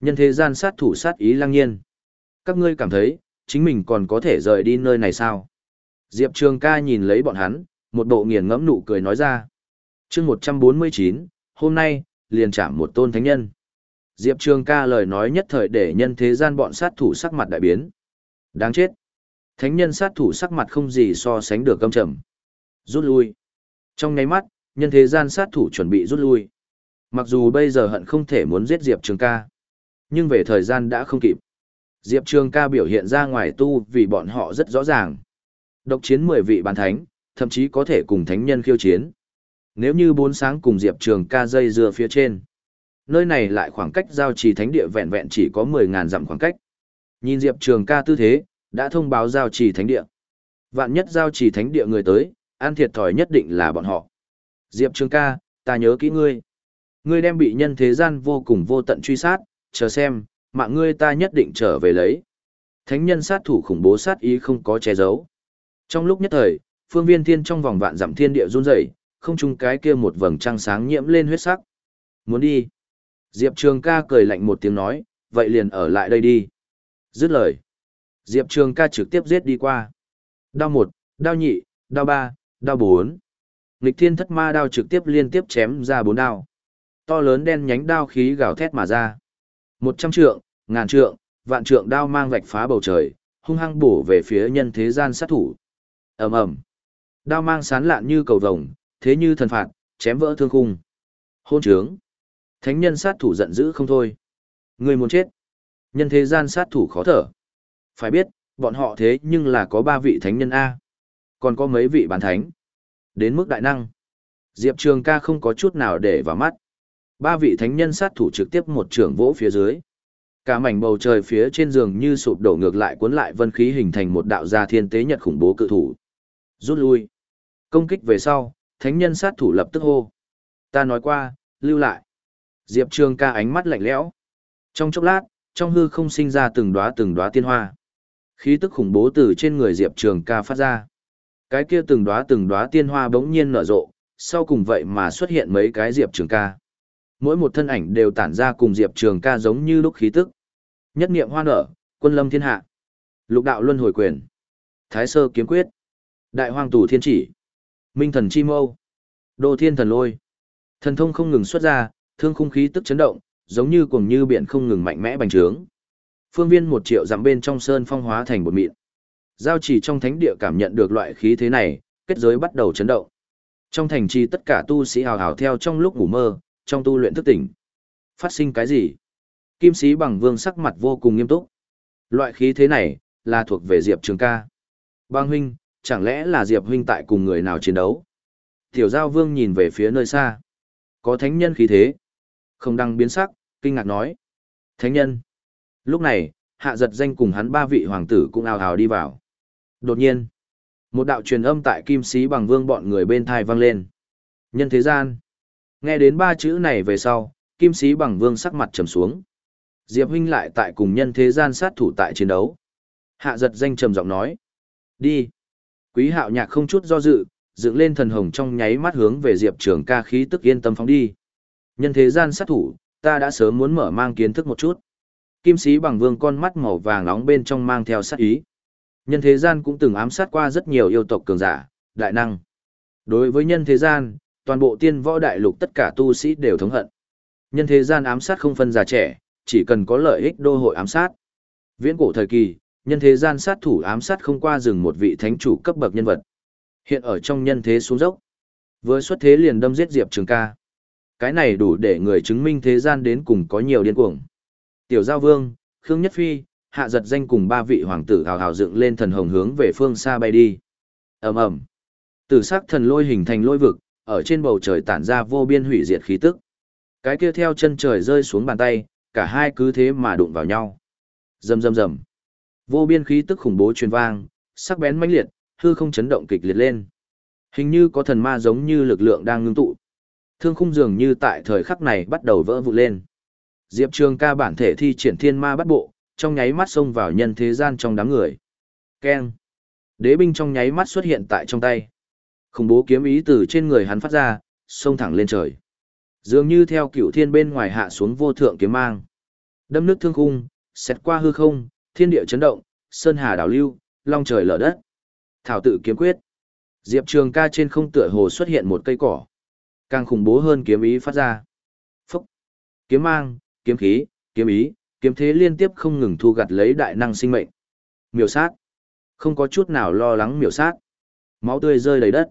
Speaker 1: Nhân thế gian sát thủ sát ý lăng nhiên. Các ngươi cảm thấy, chính mình còn có thể rời đi nơi này sao? Diệp Trường ca nhìn lấy bọn hắn, một bộ nghiền ngẫm nụ cười nói ra. chương 149, hôm nay, liền chạm một tôn thánh nhân. Diệp Trường ca lời nói nhất thời để nhân thế gian bọn sát thủ sắc mặt đại biến. Đáng chết. Thánh nhân sát thủ sắc mặt không gì so sánh được căm trầm. Rút lui. Trong ngáy mắt, nhân thế gian sát thủ chuẩn bị rút lui. Mặc dù bây giờ hận không thể muốn giết Diệp Trường ca. Nhưng về thời gian đã không kịp. Diệp Trường ca biểu hiện ra ngoài tu vì bọn họ rất rõ ràng. Độc chiến 10 vị bàn thánh, thậm chí có thể cùng thánh nhân khiêu chiến. Nếu như bốn sáng cùng Diệp Trường ca dây dưa phía trên. Nơi này lại khoảng cách giao trì thánh địa vẹn vẹn chỉ có 10.000 dặm khoảng cách. Nhìn Diệp Trường ca tư thế, đã thông báo giao trì thánh địa. Vạn nhất giao trì thánh địa người tới, an thiệt thòi nhất định là bọn họ. Diệp Trường ca, ta nhớ kỹ ngươi. Ngươi đem bị nhân thế gian vô cùng vô tận truy sát, chờ xem, mạng ngươi ta nhất định trở về lấy. Thánh nhân sát thủ khủng bố sát ý không có che giấu. Trong lúc nhất thời, phương viên thiên trong vòng vạn dặm thiên địa run rẩy, không chung cái kia một vầng trăng sáng nhiễm lên huyết sắc. Muốn đi. Diệp Trường ca cười lạnh một tiếng nói, vậy liền ở lại đây đi. Dứt lời. Diệp Trường ca trực tiếp giết đi qua. Đao một, đao nhị, đao ba, đao bốn. Nghịch thiên thất ma đao trực tiếp liên tiếp chém ra bốn đao. To lớn đen nhánh đao khí gào thét mà ra. Một trăm trượng, ngàn trượng, vạn trượng đao mang vạch phá bầu trời, hung hăng bổ về phía nhân thế gian sát thủ. ầm ầm, Đao mang sán lạn như cầu vồng, thế như thần phạt, chém vỡ thương khung. Hôn trướng. Thánh nhân sát thủ giận dữ không thôi. Người muốn chết. Nhân thế gian sát thủ khó thở. Phải biết, bọn họ thế nhưng là có ba vị thánh nhân A. Còn có mấy vị bán thánh. Đến mức đại năng. Diệp Trường ca không có chút nào để vào mắt. Ba vị thánh nhân sát thủ trực tiếp một trường vỗ phía dưới. Cả mảnh bầu trời phía trên giường như sụp đổ ngược lại cuốn lại vân khí hình thành một đạo gia thiên tế nhật khủng bố cự thủ. Rút lui. Công kích về sau, thánh nhân sát thủ lập tức hô. Ta nói qua, lưu lại. Diệp Trường ca ánh mắt lạnh lẽo. Trong chốc lát, trong hư không sinh ra từng đóa từng đóa tiên hoa. Khí tức khủng bố từ trên người Diệp Trường ca phát ra. Cái kia từng đóa từng đóa tiên hoa bỗng nhiên nở rộ, sau cùng vậy mà xuất hiện mấy cái Diệp Trường ca. Mỗi một thân ảnh đều tản ra cùng Diệp Trường ca giống như lúc khí tức. Nhất niệm hoa nở, quân lâm thiên hạ. Lục đạo luân hồi quyền. Thái sơ kiếm quyết. Đại hoàng tù thiên chỉ. Minh thần chi mâu. Đô thiên thần lôi. Thần thông không ngừng xuất ra, thương khung khí tức chấn động, giống như cuồng như biển không ngừng mạnh mẽ bành trướng. Phương viên một triệu dặm bên trong sơn phong hóa thành một mịn. Giao chỉ trong thánh địa cảm nhận được loại khí thế này, kết giới bắt đầu chấn động. Trong thành trì tất cả tu sĩ hào hào theo trong lúc ngủ mơ, trong tu luyện thức tỉnh. Phát sinh cái gì? Kim sĩ bằng vương sắc mặt vô cùng nghiêm túc. Loại khí thế này, là thuộc về Diệp Trường ca. Bang huynh, chẳng lẽ là Diệp huynh tại cùng người nào chiến đấu? Tiểu giao vương nhìn về phía nơi xa. Có thánh nhân khí thế. Không đăng biến sắc, kinh ngạc nói. Thánh nhân. Lúc này, hạ giật danh cùng hắn ba vị hoàng tử cũng ào ào đi vào. Đột nhiên, một đạo truyền âm tại kim sĩ bằng vương bọn người bên thai vang lên. Nhân thế gian. Nghe đến ba chữ này về sau, kim sĩ bằng vương sắc mặt trầm xuống. Diệp huynh lại tại cùng nhân thế gian sát thủ tại chiến đấu. Hạ giật danh trầm giọng nói. Đi. Quý hạo nhạc không chút do dự, dựng lên thần hồng trong nháy mắt hướng về Diệp Trường ca khí tức yên tâm phóng đi. Nhân thế gian sát thủ, ta đã sớm muốn mở mang kiến thức một chút. Kim sĩ bằng vương con mắt màu vàng nóng bên trong mang theo sát ý. Nhân thế gian cũng từng ám sát qua rất nhiều yêu tộc cường giả, đại năng. Đối với nhân thế gian, toàn bộ tiên võ đại lục tất cả tu sĩ đều thống hận. Nhân thế gian ám sát không phân già trẻ, chỉ cần có lợi ích đô hội ám sát. Viễn cổ thời kỳ, nhân thế gian sát thủ ám sát không qua rừng một vị thánh chủ cấp bậc nhân vật. Hiện ở trong nhân thế xuống dốc. Với xuất thế liền đâm giết Diệp Trường ca. Cái này đủ để người chứng minh thế gian đến cùng có nhiều điên cuồng. Tiểu Giao Vương, Khương Nhất Phi, hạ giật danh cùng ba vị hoàng tử hào hào dựng lên thần hồng hướng về phương xa bay đi. ầm ầm, Tử sắc thần lôi hình thành lôi vực, ở trên bầu trời tản ra vô biên hủy diệt khí tức. Cái kia theo chân trời rơi xuống bàn tay, cả hai cứ thế mà đụng vào nhau. Rầm rầm rầm. Vô biên khí tức khủng bố truyền vang, sắc bén mãnh liệt, hư không chấn động kịch liệt lên. Hình như có thần ma giống như lực lượng đang ngưng tụ. Thương khung dường như tại thời khắc này bắt đầu vỡ vụn lên. Diệp Trường ca bản thể thi triển thiên ma bắt bộ, trong nháy mắt xông vào nhân thế gian trong đám người. Keng. Đế binh trong nháy mắt xuất hiện tại trong tay. Khủng bố kiếm ý từ trên người hắn phát ra, xông thẳng lên trời. Dường như theo cựu thiên bên ngoài hạ xuống vô thượng kiếm mang. Đâm nước thương khung, xét qua hư không, thiên địa chấn động, sơn hà đảo lưu, long trời lở đất. Thảo tự kiếm quyết. Diệp Trường ca trên không tựa hồ xuất hiện một cây cỏ. Càng khủng bố hơn kiếm ý phát ra. Phúc. Kiếm mang, kiếm khí, kiếm ý, kiếm thế liên tiếp không ngừng thu gặt lấy đại năng sinh mệnh. Miểu sát. Không có chút nào lo lắng miểu sát. Máu tươi rơi đầy đất.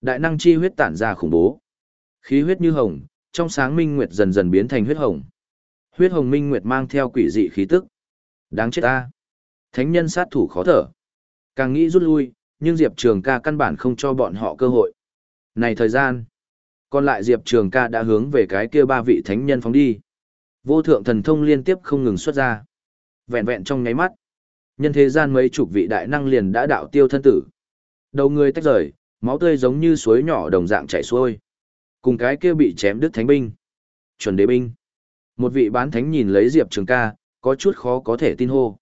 Speaker 1: Đại năng chi huyết tản ra khủng bố. Khí huyết như hồng, trong sáng minh nguyệt dần dần biến thành huyết hồng. Huyết hồng minh nguyệt mang theo quỷ dị khí tức. Đáng chết ta. Thánh nhân sát thủ khó thở. Càng nghĩ rút lui, nhưng Diệp Trường ca căn bản không cho bọn họ cơ hội. Này thời gian. Còn lại Diệp Trường ca đã hướng về cái kia ba vị thánh nhân phóng đi. Vô thượng thần thông liên tiếp không ngừng xuất ra. Vẹn vẹn trong nháy mắt. Nhân thế gian mấy chục vị đại năng liền đã đạo tiêu thân tử. Đầu người tách rời, máu tươi giống như suối nhỏ đồng dạng chảy xuôi. Cùng cái kia bị chém đứt thánh binh. Chuẩn đế binh. Một vị bán thánh nhìn lấy Diệp Trường ca, có chút khó có thể tin hô.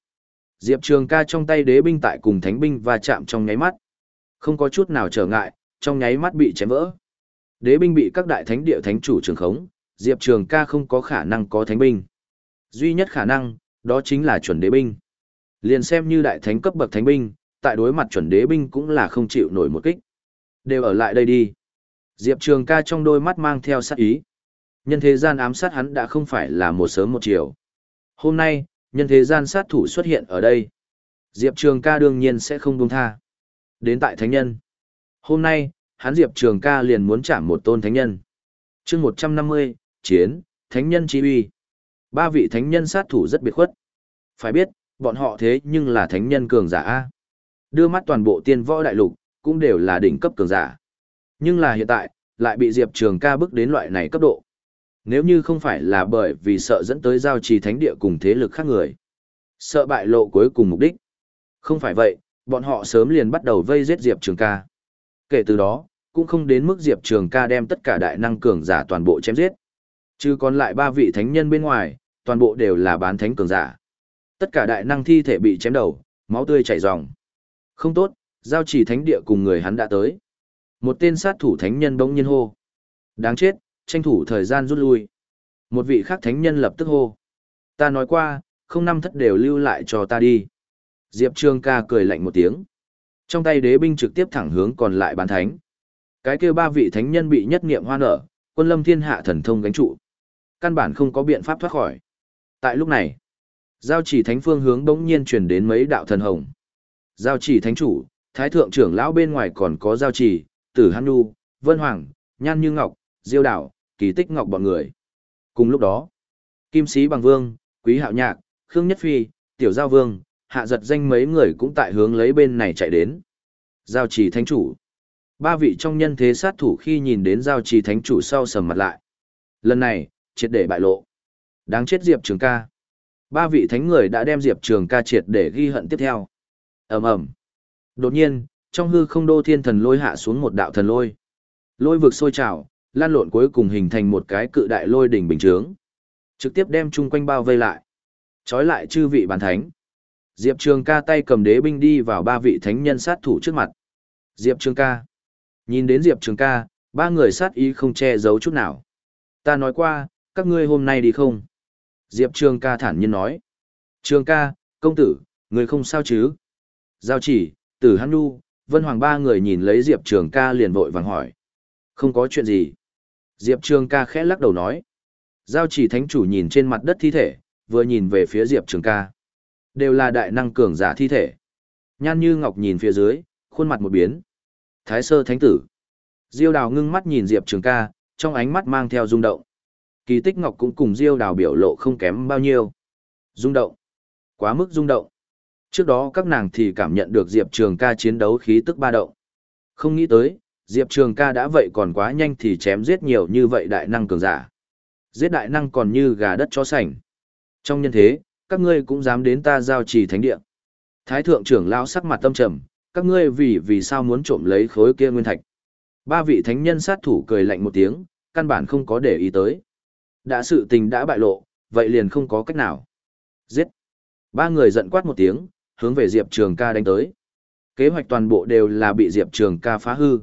Speaker 1: Diệp Trường ca trong tay đế binh tại cùng thánh binh và chạm trong nháy mắt. Không có chút nào trở ngại, trong nháy mắt bị chém vỡ. Đế binh bị các đại thánh địa thánh chủ trường khống, Diệp Trường ca không có khả năng có thánh binh. Duy nhất khả năng, đó chính là chuẩn đế binh. Liền xem như đại thánh cấp bậc thánh binh, tại đối mặt chuẩn đế binh cũng là không chịu nổi một kích. Đều ở lại đây đi. Diệp Trường ca trong đôi mắt mang theo sát ý. Nhân thế gian ám sát hắn đã không phải là một sớm một chiều. Hôm nay, nhân thế gian sát thủ xuất hiện ở đây. Diệp Trường ca đương nhiên sẽ không buông tha. Đến tại thánh nhân. Hôm nay, hắn Diệp Trường ca liền muốn chạm một tôn thánh nhân. chương 150, chiến, thánh nhân chi uy. Ba vị thánh nhân sát thủ rất biệt khuất. Phải biết, bọn họ thế nhưng là thánh nhân cường giả A. Đưa mắt toàn bộ tiên võ đại lục, cũng đều là đỉnh cấp cường giả. Nhưng là hiện tại, lại bị Diệp Trường ca bước đến loại này cấp độ. Nếu như không phải là bởi vì sợ dẫn tới giao trì thánh địa cùng thế lực khác người. Sợ bại lộ cuối cùng mục đích. Không phải vậy, bọn họ sớm liền bắt đầu vây giết Diệp Trường ca. Kể từ đó, cũng không đến mức Diệp Trường ca đem tất cả đại năng cường giả toàn bộ chém giết. Chứ còn lại ba vị thánh nhân bên ngoài, toàn bộ đều là bán thánh cường giả. Tất cả đại năng thi thể bị chém đầu, máu tươi chảy ròng. Không tốt, giao chỉ thánh địa cùng người hắn đã tới. Một tên sát thủ thánh nhân bỗng nhiên hô. Đáng chết, tranh thủ thời gian rút lui. Một vị khác thánh nhân lập tức hô. Ta nói qua, không năm thất đều lưu lại cho ta đi. Diệp Trường ca cười lạnh một tiếng. Trong tay đế binh trực tiếp thẳng hướng còn lại bán thánh. Cái kia ba vị thánh nhân bị nhất nghiệm hoa nở, quân lâm thiên hạ thần thông gánh trụ. Căn bản không có biện pháp thoát khỏi. Tại lúc này, giao chỉ thánh phương hướng bỗng nhiên truyền đến mấy đạo thần hồng. Giao chỉ thánh chủ, thái thượng trưởng lão bên ngoài còn có giao chỉ, tử hăn nu, vân hoàng, nhan như ngọc, diêu đảo, kỳ tích ngọc bọn người. Cùng lúc đó, kim sĩ bằng vương, quý hạo nhạc, khương nhất phi, tiểu giao vương, hạ giật danh mấy người cũng tại hướng lấy bên này chạy đến. Giao trì thánh chủ. Ba vị trong nhân thế sát thủ khi nhìn đến giao trì thánh chủ sau sầm mặt lại. Lần này, triệt để bại lộ. Đáng chết Diệp Trường ca. Ba vị thánh người đã đem Diệp Trường ca triệt để ghi hận tiếp theo. ầm ầm Đột nhiên, trong hư không đô thiên thần lôi hạ xuống một đạo thần lôi. Lôi vực sôi trào, lan lộn cuối cùng hình thành một cái cự đại lôi đỉnh bình chướng. Trực tiếp đem chung quanh bao vây lại. Chói lại chư vị bàn thánh. Diệp Trường ca tay cầm đế binh đi vào ba vị thánh nhân sát thủ trước mặt. Diệp Trường ca. Nhìn đến Diệp Trường ca, ba người sát ý không che giấu chút nào. Ta nói qua, các ngươi hôm nay đi không? Diệp Trường ca thản nhiên nói. Trường ca, công tử, người không sao chứ? Giao chỉ, tử hắn nu, vân hoàng ba người nhìn lấy Diệp Trường ca liền vội vàng hỏi. Không có chuyện gì. Diệp Trường ca khẽ lắc đầu nói. Giao chỉ thánh chủ nhìn trên mặt đất thi thể, vừa nhìn về phía Diệp Trường ca. Đều là đại năng cường giả thi thể. Nhan như ngọc nhìn phía dưới, khuôn mặt một biến. Thái sơ thánh tử. Diêu đào ngưng mắt nhìn Diệp Trường ca, trong ánh mắt mang theo rung động. Kỳ tích ngọc cũng cùng Diêu đào biểu lộ không kém bao nhiêu. Rung động. Quá mức rung động. Trước đó các nàng thì cảm nhận được Diệp Trường ca chiến đấu khí tức ba động. Không nghĩ tới, Diệp Trường ca đã vậy còn quá nhanh thì chém giết nhiều như vậy đại năng cường giả. Giết đại năng còn như gà đất chó sành. Trong nhân thế, các ngươi cũng dám đến ta giao trì thánh địa. Thái thượng trưởng lão sắc mặt tâm trầm, các ngươi vì vì sao muốn trộm lấy khối kia nguyên thạch. Ba vị thánh nhân sát thủ cười lạnh một tiếng, căn bản không có để ý tới. Đã sự tình đã bại lộ, vậy liền không có cách nào. Giết. Ba người giận quát một tiếng, hướng về Diệp Trường ca đánh tới. Kế hoạch toàn bộ đều là bị Diệp Trường ca phá hư.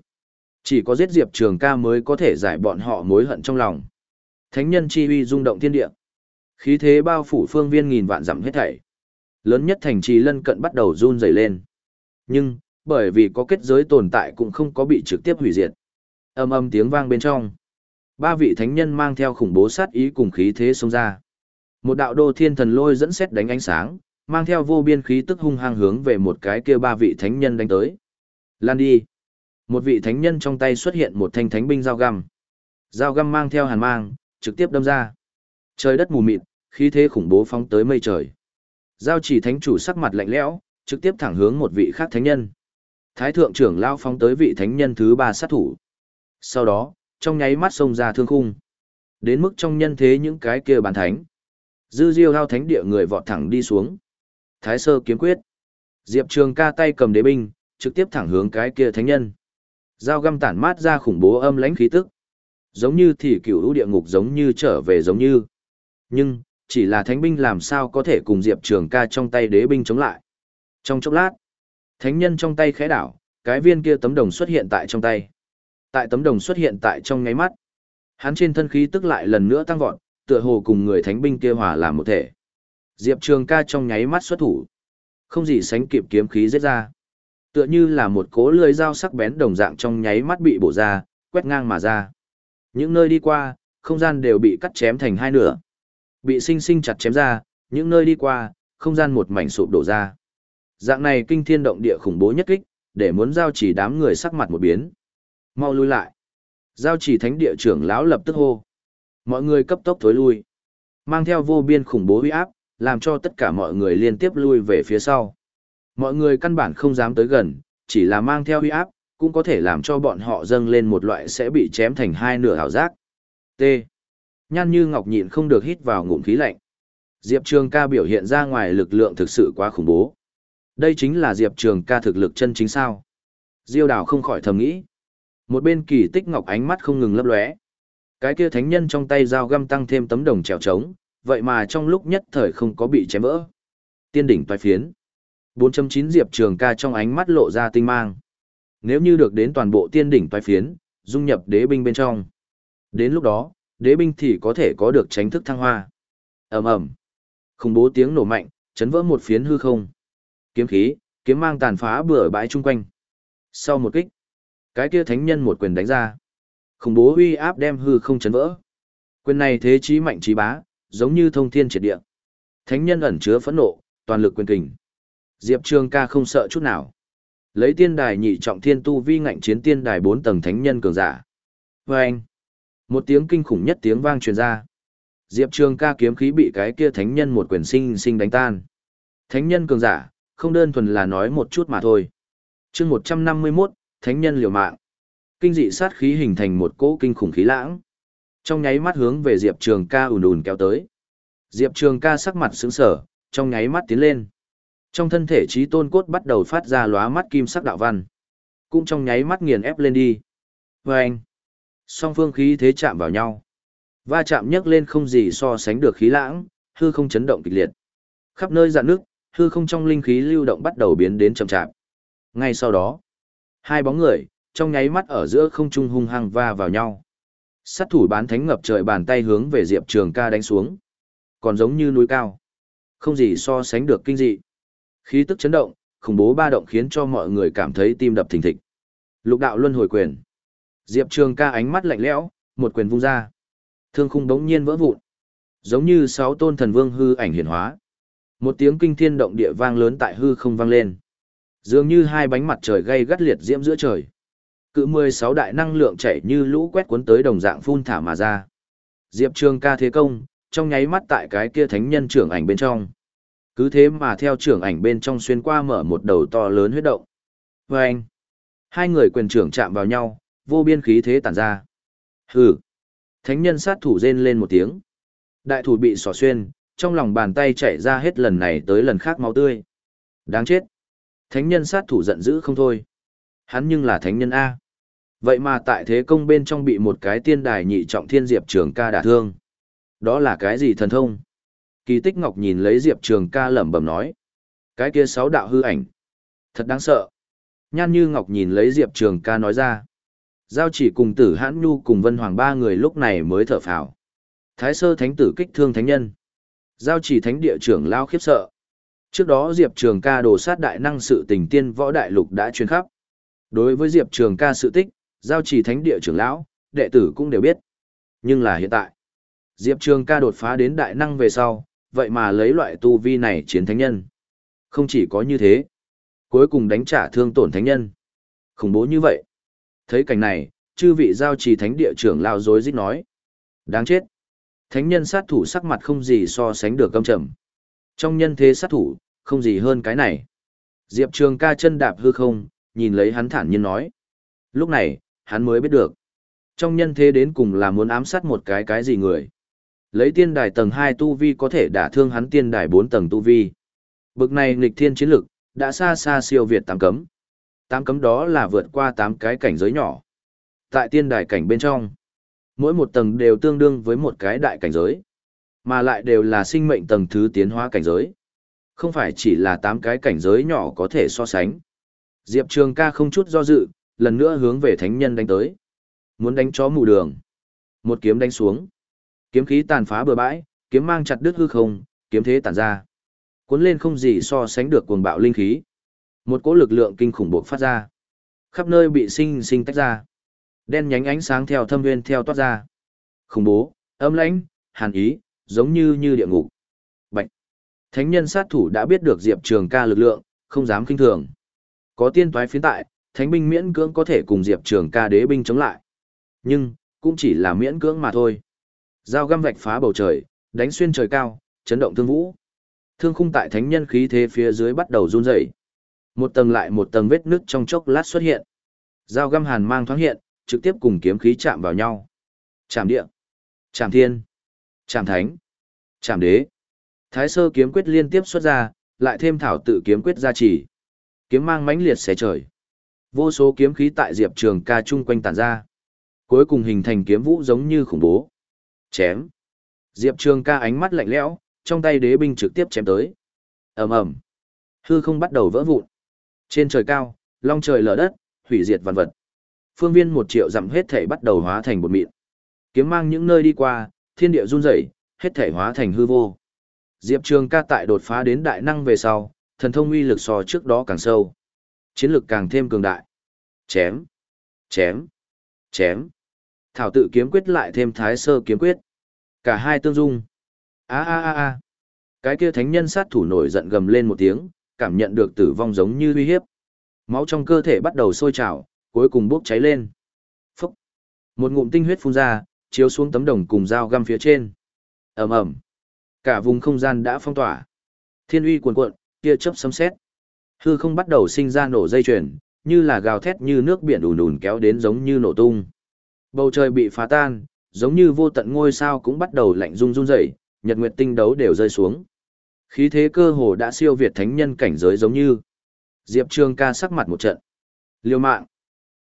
Speaker 1: Chỉ có giết Diệp Trường ca mới có thể giải bọn họ mối hận trong lòng. Thánh nhân chi uy rung động thiên địa. Khí thế bao phủ phương viên nghìn vạn dặm hết thảy. Lớn nhất thành trì lân cận bắt đầu run rẩy lên. Nhưng, bởi vì có kết giới tồn tại cũng không có bị trực tiếp hủy diệt. Âm âm tiếng vang bên trong. Ba vị thánh nhân mang theo khủng bố sát ý cùng khí thế xông ra. Một đạo đô thiên thần lôi dẫn xét đánh ánh sáng, mang theo vô biên khí tức hung hăng hướng về một cái kia ba vị thánh nhân đánh tới. Lan đi. Một vị thánh nhân trong tay xuất hiện một thanh thánh binh dao găm. Dao găm mang theo hàn mang, trực tiếp đâm ra. Trời đất mù mịt, khí thế khủng bố phóng tới mây trời. Giao chỉ thánh chủ sắc mặt lạnh lẽo, trực tiếp thẳng hướng một vị khác thánh nhân. Thái thượng trưởng lao phóng tới vị thánh nhân thứ ba sát thủ. Sau đó, trong nháy mắt xông ra thương khung. Đến mức trong nhân thế những cái kia bàn thánh. Dư diêu hao thánh địa người vọt thẳng đi xuống. Thái sơ kiếm quyết. Diệp Trường ca tay cầm đế binh, trực tiếp thẳng hướng cái kia thánh nhân. Dao găm tản mát ra khủng bố âm lãnh khí tức. Giống như thì cửu ưu địa ngục giống như trở về giống như. Nhưng, chỉ là thánh binh làm sao có thể cùng Diệp Trường ca trong tay đế binh chống lại. Trong chốc lát, thánh nhân trong tay khẽ đảo, cái viên kia tấm đồng xuất hiện tại trong tay. Tại tấm đồng xuất hiện tại trong ngáy mắt. Hắn trên thân khí tức lại lần nữa tăng vọt, tựa hồ cùng người thánh binh kia hòa làm một thể. Diệp Trường ca trong nháy mắt xuất thủ. Không gì sánh kịp kiếm khí giết ra. Tựa như là một cố lưới dao sắc bén đồng dạng trong nháy mắt bị bổ ra, quét ngang mà ra. Những nơi đi qua, không gian đều bị cắt chém thành hai nửa. Bị sinh sinh chặt chém ra, những nơi đi qua, không gian một mảnh sụp đổ ra. Dạng này kinh thiên động địa khủng bố nhất kích, để muốn giao chỉ đám người sắc mặt một biến. Mau lui lại. Giao chỉ thánh địa trưởng lão lập tức hô. Mọi người cấp tốc thối lui. Mang theo vô biên khủng bố uy áp, làm cho tất cả mọi người liên tiếp lui về phía sau. Mọi người căn bản không dám tới gần, chỉ là mang theo uy áp, cũng có thể làm cho bọn họ dâng lên một loại sẽ bị chém thành hai nửa hảo giác. T. Nhan như ngọc nhịn không được hít vào ngụm khí lạnh. Diệp Trường ca biểu hiện ra ngoài lực lượng thực sự quá khủng bố. Đây chính là Diệp Trường ca thực lực chân chính sao. Diêu đào không khỏi thầm nghĩ. Một bên kỳ tích ngọc ánh mắt không ngừng lấp lóe. Cái kia thánh nhân trong tay dao găm tăng thêm tấm đồng trèo trống, vậy mà trong lúc nhất thời không có bị chém vỡ. Tiên đỉnh toái phiến. 4.9 Diệp Trường ca trong ánh mắt lộ ra tinh mang. Nếu như được đến toàn bộ tiên đỉnh toái phiến, dung nhập đế binh bên trong. Đến lúc đó, đế binh thì có thể có được tránh thức thăng hoa. ầm ầm, khủng bố tiếng nổ mạnh, chấn vỡ một phiến hư không. Kiếm khí, kiếm mang tàn phá bừa bãi chung quanh. Sau một kích, cái kia thánh nhân một quyền đánh ra. Khủng bố uy áp đem hư không chấn vỡ. Quyền này thế chí mạnh trí bá, giống như thông thiên triệt địa. Thánh nhân ẩn chứa phẫn nộ, toàn lực quyền kình. Diệp Trường ca không sợ chút nào. Lấy tiên đài nhị trọng thiên tu vi ngạnh chiến tiên đài bốn tầng thánh nhân cường giả. Và anh, một tiếng kinh khủng nhất tiếng vang truyền ra. Diệp Trường ca kiếm khí bị cái kia thánh nhân một quyền sinh sinh đánh tan. Thánh nhân cường giả, không đơn thuần là nói một chút mà thôi. chương 151, thánh nhân liều mạng. Kinh dị sát khí hình thành một cỗ kinh khủng khí lãng. Trong nháy mắt hướng về Diệp Trường ca ùn ùn kéo tới. Diệp Trường ca sắc mặt sững sở, trong nháy mắt tiến lên. Trong thân thể trí tôn cốt bắt đầu phát ra lóa mắt kim sắc đạo văn. Cũng trong nháy mắt nghiền ép lên đi. Vâng! anh, song phương khí thế chạm vào nhau. Va chạm nhấc lên không gì so sánh được khí lãng, hư không chấn động kịch liệt. Khắp nơi dạn nước, hư không trong linh khí lưu động bắt đầu biến đến chậm chạp. Ngay sau đó, hai bóng người, trong nháy mắt ở giữa không trung hung hăng va vào nhau. Sát thủ bán thánh ngập trời bàn tay hướng về Diệp Trường ca đánh xuống. Còn giống như núi cao. Không gì so sánh được kinh dị. Khí tức chấn động, khủng bố ba động khiến cho mọi người cảm thấy tim đập thình thịch. Lục đạo luân hồi quyền. Diệp Trường ca ánh mắt lạnh lẽo, một quyền vung ra. Thương khung đống nhiên vỡ vụn. Giống như sáu tôn thần vương hư ảnh hiển hóa. Một tiếng kinh thiên động địa vang lớn tại hư không vang lên. Dường như hai bánh mặt trời gây gắt liệt diễm giữa trời. Cự 16 đại năng lượng chảy như lũ quét cuốn tới đồng dạng phun thả mà ra. Diệp Trường ca thế công, trong nháy mắt tại cái kia thánh nhân trưởng ảnh bên trong. Cứ thế mà theo trưởng ảnh bên trong xuyên qua mở một đầu to lớn huyết động. Và anh, hai người quyền trưởng chạm vào nhau, vô biên khí thế tản ra. Hừ, thánh nhân sát thủ rên lên một tiếng. Đại thủ bị xỏ xuyên, trong lòng bàn tay chảy ra hết lần này tới lần khác máu tươi. Đáng chết. Thánh nhân sát thủ giận dữ không thôi. Hắn nhưng là thánh nhân A. Vậy mà tại thế công bên trong bị một cái tiên đài nhị trọng thiên diệp trường ca đả thương. Đó là cái gì thần thông? Kỳ tích ngọc nhìn lấy diệp trường ca lẩm bẩm nói. Cái kia sáu đạo hư ảnh. Thật đáng sợ. Nhan như ngọc nhìn lấy diệp trường ca nói ra. Giao chỉ cùng tử hãn nhu cùng vân hoàng ba người lúc này mới thở phào. Thái sơ thánh tử kích thương thánh nhân. Giao chỉ thánh địa trưởng lao khiếp sợ. Trước đó Diệp Trường ca đồ sát đại năng sự tình tiên võ đại lục đã truyền khắp. Đối với Diệp Trường ca sự tích, giao chỉ thánh địa trưởng lão, đệ tử cũng đều biết. Nhưng là hiện tại, Diệp Trường ca đột phá đến đại năng về sau, vậy mà lấy loại tu vi này chiến thánh nhân. Không chỉ có như thế, cuối cùng đánh trả thương tổn thánh nhân. Khủng bố như vậy. Thấy cảnh này, chư vị giao trì thánh địa trưởng lao dối rít nói. Đáng chết. Thánh nhân sát thủ sắc mặt không gì so sánh được căm trầm. Trong nhân thế sát thủ, không gì hơn cái này. Diệp Trường ca chân đạp hư không, nhìn lấy hắn thản nhiên nói. Lúc này, hắn mới biết được. Trong nhân thế đến cùng là muốn ám sát một cái cái gì người. Lấy tiên đài tầng 2 tu vi có thể đả thương hắn tiên đài 4 tầng tu vi. Bực này nghịch thiên chiến lực, đã xa xa siêu việt tám cấm. Tám cấm đó là vượt qua tám cái cảnh giới nhỏ. Tại tiên đài cảnh bên trong, mỗi một tầng đều tương đương với một cái đại cảnh giới, mà lại đều là sinh mệnh tầng thứ tiến hóa cảnh giới. Không phải chỉ là tám cái cảnh giới nhỏ có thể so sánh. Diệp Trường ca không chút do dự, lần nữa hướng về thánh nhân đánh tới. Muốn đánh chó mù đường. Một kiếm đánh xuống. Kiếm khí tàn phá bừa bãi, kiếm mang chặt đứt hư không, kiếm thế tàn ra. Cuốn lên không gì so sánh được cuồng bạo linh khí. Một cỗ lực lượng kinh khủng bộc phát ra. Khắp nơi bị sinh sinh tách ra. Đen nhánh ánh sáng theo thâm nguyên theo toát ra. Khủng bố, âm lãnh, hàn ý, giống như như địa ngục. Bạch. Thánh nhân sát thủ đã biết được Diệp Trường ca lực lượng, không dám kinh thường. Có tiên toái phiến tại, thánh binh miễn cưỡng có thể cùng Diệp Trường ca đế binh chống lại. Nhưng, cũng chỉ là miễn cưỡng mà thôi. Dao găm vạch phá bầu trời, đánh xuyên trời cao, chấn động thương vũ. Thương khung tại thánh nhân khí thế phía dưới bắt đầu run rẩy. Một tầng lại một tầng vết nứt trong chốc lát xuất hiện. Dao găm hàn mang thoáng hiện, trực tiếp cùng kiếm khí chạm vào nhau. Chạm địa, chạm thiên, chạm thánh, chạm đế. Thái sơ kiếm quyết liên tiếp xuất ra, lại thêm thảo tự kiếm quyết gia trì. Kiếm mang mãnh liệt xé trời. Vô số kiếm khí tại Diệp Trường ca chung quanh tản ra. Cuối cùng hình thành kiếm vũ giống như khủng bố. Chém. Diệp Trường ca ánh mắt lạnh lẽo, trong tay đế binh trực tiếp chém tới. ầm ầm Hư không bắt đầu vỡ vụn. Trên trời cao, long trời lở đất, hủy diệt vạn vật. Phương viên một triệu dặm hết thể bắt đầu hóa thành bột mịn. Kiếm mang những nơi đi qua, thiên địa run rẩy, hết thể hóa thành hư vô. Diệp Trường ca tại đột phá đến đại năng về sau, thần thông uy lực so trước đó càng sâu. Chiến lực càng thêm cường đại. Chém, chém, chém. Thảo tự kiếm quyết lại thêm thái sơ kiếm quyết. Cả hai tương dung. A a a a. Cái kia thánh nhân sát thủ nổi giận gầm lên một tiếng, cảm nhận được tử vong giống như uy hiếp. Máu trong cơ thể bắt đầu sôi trào, cuối cùng bốc cháy lên. Phúc. Một ngụm tinh huyết phun ra, chiếu xuống tấm đồng cùng dao găm phía trên. Ầm ầm. Cả vùng không gian đã phong tỏa. Thiên uy cuồn cuộn, kia chớp sấm sét. Hư không bắt đầu sinh ra nổ dây chuyền, như là gào thét như nước biển ùn ùn kéo đến giống như nổ tung. Bầu trời bị phá tan, giống như vô tận ngôi sao cũng bắt đầu lạnh run run rẩy, nhật nguyệt tinh đấu đều rơi xuống. Khí thế cơ hồ đã siêu việt thánh nhân cảnh giới giống như. Diệp Trường ca sắc mặt một trận. Liêu mạng.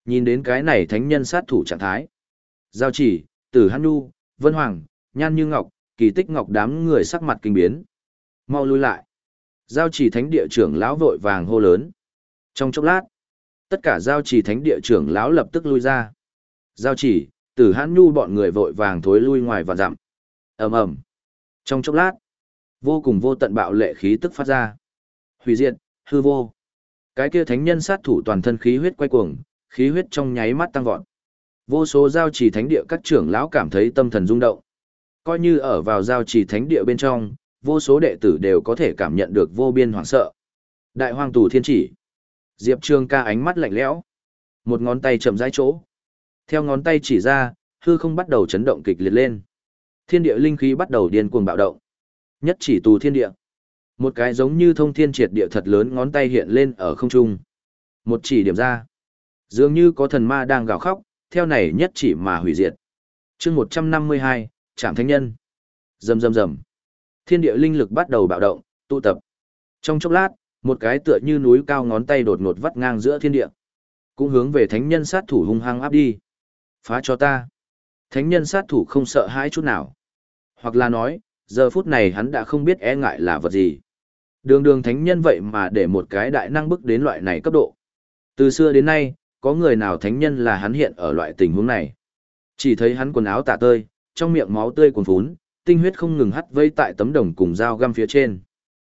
Speaker 1: Nhìn đến cái này thánh nhân sát thủ trạng thái. Giao chỉ, tử hăn nhu vân hoàng, nhan như ngọc, kỳ tích ngọc đám người sắc mặt kinh biến. Mau lui lại. Giao chỉ thánh địa trưởng lão vội vàng hô lớn. Trong chốc lát, tất cả giao chỉ thánh địa trưởng lão lập tức lui ra. Giao chỉ, tử hãn nhu bọn người vội vàng thối lui ngoài và dặm. ầm ầm Trong chốc lát, vô cùng vô tận bạo lệ khí tức phát ra. Hủy diệt, hư vô. Cái kia thánh nhân sát thủ toàn thân khí huyết quay cuồng, khí huyết trong nháy mắt tăng vọt. Vô số giao chỉ thánh địa các trưởng lão cảm thấy tâm thần rung động. Coi như ở vào giao chỉ thánh địa bên trong, vô số đệ tử đều có thể cảm nhận được vô biên hoảng sợ. Đại hoàng tù thiên chỉ. Diệp Trường ca ánh mắt lạnh lẽo. Một ngón tay chậm rãi chỗ. Theo ngón tay chỉ ra, hư không bắt đầu chấn động kịch liệt lên. Thiên địa linh khí bắt đầu điên cuồng bạo động. Nhất chỉ tù thiên địa. Một cái giống như thông thiên triệt địa thật lớn ngón tay hiện lên ở không trung. Một chỉ điểm ra. Dường như có thần ma đang gào khóc, theo này nhất chỉ mà hủy diệt. chương 152, Trạm Thánh Nhân. Rầm rầm rầm. Thiên địa linh lực bắt đầu bạo động, tụ tập. Trong chốc lát, một cái tựa như núi cao ngón tay đột ngột vắt ngang giữa thiên địa. Cũng hướng về thánh nhân sát thủ hung hăng áp đi. Phá cho ta. Thánh nhân sát thủ không sợ hãi chút nào. Hoặc là nói, giờ phút này hắn đã không biết e ngại là vật gì. Đường đường thánh nhân vậy mà để một cái đại năng bức đến loại này cấp độ. Từ xưa đến nay, có người nào thánh nhân là hắn hiện ở loại tình huống này. Chỉ thấy hắn quần áo tả tơi, trong miệng máu tươi cuồn phún, tinh huyết không ngừng hắt vây tại tấm đồng cùng dao găm phía trên.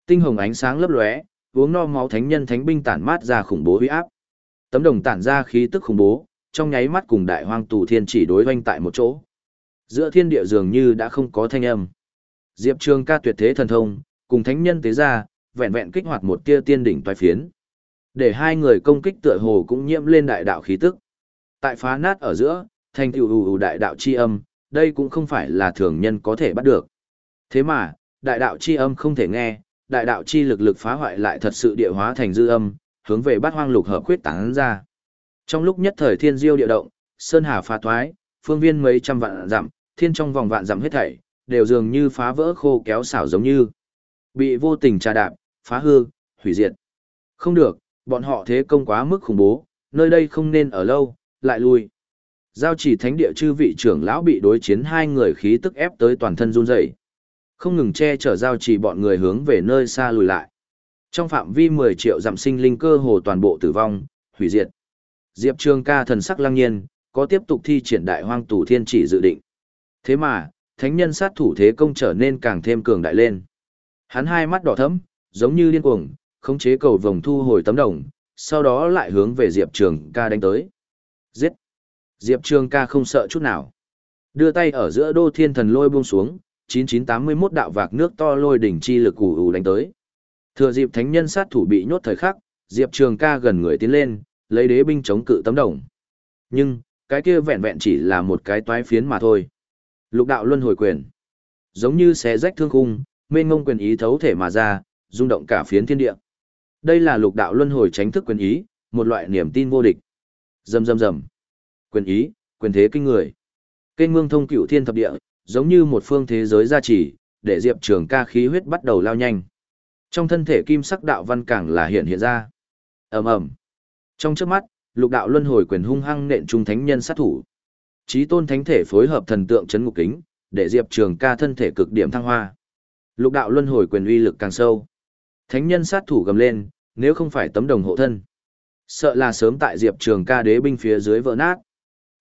Speaker 1: Tinh hồng ánh sáng lấp lóe, uống no máu thánh nhân thánh binh tản mát ra khủng bố uy áp. Tấm đồng tản ra khí tức khủng bố, trong nháy mắt cùng đại hoang tù thiên chỉ đối hoanh tại một chỗ. Giữa thiên địa dường như đã không có thanh âm. Diệp Trường ca tuyệt thế thần thông, cùng thánh nhân tế ra, vẹn vẹn kích hoạt một tia tiên đỉnh toái phiến. Để hai người công kích tựa hồ cũng nhiễm lên đại đạo khí tức. Tại phá nát ở giữa, thành tựu ù đại đạo chi âm, đây cũng không phải là thường nhân có thể bắt được. Thế mà, đại đạo chi âm không thể nghe, đại đạo chi lực lực phá hoại lại thật sự địa hóa thành dư âm, hướng về bát hoang lục hợp khuyết tán ra. Trong lúc nhất thời thiên diêu địa động, sơn hà phá thoái, phương viên mấy trăm vạn dặm, thiên trong vòng vạn dặm hết thảy, đều dường như phá vỡ khô kéo xảo giống như bị vô tình trà đạp, phá hư, hủy diệt. Không được, bọn họ thế công quá mức khủng bố, nơi đây không nên ở lâu, lại lui. Giao chỉ thánh địa chư vị trưởng lão bị đối chiến hai người khí tức ép tới toàn thân run rẩy, không ngừng che chở giao chỉ bọn người hướng về nơi xa lùi lại. Trong phạm vi 10 triệu giảm sinh linh cơ hồ toàn bộ tử vong, hủy diệt. Diệp Trường ca thần sắc lăng nhiên, có tiếp tục thi triển đại hoang tù thiên chỉ dự định. Thế mà, thánh nhân sát thủ thế công trở nên càng thêm cường đại lên. Hắn hai mắt đỏ thẫm, giống như điên cuồng, khống chế cầu vòng thu hồi tấm đồng, sau đó lại hướng về Diệp Trường ca đánh tới. Giết! Diệp Trường ca không sợ chút nào. Đưa tay ở giữa đô thiên thần lôi buông xuống, 9981 đạo vạc nước to lôi đỉnh chi lực ủ ủ đánh tới. Thừa dịp thánh nhân sát thủ bị nhốt thời khắc, Diệp Trường ca gần người tiến lên, lấy đế binh chống cự tấm đồng. Nhưng, cái kia vẹn vẹn chỉ là một cái toái phiến mà thôi. Lục đạo luân hồi quyền. Giống như xé rách thương khung, mênh ngông quyền ý thấu thể mà ra, rung động cả phiến thiên địa. Đây là lục đạo luân hồi tránh thức quyền ý, một loại niềm tin vô địch. Rầm rầm rầm. Quyền ý, quyền thế kinh người. Kênh mương thông cửu thiên thập địa, giống như một phương thế giới gia trì, để Diệp Trường ca khí huyết bắt đầu lao nhanh. Trong thân thể kim sắc đạo văn càng là hiện hiện ra. Ầm ầm. Trong trước mắt, lục đạo luân hồi quyền hung hăng nện trung thánh nhân sát thủ. Chí tôn thánh thể phối hợp thần tượng chấn ngục kính, để Diệp Trường ca thân thể cực điểm thăng hoa. Lục đạo luân hồi quyền uy lực càng sâu. Thánh nhân sát thủ gầm lên, nếu không phải tấm đồng hộ thân. Sợ là sớm tại Diệp Trường ca đế binh phía dưới vỡ nát.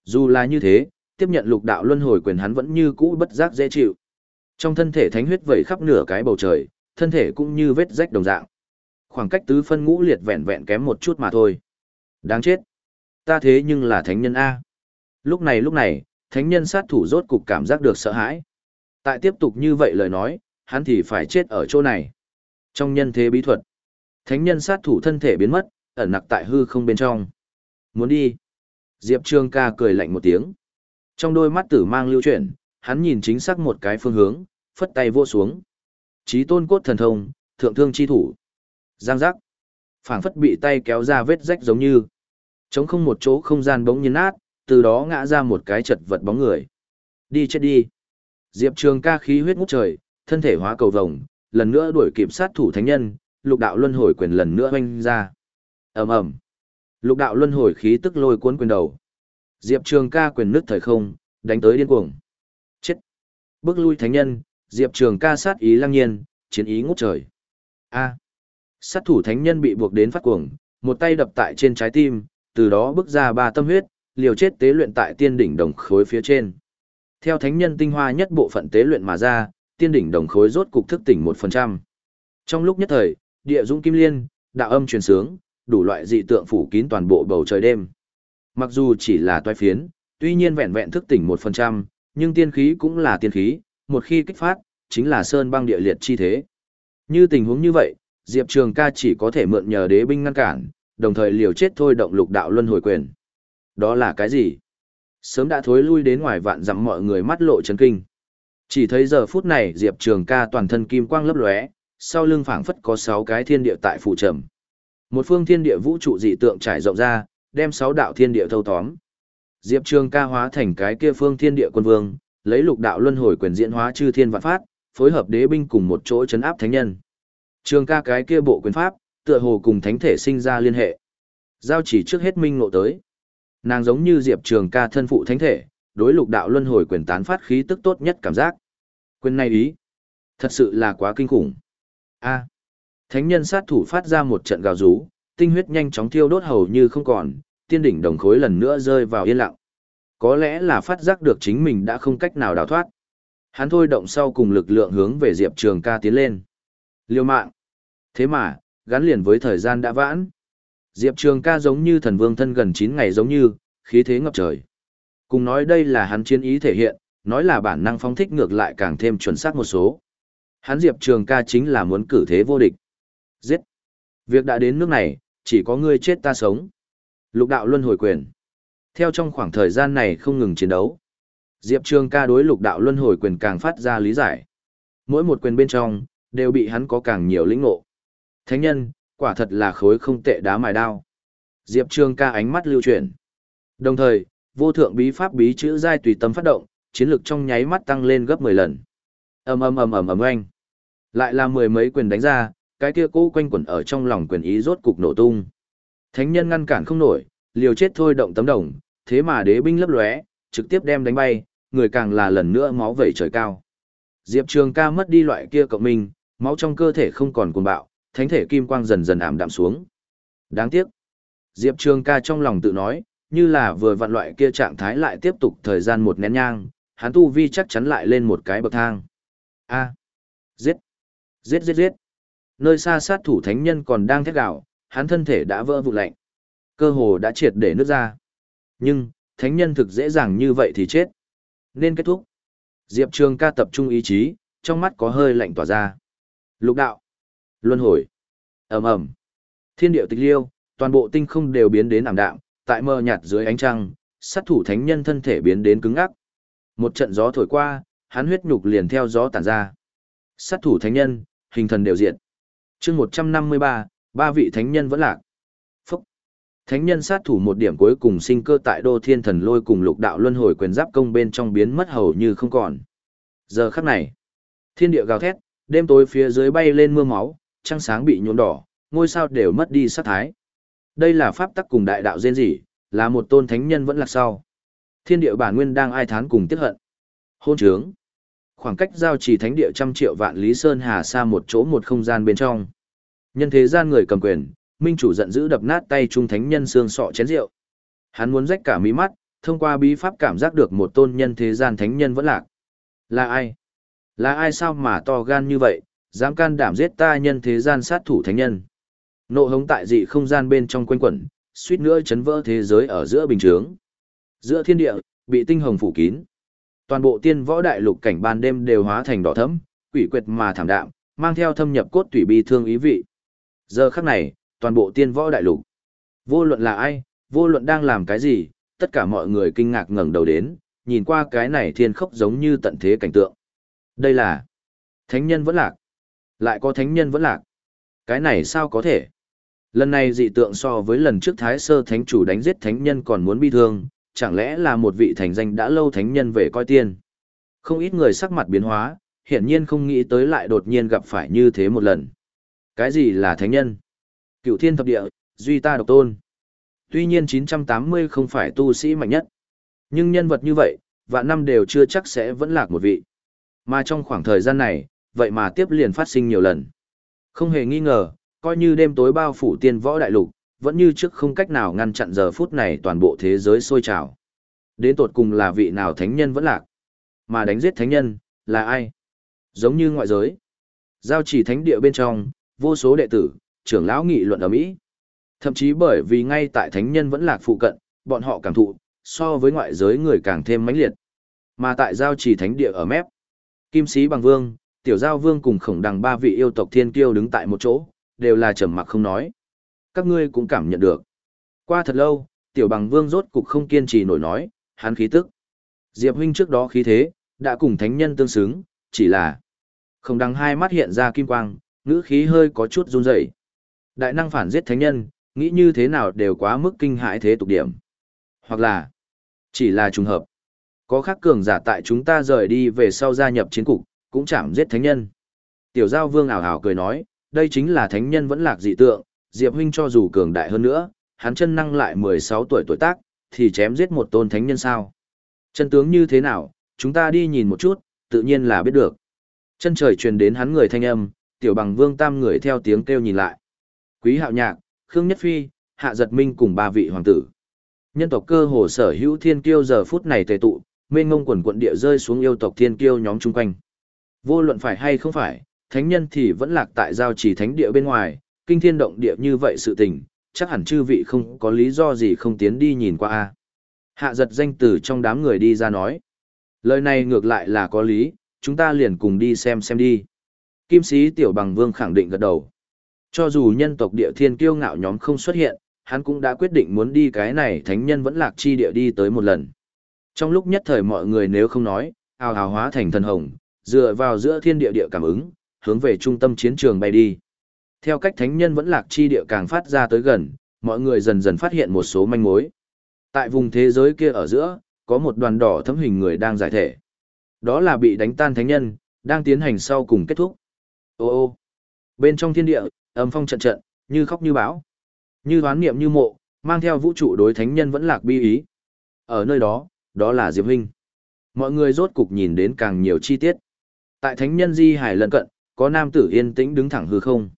Speaker 1: Dù là như thế, tiếp nhận lục đạo luân hồi quyền hắn vẫn như cũ bất giác dễ chịu. Trong thân thể thánh huyết vẩy khắp nửa cái bầu trời, thân thể cũng như vết rách đồng dạng. Khoảng cách tứ phân ngũ liệt vẹn vẹn kém một chút mà thôi. Đáng chết. Ta thế nhưng là thánh nhân A. Lúc này lúc này, thánh nhân sát thủ rốt cục cảm giác được sợ hãi. Tại tiếp tục như vậy lời nói, hắn thì phải chết ở chỗ này. Trong nhân thế bí thuật, thánh nhân sát thủ thân thể biến mất, ẩn nặc tại hư không bên trong. Muốn đi. Diệp Trương ca cười lạnh một tiếng. Trong đôi mắt tử mang lưu chuyển, hắn nhìn chính xác một cái phương hướng, phất tay vô xuống. Chí tôn cốt thần thông, thượng thương chi thủ. Giang giác. phảng phất bị tay kéo ra vết rách giống như. Chống không một chỗ không gian bỗng nhiên nát, từ đó ngã ra một cái chật vật bóng người. Đi chết đi. Diệp Trường ca khí huyết ngút trời, thân thể hóa cầu vồng, lần nữa đuổi kịp sát thủ thánh nhân, lục đạo luân hồi quyền lần nữa hoanh ra. ầm ầm, Lục đạo luân hồi khí tức lôi cuốn quyền đầu. Diệp Trường ca quyền nước thời không, đánh tới điên cuồng. Chết. Bước lui thánh nhân, Diệp Trường ca sát ý lăng nhiên, chiến ý ngút trời. A. Sát thủ thánh nhân bị buộc đến phát cuồng, một tay đập tại trên trái tim, từ đó bước ra ba tâm huyết, liều chết tế luyện tại tiên đỉnh đồng khối phía trên. Theo thánh nhân tinh hoa nhất bộ phận tế luyện mà ra, tiên đỉnh đồng khối rốt cục thức tỉnh 1%. Trong lúc nhất thời, địa dũng kim liên, đạo âm truyền sướng, đủ loại dị tượng phủ kín toàn bộ bầu trời đêm. Mặc dù chỉ là toái phiến, tuy nhiên vẹn vẹn thức tỉnh 1%, nhưng tiên khí cũng là tiên khí, một khi kích phát, chính là sơn băng địa liệt chi thế. Như tình huống như vậy, Diệp Trường ca chỉ có thể mượn nhờ đế binh ngăn cản, đồng thời liều chết thôi động lục đạo luân hồi quyền. Đó là cái gì? Sớm đã thối lui đến ngoài vạn dặm mọi người mắt lộ chấn kinh. Chỉ thấy giờ phút này Diệp Trường ca toàn thân kim quang lấp lóe, sau lưng phảng phất có 6 cái thiên địa tại phụ trầm. Một phương thiên địa vũ trụ dị tượng trải rộng ra, đem 6 đạo thiên địa thâu tóm. Diệp Trường ca hóa thành cái kia phương thiên địa quân vương, lấy lục đạo luân hồi quyền diễn hóa chư thiên vạn phát, phối hợp đế binh cùng một chỗ chấn áp thánh nhân. Trường ca cái kia bộ quyền pháp, tựa hồ cùng thánh thể sinh ra liên hệ. Giao chỉ trước hết minh ngộ tới. Nàng giống như Diệp Trường ca thân phụ thánh thể, đối lục đạo luân hồi quyền tán phát khí tức tốt nhất cảm giác. Quyền này ý. Thật sự là quá kinh khủng. a Thánh nhân sát thủ phát ra một trận gào rú, tinh huyết nhanh chóng thiêu đốt hầu như không còn, tiên đỉnh đồng khối lần nữa rơi vào yên lặng. Có lẽ là phát giác được chính mình đã không cách nào đào thoát. Hắn thôi động sau cùng lực lượng hướng về Diệp Trường ca tiến lên. Liêu mạng. Thế mà, gắn liền với thời gian đã vãn. Diệp Trường ca giống như thần vương thân gần 9 ngày giống như, khí thế ngập trời. Cùng nói đây là hắn chiến ý thể hiện, nói là bản năng phóng thích ngược lại càng thêm chuẩn xác một số. Hắn Diệp Trường ca chính là muốn cử thế vô địch. Giết! Việc đã đến nước này, chỉ có ngươi chết ta sống. Lục đạo luân hồi quyền. Theo trong khoảng thời gian này không ngừng chiến đấu. Diệp Trường ca đối lục đạo luân hồi quyền càng phát ra lý giải. Mỗi một quyền bên trong, đều bị hắn có càng nhiều lĩnh ngộ. Thánh nhân, quả thật là khối không tệ đá mài đao. Diệp Trường ca ánh mắt lưu chuyển. Đồng thời, vô thượng bí pháp bí chữ giai tùy tâm phát động, chiến lực trong nháy mắt tăng lên gấp 10 lần. Ầm ầm ầm ầm ầm oanh. Lại là mười mấy quyền đánh ra, cái kia cũ quanh quẩn ở trong lòng quyền ý rốt cục nổ tung. Thánh nhân ngăn cản không nổi, liều chết thôi động tấm đồng, thế mà đế binh lấp lóe, trực tiếp đem đánh bay, người càng là lần nữa máu vẩy trời cao. Diệp Trường ca mất đi loại kia cộng minh, máu trong cơ thể không còn cuồng bạo, thánh thể kim quang dần dần ảm đạm xuống. Đáng tiếc. Diệp Trường ca trong lòng tự nói, như là vừa vặn loại kia trạng thái lại tiếp tục thời gian một nén nhang, hắn tu vi chắc chắn lại lên một cái bậc thang. A. Giết. Giết giết giết. Nơi xa sát thủ thánh nhân còn đang thét gạo, hắn thân thể đã vỡ vụn lạnh. Cơ hồ đã triệt để nước ra. Nhưng, thánh nhân thực dễ dàng như vậy thì chết. Nên kết thúc. Diệp Trường ca tập trung ý chí, trong mắt có hơi lạnh tỏa ra. Lục đạo. Luân hồi. ầm ầm Thiên điệu tịch liêu, toàn bộ tinh không đều biến đến ảm đạm, tại mờ nhạt dưới ánh trăng, sát thủ thánh nhân thân thể biến đến cứng ngắc. Một trận gió thổi qua, hắn huyết nhục liền theo gió tản ra. Sát thủ thánh nhân, hình thần đều diện. chương 153, ba vị thánh nhân vẫn lạc. Phúc. Thánh nhân sát thủ một điểm cuối cùng sinh cơ tại đô thiên thần lôi cùng lục đạo luân hồi quyền giáp công bên trong biến mất hầu như không còn. Giờ khắc này, thiên địa gào thét, đêm tối phía dưới bay lên mưa máu, trăng sáng bị nhuộm đỏ, ngôi sao đều mất đi sát thái. Đây là pháp tắc cùng đại đạo dên dị, là một tôn thánh nhân vẫn lạc sau. Thiên địa bản nguyên đang ai thán cùng tiết hận. Hôn trướng. Khoảng cách giao trì thánh địa trăm triệu vạn lý sơn hà xa một chỗ một không gian bên trong. Nhân thế gian người cầm quyền, minh chủ giận dữ đập nát tay trung thánh nhân xương sọ chén rượu. Hắn muốn rách cả mí mắt, thông qua bí pháp cảm giác được một tôn nhân thế gian thánh nhân vẫn lạc. Là ai? Là ai sao mà to gan như vậy, dám can đảm giết ta nhân thế gian sát thủ thánh nhân? Nộ hống tại dị không gian bên trong quanh quẩn, suýt nữa chấn vỡ thế giới ở giữa bình chướng. Giữa thiên địa, bị tinh hồng phủ kín. Toàn bộ tiên võ đại lục cảnh ban đêm đều hóa thành đỏ thẫm, quỷ quyệt mà thảm đạm, mang theo thâm nhập cốt tủy bi thương ý vị. Giờ khắc này, toàn bộ tiên võ đại lục. Vô luận là ai, vô luận đang làm cái gì, tất cả mọi người kinh ngạc ngẩng đầu đến, nhìn qua cái này thiên khốc giống như tận thế cảnh tượng. Đây là thánh nhân vẫn lạc. Lại có thánh nhân vẫn lạc. Cái này sao có thể? Lần này dị tượng so với lần trước Thái Sơ Thánh chủ đánh giết thánh nhân còn muốn bi thương, chẳng lẽ là một vị thành danh đã lâu thánh nhân về coi tiên. Không ít người sắc mặt biến hóa, hiển nhiên không nghĩ tới lại đột nhiên gặp phải như thế một lần. Cái gì là thánh nhân? Cựu thiên thập địa, duy ta độc tôn. Tuy nhiên 980 không phải tu sĩ mạnh nhất. Nhưng nhân vật như vậy, vạn năm đều chưa chắc sẽ vẫn lạc một vị. Mà trong khoảng thời gian này, vậy mà tiếp liền phát sinh nhiều lần. Không hề nghi ngờ, coi như đêm tối bao phủ tiên võ đại lục, vẫn như trước không cách nào ngăn chặn giờ phút này toàn bộ thế giới sôi trào. Đến tột cùng là vị nào thánh nhân vẫn lạc. Mà đánh giết thánh nhân, là ai? Giống như ngoại giới. Giao chỉ thánh địa bên trong, vô số đệ tử, trưởng lão nghị luận ở Mỹ. Thậm chí bởi vì ngay tại thánh nhân vẫn lạc phụ cận, bọn họ cảm thụ, so với ngoại giới người càng thêm mãnh liệt. Mà tại giao chỉ thánh địa ở mép, Kim Sĩ Bằng Vương, Tiểu Giao Vương cùng khổng đằng ba vị yêu tộc thiên kiêu đứng tại một chỗ, đều là trầm mặc không nói. Các ngươi cũng cảm nhận được. Qua thật lâu, Tiểu Bằng Vương rốt cục không kiên trì nổi nói, hắn khí tức. Diệp huynh trước đó khí thế, đã cùng thánh nhân tương xứng, chỉ là khổng đằng hai mắt hiện ra kim quang, ngữ khí hơi có chút run rẩy. Đại năng phản giết thánh nhân, nghĩ như thế nào đều quá mức kinh hãi thế tục điểm. Hoặc là, chỉ là trùng hợp. Có khác cường giả tại chúng ta rời đi về sau gia nhập chiến cục, cũng chạm giết thánh nhân. Tiểu giao vương ảo ảo cười nói, đây chính là thánh nhân vẫn lạc dị tượng, Diệp huynh cho dù cường đại hơn nữa, hắn chân năng lại 16 tuổi tuổi tác, thì chém giết một tôn thánh nhân sao. Chân tướng như thế nào, chúng ta đi nhìn một chút, tự nhiên là biết được. Chân trời truyền đến hắn người thanh âm, tiểu bằng vương tam người theo tiếng kêu nhìn lại. Quý hạo nhạc, Khương Nhất Phi, Hạ Giật Minh cùng ba vị hoàng tử. Nhân tộc cơ hồ sở hữu thiên kiêu giờ phút này tề tụ, mênh ngông quần quận địa rơi xuống yêu tộc thiên kiêu nhóm chung quanh. Vô luận phải hay không phải, thánh nhân thì vẫn lạc tại giao chỉ thánh địa bên ngoài, kinh thiên động địa như vậy sự tình, chắc hẳn chư vị không có lý do gì không tiến đi nhìn qua a. Hạ giật danh từ trong đám người đi ra nói. Lời này ngược lại là có lý, chúng ta liền cùng đi xem xem đi. Kim sĩ tiểu bằng vương khẳng định gật đầu. Cho dù nhân tộc địa thiên kiêu ngạo nhóm không xuất hiện, hắn cũng đã quyết định muốn đi cái này thánh nhân vẫn lạc chi địa đi tới một lần. Trong lúc nhất thời mọi người nếu không nói, ào ào hóa thành thần hồng, dựa vào giữa thiên địa địa cảm ứng, hướng về trung tâm chiến trường bay đi. Theo cách thánh nhân vẫn lạc chi địa càng phát ra tới gần, mọi người dần dần phát hiện một số manh mối. Tại vùng thế giới kia ở giữa, có một đoàn đỏ thấm hình người đang giải thể. Đó là bị đánh tan thánh nhân, đang tiến hành sau cùng kết thúc. Ô ô, bên trong thiên địa, âm phong trận trận, như khóc như bão, như đoán niệm như mộ, mang theo vũ trụ đối thánh nhân vẫn lạc bi ý. Ở nơi đó, đó là Diệp Hinh. Mọi người rốt cục nhìn đến càng nhiều chi tiết. Tại thánh nhân di hải lân cận, có nam tử yên tĩnh đứng thẳng hư không.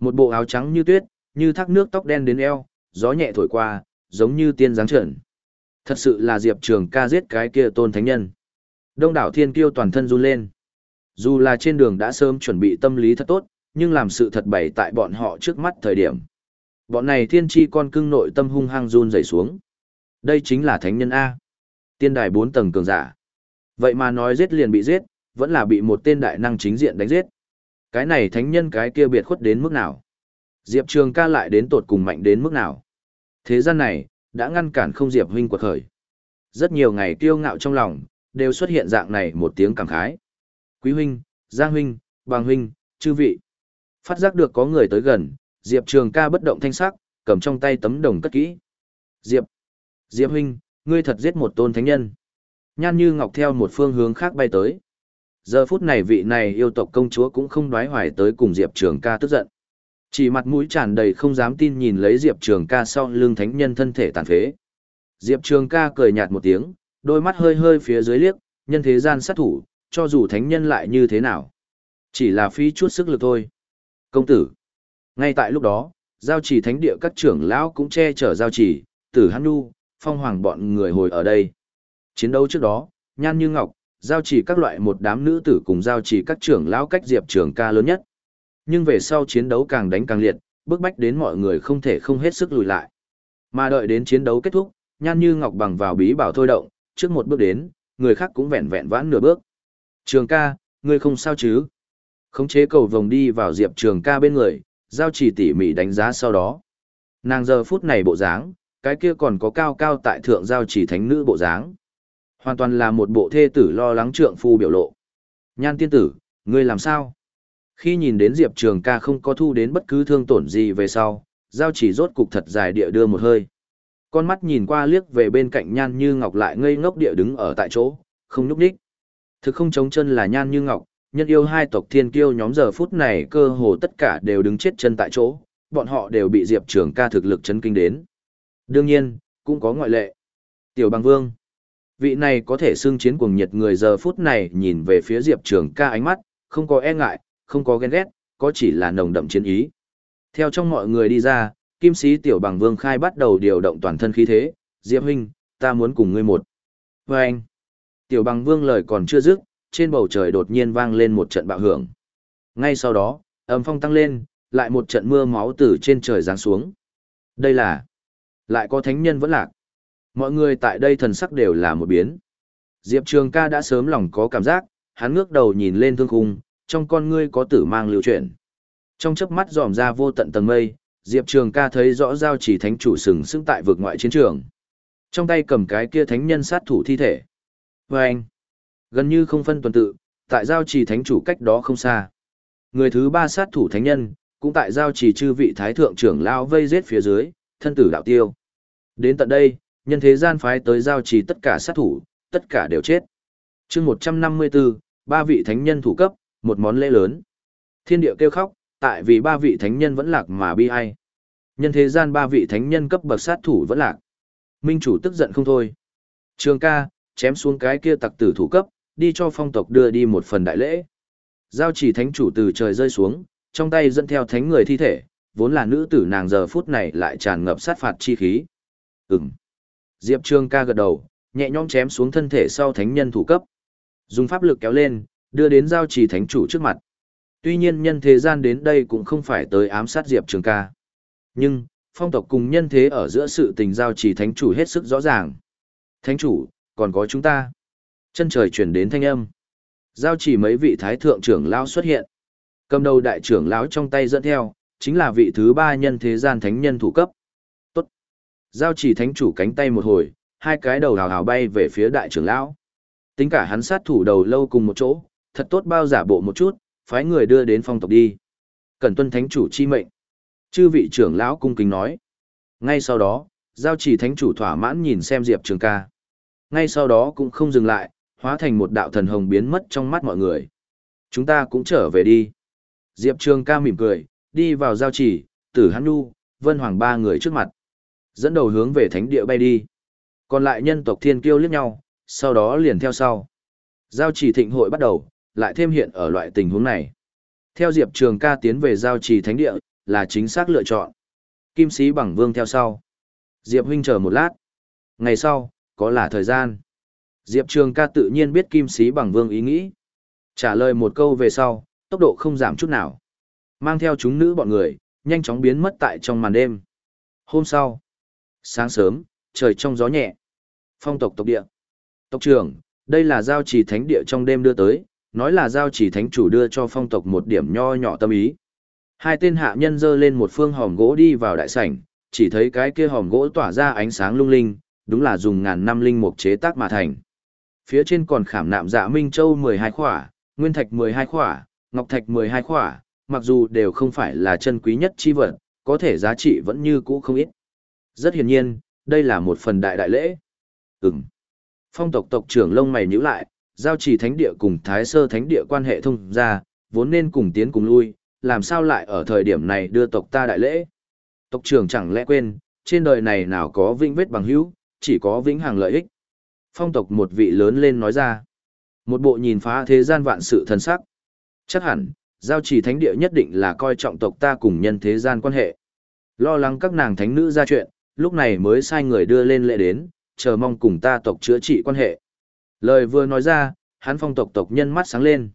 Speaker 1: Một bộ áo trắng như tuyết, như thác nước tóc đen đến eo, gió nhẹ thổi qua, giống như tiên dáng trợn. Thật sự là Diệp Trường ca giết cái kia tôn thánh nhân. Đông đảo thiên kiêu toàn thân run lên. Dù là trên đường đã sớm chuẩn bị tâm lý thật tốt, nhưng làm sự thật bày tại bọn họ trước mắt thời điểm. Bọn này thiên tri con cưng nội tâm hung hăng run rẩy xuống. Đây chính là thánh nhân A. Tiên đài bốn tầng cường giả. Vậy mà nói giết liền bị giết, vẫn là bị một tên đại năng chính diện đánh giết. Cái này thánh nhân cái kia biệt khuất đến mức nào? Diệp Trường ca lại đến tột cùng mạnh đến mức nào? Thế gian này, đã ngăn cản không Diệp huynh quật khởi. Rất nhiều ngày kiêu ngạo trong lòng, đều xuất hiện dạng này một tiếng cảm khái. Quý huynh, Giang huynh, Bàng huynh, chư vị. Phát giác được có người tới gần, Diệp Trường ca bất động thanh sắc, cầm trong tay tấm đồng cất kỹ. Diệp, Diệp huynh, ngươi thật giết một tôn thánh nhân. Nhan như ngọc theo một phương hướng khác bay tới. Giờ phút này vị này yêu tộc công chúa cũng không đoái hoài tới cùng Diệp Trường ca tức giận. Chỉ mặt mũi tràn đầy không dám tin nhìn lấy Diệp Trường ca sau lưng thánh nhân thân thể tàn phế. Diệp Trường ca cười nhạt một tiếng, đôi mắt hơi hơi phía dưới liếc, nhân thế gian sát thủ, cho dù thánh nhân lại như thế nào. Chỉ là phí chút sức lực thôi. Công tử. Ngay tại lúc đó, Giao chỉ thánh địa các trưởng lão cũng che chở giao chỉ, tử hắn nu, phong hoàng bọn người hồi ở đây. Chiến đấu trước đó, nhan như ngọc, giao chỉ các loại một đám nữ tử cùng giao chỉ các trưởng lão cách diệp trường ca lớn nhất. Nhưng về sau chiến đấu càng đánh càng liệt, bước bách đến mọi người không thể không hết sức lùi lại. Mà đợi đến chiến đấu kết thúc, nhan như ngọc bằng vào bí bảo thôi động, trước một bước đến, người khác cũng vẹn vẹn vãn nửa bước. Trường ca, ngươi không sao chứ? Khống chế cầu vòng đi vào diệp trường ca bên người, giao chỉ tỉ mỉ đánh giá sau đó. Nàng giờ phút này bộ dáng, cái kia còn có cao cao tại thượng giao chỉ thánh nữ bộ dáng. Hoàn toàn là một bộ thê tử lo lắng trượng phu biểu lộ. Nhan tiên tử, ngươi làm sao? Khi nhìn đến Diệp Trường ca không có thu đến bất cứ thương tổn gì về sau, giao chỉ rốt cục thật dài địa đưa một hơi. Con mắt nhìn qua liếc về bên cạnh nhan như ngọc lại ngây ngốc địa đứng ở tại chỗ, không nhúc đích. Thực không chống chân là nhan như ngọc, nhân yêu hai tộc thiên kiêu nhóm giờ phút này cơ hồ tất cả đều đứng chết chân tại chỗ, bọn họ đều bị Diệp Trường ca thực lực chấn kinh đến. Đương nhiên, cũng có ngoại lệ. Tiểu bằng vương. Vị này có thể xưng chiến cuồng nhiệt người giờ phút này nhìn về phía Diệp Trường ca ánh mắt, không có e ngại, không có ghen ghét, có chỉ là nồng đậm chiến ý. Theo trong mọi người đi ra, kim sĩ tiểu bằng vương khai bắt đầu điều động toàn thân khí thế, Diệp huynh, ta muốn cùng ngươi một. vê anh, tiểu bằng vương lời còn chưa dứt, trên bầu trời đột nhiên vang lên một trận bạo hưởng. Ngay sau đó, ấm phong tăng lên, lại một trận mưa máu từ trên trời giáng xuống. Đây là, lại có thánh nhân vẫn lạc. Mọi người tại đây thần sắc đều là một biến. Diệp Trường ca đã sớm lòng có cảm giác, hắn ngước đầu nhìn lên thương khung, trong con ngươi có tử mang lưu chuyển. Trong chớp mắt dòm ra vô tận tầng mây, Diệp Trường ca thấy rõ giao chỉ thánh chủ sừng sững tại vực ngoại chiến trường. Trong tay cầm cái kia thánh nhân sát thủ thi thể. Và anh, gần như không phân tuần tự, tại giao chỉ thánh chủ cách đó không xa. Người thứ ba sát thủ thánh nhân, cũng tại giao chỉ chư vị thái thượng trưởng lao vây giết phía dưới, thân tử đạo tiêu. Đến tận đây, nhân thế gian phái tới giao chỉ tất cả sát thủ, tất cả đều chết. chương 154, ba vị thánh nhân thủ cấp, một món lễ lớn. Thiên địa kêu khóc, tại vì ba vị thánh nhân vẫn lạc mà bi ai. Nhân thế gian ba vị thánh nhân cấp bậc sát thủ vẫn lạc. Minh chủ tức giận không thôi. Trường ca, chém xuống cái kia tặc tử thủ cấp, đi cho phong tộc đưa đi một phần đại lễ. Giao chỉ thánh chủ từ trời rơi xuống, trong tay dẫn theo thánh người thi thể, vốn là nữ tử nàng giờ phút này lại tràn ngập sát phạt chi khí. Ừm. Diệp Trường ca gật đầu, nhẹ nhõm chém xuống thân thể sau thánh nhân thủ cấp. Dùng pháp lực kéo lên, đưa đến giao trì thánh chủ trước mặt. Tuy nhiên nhân thế gian đến đây cũng không phải tới ám sát Diệp Trường ca. Nhưng, phong tộc cùng nhân thế ở giữa sự tình giao trì thánh chủ hết sức rõ ràng. Thánh chủ, còn có chúng ta. Chân trời chuyển đến thanh âm. Giao chỉ mấy vị thái thượng trưởng lão xuất hiện. Cầm đầu đại trưởng lão trong tay dẫn theo, chính là vị thứ ba nhân thế gian thánh nhân thủ cấp. Giao chỉ thánh chủ cánh tay một hồi, hai cái đầu hào hào bay về phía đại trưởng lão. Tính cả hắn sát thủ đầu lâu cùng một chỗ, thật tốt bao giả bộ một chút, phái người đưa đến phong tộc đi. Cần tuân thánh chủ chi mệnh. Chư vị trưởng lão cung kính nói. Ngay sau đó, giao chỉ thánh chủ thỏa mãn nhìn xem Diệp Trường ca. Ngay sau đó cũng không dừng lại, hóa thành một đạo thần hồng biến mất trong mắt mọi người. Chúng ta cũng trở về đi. Diệp Trường ca mỉm cười, đi vào giao chỉ, tử hắn nu, vân hoàng ba người trước mặt. Dẫn đầu hướng về thánh địa bay đi. Còn lại nhân tộc thiên kiêu liếc nhau, sau đó liền theo sau. Giao chỉ thịnh hội bắt đầu, lại thêm hiện ở loại tình huống này. Theo Diệp Trường ca tiến về giao trì thánh địa, là chính xác lựa chọn. Kim sĩ bằng vương theo sau. Diệp huynh chờ một lát. Ngày sau, có là thời gian. Diệp Trường ca tự nhiên biết kim sĩ bằng vương ý nghĩ. Trả lời một câu về sau, tốc độ không giảm chút nào. Mang theo chúng nữ bọn người, nhanh chóng biến mất tại trong màn đêm. Hôm sau, sáng sớm, trời trong gió nhẹ. Phong tộc tộc địa. Tộc trưởng, đây là giao trì thánh địa trong đêm đưa tới, nói là giao chỉ thánh chủ đưa cho phong tộc một điểm nho nhỏ tâm ý. Hai tên hạ nhân dơ lên một phương hòm gỗ đi vào đại sảnh, chỉ thấy cái kia hòm gỗ tỏa ra ánh sáng lung linh, đúng là dùng ngàn năm linh mục chế tác mà thành. Phía trên còn khảm nạm dạ minh châu 12 khỏa, nguyên thạch 12 khỏa, ngọc thạch 12 khỏa, mặc dù đều không phải là chân quý nhất chi vật, có thể giá trị vẫn như cũ không ít. Rất hiển nhiên, đây là một phần đại đại lễ. Ừm. Phong tộc tộc trưởng lông mày nhíu lại, giao trì thánh địa cùng thái sơ thánh địa quan hệ thông ra, vốn nên cùng tiến cùng lui, làm sao lại ở thời điểm này đưa tộc ta đại lễ. Tộc trưởng chẳng lẽ quên, trên đời này nào có vĩnh vết bằng hữu, chỉ có vĩnh hằng lợi ích. Phong tộc một vị lớn lên nói ra. Một bộ nhìn phá thế gian vạn sự thần sắc. Chắc hẳn, giao trì thánh địa nhất định là coi trọng tộc ta cùng nhân thế gian quan hệ. Lo lắng các nàng thánh nữ ra chuyện, lúc này mới sai người đưa lên lễ đến, chờ mong cùng ta tộc chữa trị quan hệ. Lời vừa nói ra, hắn phong tộc tộc nhân mắt sáng lên.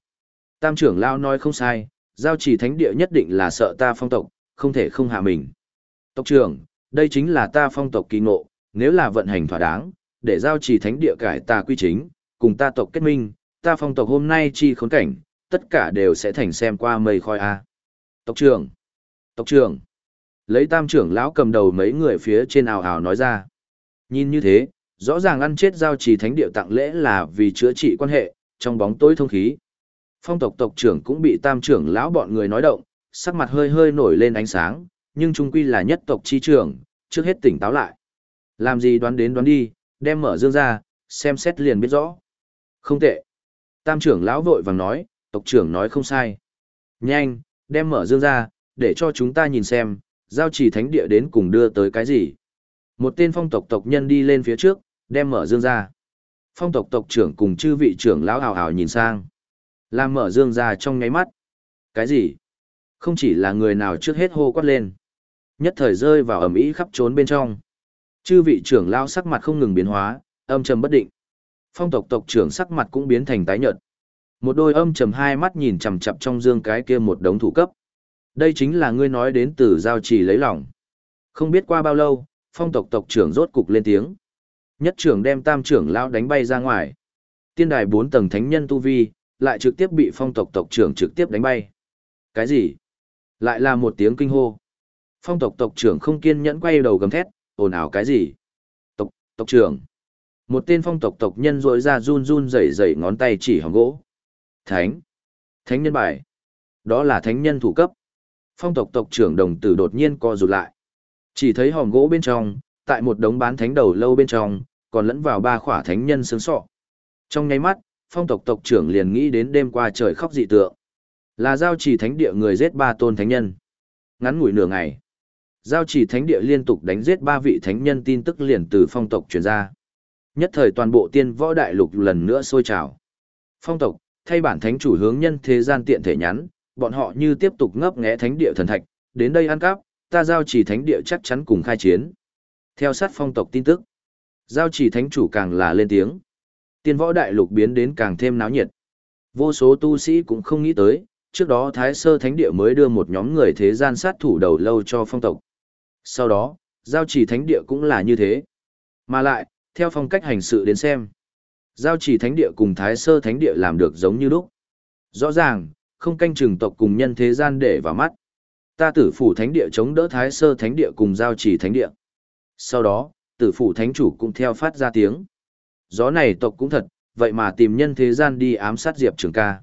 Speaker 1: Tam trưởng lao nói không sai, giao chỉ thánh địa nhất định là sợ ta phong tộc, không thể không hạ mình. Tộc trưởng, đây chính là ta phong tộc kỳ ngộ, nếu là vận hành thỏa đáng, để giao chỉ thánh địa cải ta quy chính, cùng ta tộc kết minh, ta phong tộc hôm nay chi khốn cảnh, tất cả đều sẽ thành xem qua mây khói a. Tộc trưởng, tộc trưởng, lấy tam trưởng lão cầm đầu mấy người phía trên ào ào nói ra. Nhìn như thế, rõ ràng ăn chết giao trì thánh địa tặng lễ là vì chữa trị quan hệ, trong bóng tối thông khí. Phong tộc tộc trưởng cũng bị tam trưởng lão bọn người nói động, sắc mặt hơi hơi nổi lên ánh sáng, nhưng trung quy là nhất tộc chi trưởng, trước hết tỉnh táo lại. Làm gì đoán đến đoán đi, đem mở dương ra, xem xét liền biết rõ. Không tệ. Tam trưởng lão vội vàng nói, tộc trưởng nói không sai. Nhanh, đem mở dương ra, để cho chúng ta nhìn xem, giao chỉ thánh địa đến cùng đưa tới cái gì. Một tên phong tộc tộc nhân đi lên phía trước, đem mở dương ra. Phong tộc tộc trưởng cùng chư vị trưởng lão hào hào nhìn sang. Làm mở dương ra trong nháy mắt. Cái gì? Không chỉ là người nào trước hết hô quát lên. Nhất thời rơi vào ẩm ý khắp trốn bên trong. Chư vị trưởng lão sắc mặt không ngừng biến hóa, âm trầm bất định. Phong tộc tộc trưởng sắc mặt cũng biến thành tái nhợt. Một đôi âm trầm hai mắt nhìn chằm chằm trong dương cái kia một đống thủ cấp. Đây chính là ngươi nói đến từ giao trì lấy lòng. Không biết qua bao lâu, phong tộc tộc trưởng rốt cục lên tiếng. Nhất trưởng đem tam trưởng lão đánh bay ra ngoài. Tiên đài bốn tầng thánh nhân tu vi, lại trực tiếp bị phong tộc tộc trưởng trực tiếp đánh bay. Cái gì? Lại là một tiếng kinh hô. Phong tộc tộc trưởng không kiên nhẫn quay đầu gầm thét, ồn ào cái gì? Tộc, tộc trưởng. Một tên phong tộc tộc nhân rội ra run run rẩy rẩy ngón tay chỉ hỏng gỗ. Thánh. Thánh nhân bài. Đó là thánh nhân thủ cấp. Phong tộc tộc trưởng đồng tử đột nhiên co rụt lại. Chỉ thấy hòm gỗ bên trong, tại một đống bán thánh đầu lâu bên trong, còn lẫn vào ba khỏa thánh nhân sướng sọ. Trong nháy mắt, phong tộc tộc trưởng liền nghĩ đến đêm qua trời khóc dị tượng. Là giao chỉ thánh địa người giết ba tôn thánh nhân. Ngắn ngủi nửa ngày. Giao chỉ thánh địa liên tục đánh giết ba vị thánh nhân tin tức liền từ phong tộc truyền ra. Nhất thời toàn bộ tiên võ đại lục lần nữa sôi trào. Phong tộc, thay bản thánh chủ hướng nhân thế gian tiện thể nhắn, bọn họ như tiếp tục ngấp nghé thánh địa thần thạch, đến đây ăn cắp, ta giao chỉ thánh địa chắc chắn cùng khai chiến. Theo sát phong tộc tin tức, giao chỉ thánh chủ càng là lên tiếng. Tiên võ đại lục biến đến càng thêm náo nhiệt. Vô số tu sĩ cũng không nghĩ tới, trước đó Thái Sơ Thánh Địa mới đưa một nhóm người thế gian sát thủ đầu lâu cho phong tộc. Sau đó, giao chỉ Thánh Địa cũng là như thế. Mà lại, theo phong cách hành sự đến xem, giao chỉ Thánh Địa cùng Thái Sơ Thánh Địa làm được giống như lúc. Rõ ràng, không canh chừng tộc cùng nhân thế gian để vào mắt. Ta tử phủ Thánh Địa chống đỡ Thái Sơ Thánh Địa cùng giao chỉ Thánh Địa. Sau đó, tử phủ Thánh Chủ cũng theo phát ra tiếng. Gió này tộc cũng thật, vậy mà tìm nhân thế gian đi ám sát Diệp Trường ca.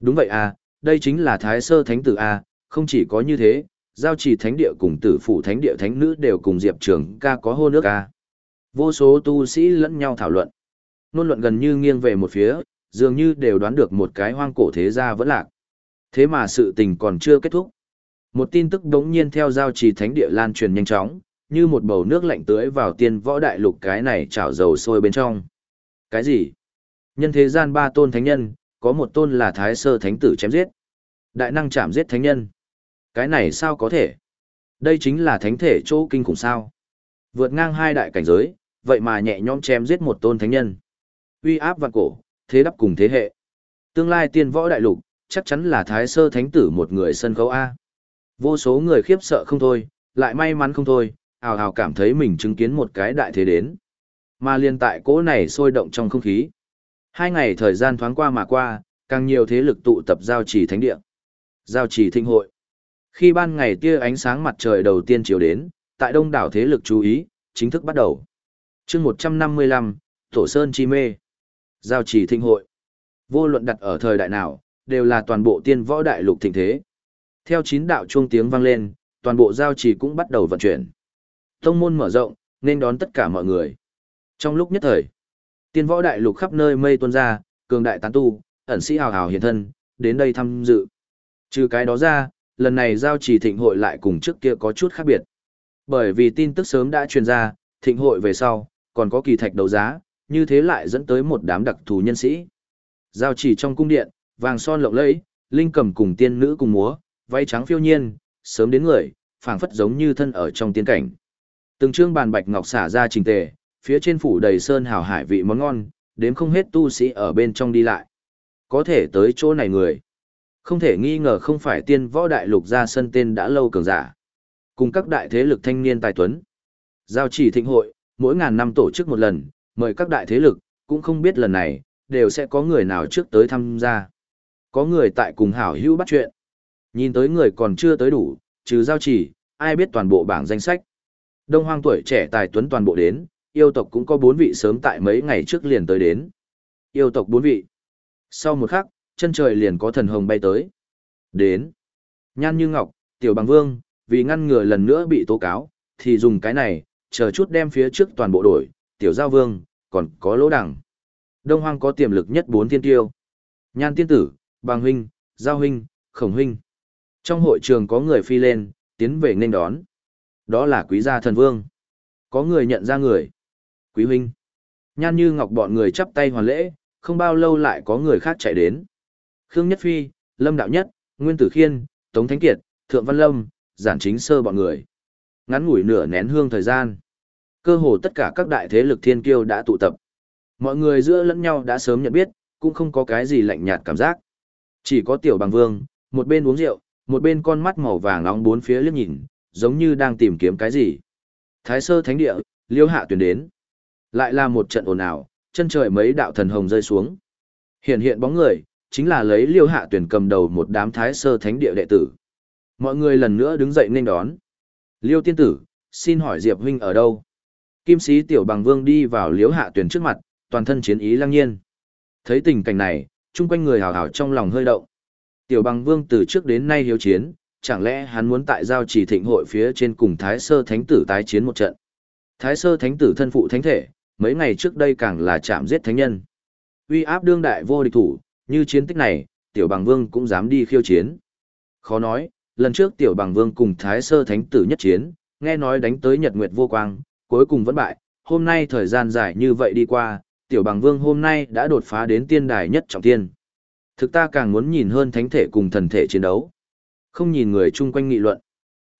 Speaker 1: Đúng vậy à, đây chính là Thái Sơ Thánh Tử A, không chỉ có như thế, giao trì thánh địa cùng tử phủ thánh địa thánh nữ đều cùng Diệp Trường ca có hôn nước à. Vô số tu sĩ lẫn nhau thảo luận. Nôn luận gần như nghiêng về một phía, dường như đều đoán được một cái hoang cổ thế gia vẫn lạc. Thế mà sự tình còn chưa kết thúc. Một tin tức đống nhiên theo giao trì thánh địa lan truyền nhanh chóng, như một bầu nước lạnh tưới vào tiên võ đại lục cái này chảo dầu sôi bên trong. Cái gì? Nhân thế gian ba tôn thánh nhân, có một tôn là thái sơ thánh tử chém giết. Đại năng chạm giết thánh nhân. Cái này sao có thể? Đây chính là thánh thể chỗ kinh khủng sao. Vượt ngang hai đại cảnh giới, vậy mà nhẹ nhõm chém giết một tôn thánh nhân. Uy áp vạn cổ, thế đắp cùng thế hệ. Tương lai tiên võ đại lục, chắc chắn là thái sơ thánh tử một người sân khấu A. Vô số người khiếp sợ không thôi, lại may mắn không thôi, ào ào cảm thấy mình chứng kiến một cái đại thế đến. Mà liên tại cỗ này sôi động trong không khí. Hai ngày thời gian thoáng qua mà qua, càng nhiều thế lực tụ tập giao trì thánh địa. Giao trì thịnh hội. Khi ban ngày tia ánh sáng mặt trời đầu tiên chiều đến, tại đông đảo thế lực chú ý, chính thức bắt đầu. chương 155, Tổ Sơn Chi Mê. Giao trì thịnh hội. Vô luận đặt ở thời đại nào, đều là toàn bộ tiên võ đại lục thịnh thế. Theo chín đạo chuông tiếng vang lên, toàn bộ giao trì cũng bắt đầu vận chuyển. Tông môn mở rộng, nên đón tất cả mọi người. Trong lúc nhất thời, tiên võ đại lục khắp nơi mây tuôn ra, cường đại tán tu, ẩn sĩ hào hào hiện thân, đến đây tham dự. Trừ cái đó ra, lần này giao trì thịnh hội lại cùng trước kia có chút khác biệt. Bởi vì tin tức sớm đã truyền ra, thịnh hội về sau, còn có kỳ thạch đấu giá, như thế lại dẫn tới một đám đặc thù nhân sĩ. Giao trì trong cung điện, vàng son lộng lẫy, linh cầm cùng tiên nữ cùng múa, váy trắng phiêu nhiên, sớm đến người, phảng phất giống như thân ở trong tiên cảnh. Từng trương bàn bạch ngọc xả ra trình tề, phía trên phủ đầy sơn hào hải vị món ngon, đếm không hết tu sĩ ở bên trong đi lại. Có thể tới chỗ này người. Không thể nghi ngờ không phải tiên võ đại lục ra sân tên đã lâu cường giả. Cùng các đại thế lực thanh niên tài tuấn. Giao chỉ thịnh hội, mỗi ngàn năm tổ chức một lần, mời các đại thế lực, cũng không biết lần này, đều sẽ có người nào trước tới tham gia. Có người tại cùng hảo hữu bắt chuyện. Nhìn tới người còn chưa tới đủ, trừ giao chỉ, ai biết toàn bộ bảng danh sách. Đông hoang tuổi trẻ tài tuấn toàn bộ đến, yêu tộc cũng có bốn vị sớm tại mấy ngày trước liền tới đến. Yêu tộc bốn vị. Sau một khắc, chân trời liền có thần hồng bay tới. Đến. Nhan như ngọc, tiểu bằng vương, vì ngăn ngừa lần nữa bị tố cáo, thì dùng cái này, chờ chút đem phía trước toàn bộ đổi, tiểu giao vương, còn có lỗ đẳng. Đông hoang có tiềm lực nhất bốn thiên tiêu. Nhan tiên tử, bằng huynh, giao huynh, khổng huynh. Trong hội trường có người phi lên, tiến về nên đón. Đó là quý gia thần vương. Có người nhận ra người. Quý huynh. Nhan như ngọc bọn người chắp tay hoàn lễ, không bao lâu lại có người khác chạy đến. Khương Nhất Phi, Lâm Đạo Nhất, Nguyên Tử Khiên, Tống Thánh Kiệt, Thượng Văn Lâm, Giản Chính Sơ bọn người. Ngắn ngủi nửa nén hương thời gian. Cơ hồ tất cả các đại thế lực thiên kiêu đã tụ tập. Mọi người giữa lẫn nhau đã sớm nhận biết, cũng không có cái gì lạnh nhạt cảm giác. Chỉ có tiểu bằng vương, một bên uống rượu, một bên con mắt màu vàng nóng bốn phía liếc nhìn, giống như đang tìm kiếm cái gì. Thái sơ thánh địa, liêu hạ tuyển đến. Lại là một trận ồn ào, chân trời mấy đạo thần hồng rơi xuống. Hiện hiện bóng người, chính là lấy liêu hạ tuyển cầm đầu một đám thái sơ thánh địa đệ tử. Mọi người lần nữa đứng dậy nên đón. Liêu tiên tử, xin hỏi Diệp huynh ở đâu? Kim sĩ tiểu bằng vương đi vào liêu hạ tuyển trước mặt, toàn thân chiến ý lăng nhiên. Thấy tình cảnh này, chung quanh người hào hào trong lòng hơi động. Tiểu bằng vương từ trước đến nay hiếu chiến, chẳng lẽ hắn muốn tại giao chỉ thịnh hội phía trên cùng Thái Sơ Thánh Tử tái chiến một trận. Thái Sơ Thánh Tử thân phụ thánh thể, mấy ngày trước đây càng là chạm giết thánh nhân. Uy áp đương đại vô địch thủ, như chiến tích này, Tiểu Bằng Vương cũng dám đi khiêu chiến. Khó nói, lần trước Tiểu Bằng Vương cùng Thái Sơ Thánh Tử nhất chiến, nghe nói đánh tới Nhật Nguyệt vô quang, cuối cùng vẫn bại, hôm nay thời gian dài như vậy đi qua, Tiểu Bằng Vương hôm nay đã đột phá đến tiên đài nhất trọng thiên. Thực ta càng muốn nhìn hơn thánh thể cùng thần thể chiến đấu. Không nhìn người chung quanh nghị luận.